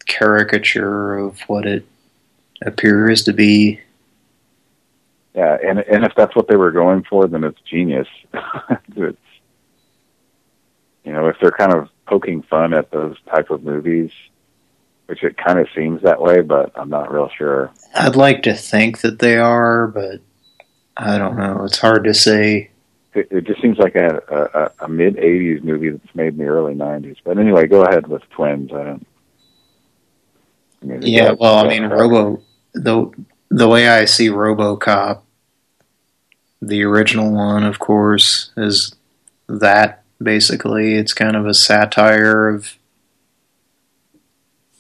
caricature of what it appears to be. Yeah, and and if that's what they were going for, then it's genius. *laughs* it's you know if they're kind of poking fun at those type of movies, which it kind of seems that way, but I'm not real sure. I'd like to think that they are, but I don't know. It's hard to say. It, it just seems like a, a, a mid '80s movie that's made in the early '90s. But anyway, go ahead with Twins. I don't. I mean, Yeah, yeah, well, I mean, Robo the the way I see RoboCop, the original one, of course, is that basically it's kind of a satire of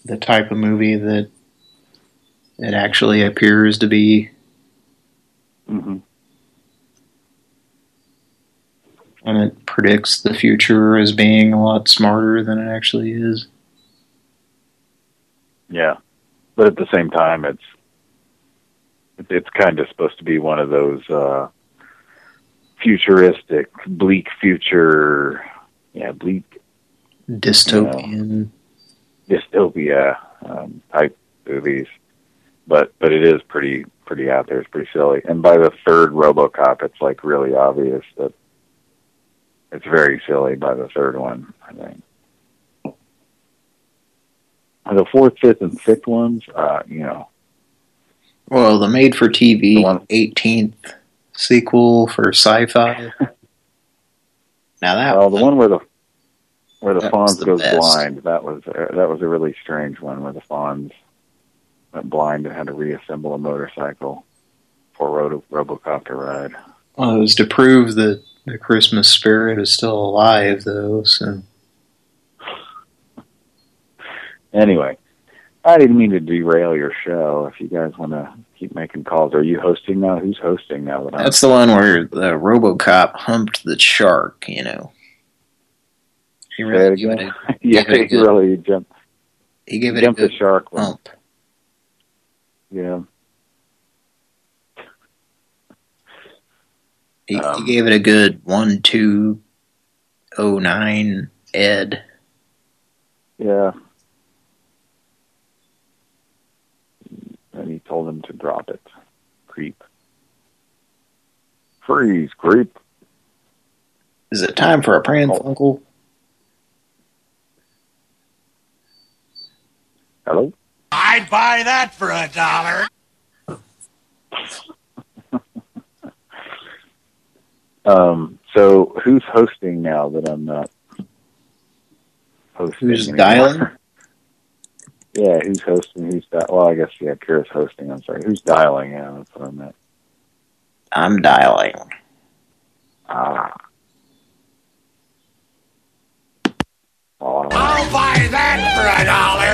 the type of movie that it actually appears to be. hmm And it predicts the future as being a lot smarter than it actually is. Yeah, but at the same time, it's it- it's kind of supposed to be one of those uh futuristic, bleak future, yeah, bleak Dystopian. dystopia um, type movies. But but it is pretty pretty out there. It's pretty silly. And by the third RoboCop, it's like really obvious that it's very silly. By the third one, I think. The fourth, fifth, and sixth ones, uh, you know, Well, the made-for-TV 18th sequel for sci-fi. now that well, the one where the where the Fonz the goes best. blind, that was uh, that was a really strange one where the Fonz went blind and had to reassemble a motorcycle for Robo RoboCop to ride. Well, it was to prove that the Christmas spirit is still alive, though. So Anyway, I didn't mean to derail your show. If you guys want to keep making calls, are you hosting now? Who's hosting now? That I'm that's the one where the RoboCop humped the shark. You know, he really it gave it again? a, *laughs* yeah, gave it a he good, really jumped. he gave it a good the shark hump. Yeah. He, Um, he gave it a good one two oh nine Ed. Yeah. And he told him to drop it. Creep. Freeze, creep. Is it time for a prank, Uncle? Hello? I'd buy that for a dollar. Um, so who's hosting now that I'm not hosting? Who's anymore? dialing? Yeah, who's hosting? Who's di- well? I guess yeah, Kira's hosting. I'm sorry. Who's dialing? Yeah, that's what I meant. I'm dialing. Ah. Oh, I'll buy that for a dollar.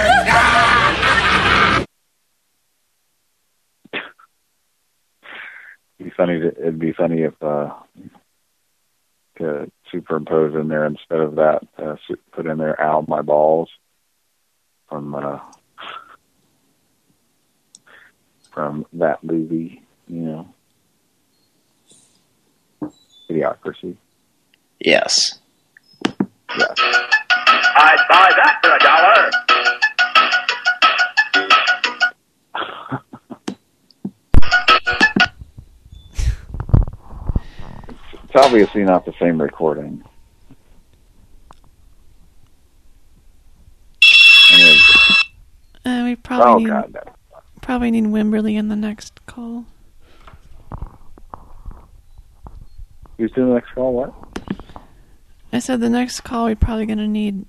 it'd *laughs* be funny. To, it'd be funny if uh, to superimpose in there instead of that, uh, put in there "ow my balls" from uh, from that movie. You know, Idiocracy. Yes. Yeah. I'd buy that for a dollar. *laughs* It's obviously not the same recording. Anyways, Uh, we probably oh need god, no. probably need Wimberly in the next call. who's doing the next call? What? I said the next call we're probably gonna need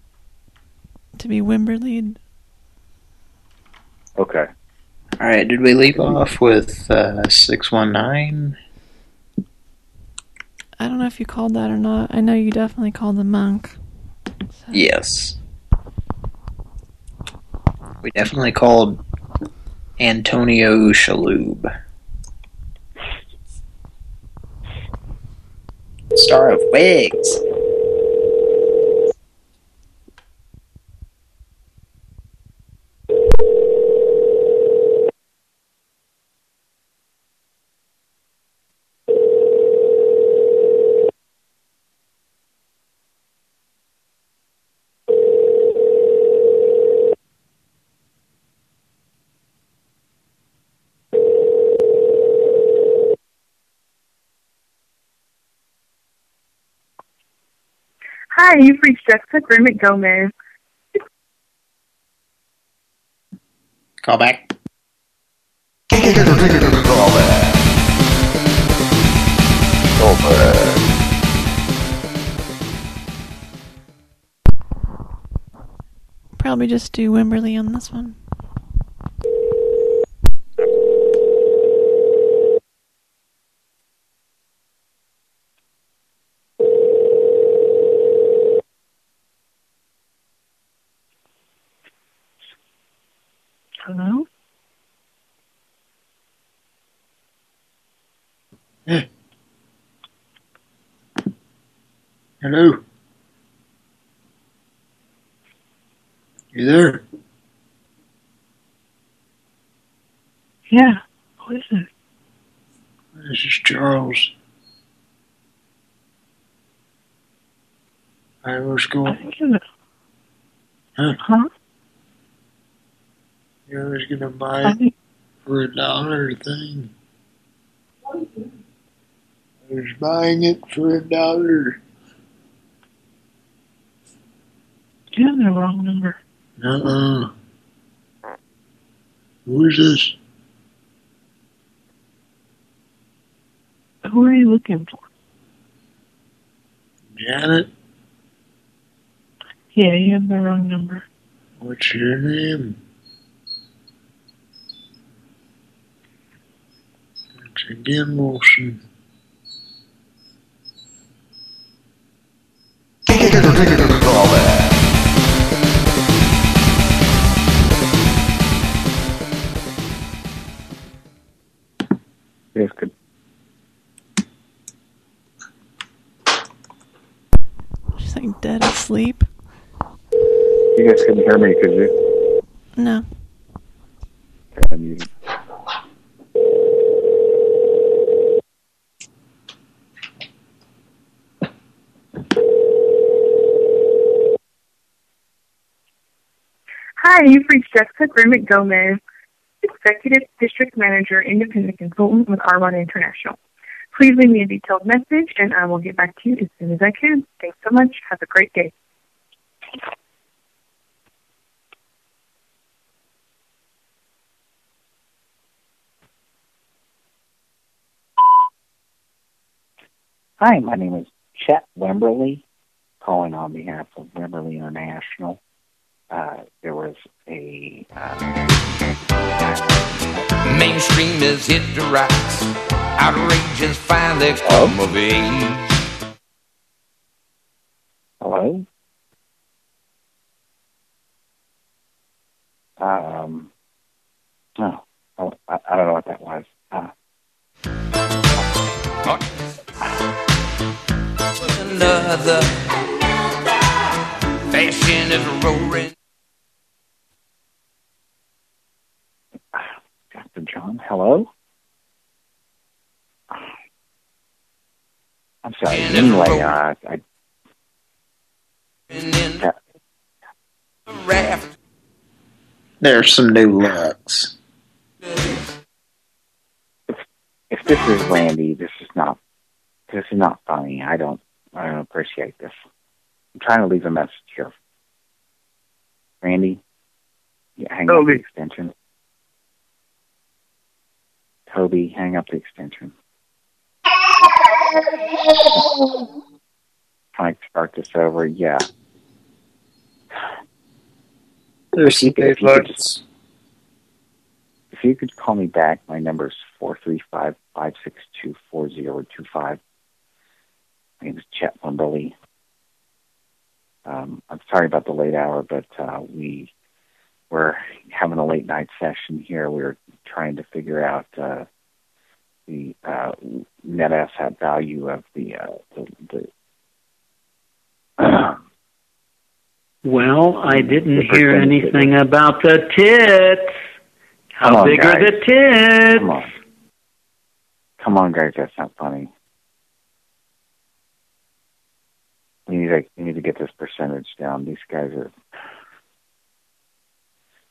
to be Wimberly. Okay. All right. Did we leave off with uh, six one nine? I don't know if you called that or not. I know you definitely called the monk. Yes. We definitely called Antonio Shalhoub. Star of Wings. Hi, you've reached Jessica Grimmett Gomez. Call back. Probably just do Wimberly on this one. Hello? Hello. You there? Yeah. Who is it? This is Charles. I was going. Huh? Huh? You was gonna buy I it think- for a dollar thing. I was buying it for a dollar. You have the wrong number. Uh-uh. Who is this? Who are you looking for? Janet? Yeah, you have the wrong number. What's your name? It's again Wilson. Yes, good. She's like dead asleep. You guys couldn't hear me, could you? No. Okay, I muted. Hi, you've reached Jessica Grimmett Gomez, Executive District Manager, Independent Consultant with Armon International. Please leave me a detailed message and I will get back to you as soon as I can. Thanks so much. Have a great day. Hi, my name is Chet Wimberly, calling on behalf of Wimberly International. Uh, there was a uh, Mainstream has hit the rocks. Outrage has finally come of age. hello. Um, no, oh, I, I don't know what that was. Uh, Another fashion is roaring. Dr. John, hello. I'm sorry. Anyway, uh, I, There's some new looks. if this is Randy, this is not this is not funny. I don't I don't appreciate this. I'm trying to leave a message here. Randy, yeah, hang on the extension. Toby, hang up the extension. Can I start this over? Yeah. There's some If you could If you could call me back, my number is four three five five six two four zero two five. My name is Chet Wimberly. Um, I'm sorry about the late hour, but uh, we we're having a late night session here. We're trying to figure out uh, the uh, net asset value of the uh, the, the *clears throat* Well, I didn't hear anything about the tits. How on, big are the tits? Come on. Come on, guys, that's not funny. We need to we need to get this percentage down. These guys are.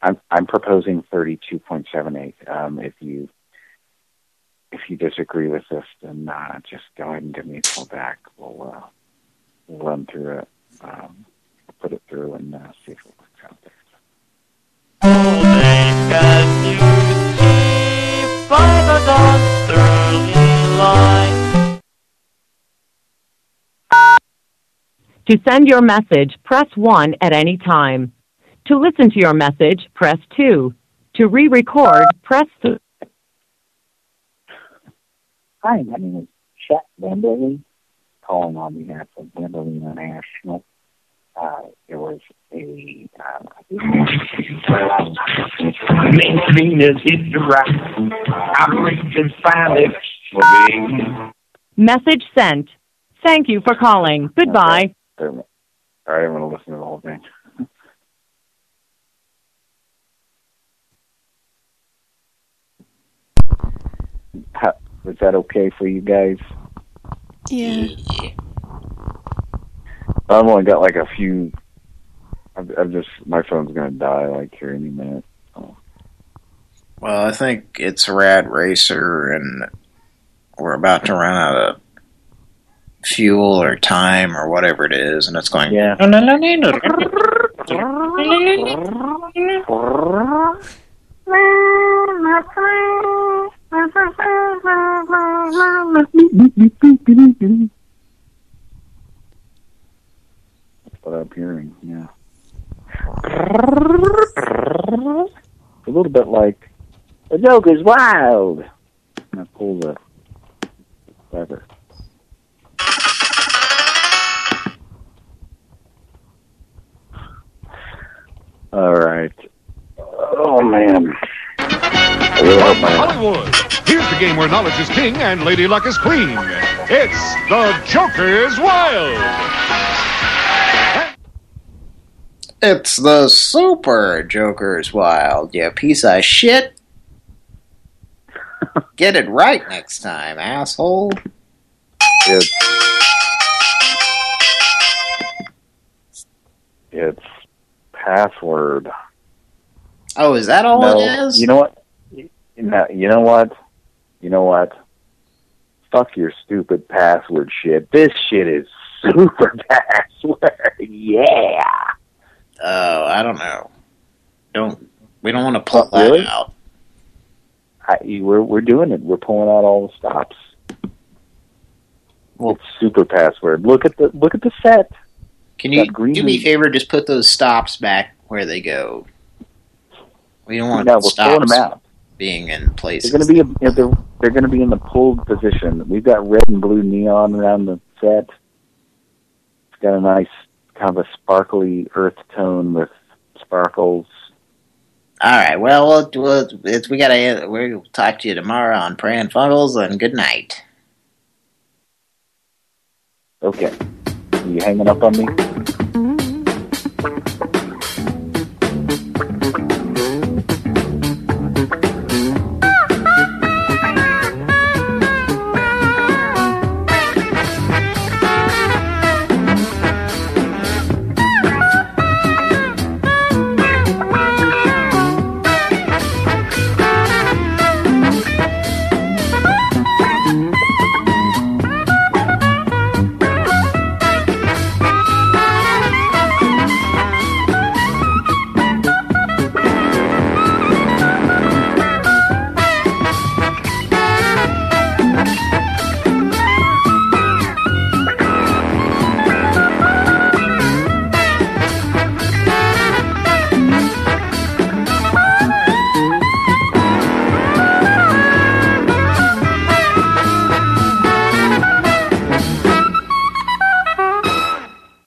I'm I'm proposing thirty two point seven eight. Um, if you if you disagree with this, then uh, just go ahead and give me a call back. We'll uh, we'll run through it, um, put it through, and uh, see if it works out there. To send your message, press 1 at any time. To listen to your message, press 2. To re-record, press 3. Hi, my name is Chet Wimberly, calling on behalf of Wimberly International. Uh, there was a uh, Main cleaners hit the rack. Operations finally. Message sent. Thank you for calling. Goodbye. All right, I'm going to listen to the whole thing. How, was that okay for you guys? Yeah. I've only got like a few. I've, I've just my phone's gonna die like here any minute. Well, I think it's Rad Racer, and we're about to run out of fuel or time or whatever it is, and it's going. Yeah. *laughs* *laughs* That's what I'm hearing. Yeah. A little bit like the joke is wild. And I pull the lever. All right. Oh man. I really hope my Hollywood. Here's the game where knowledge is king and Lady Luck is queen. It's The Joker's Wild. It's the Super Joker's Wild, you piece of shit. Get it right next time, asshole. It's it's password. Oh, is that all no, it is? You know what? You know, you know what? You know what? Fuck your stupid password shit. This shit is *laughs* super password. yeah. Oh, I don't know. Don't we don't want to pull Oh, really? that out. I, we're we're doing it. We're pulling out all the stops. Well, it's super password. Look at the look at the set. Can you do me a favor? Just put those stops back where they go. We don't want No, we're pulling them out. Being in places. They're going to be you know, they're they're going to be in the pulled position. We've got red and blue neon around the set. It's got a nice kind of a sparkly earth tone with sparkles. All right. Well, we'll, we'll it's, we gotta we'll talk to you tomorrow on Pran Funkels and good night. Okay, Are you hanging up on me? Mm-hmm.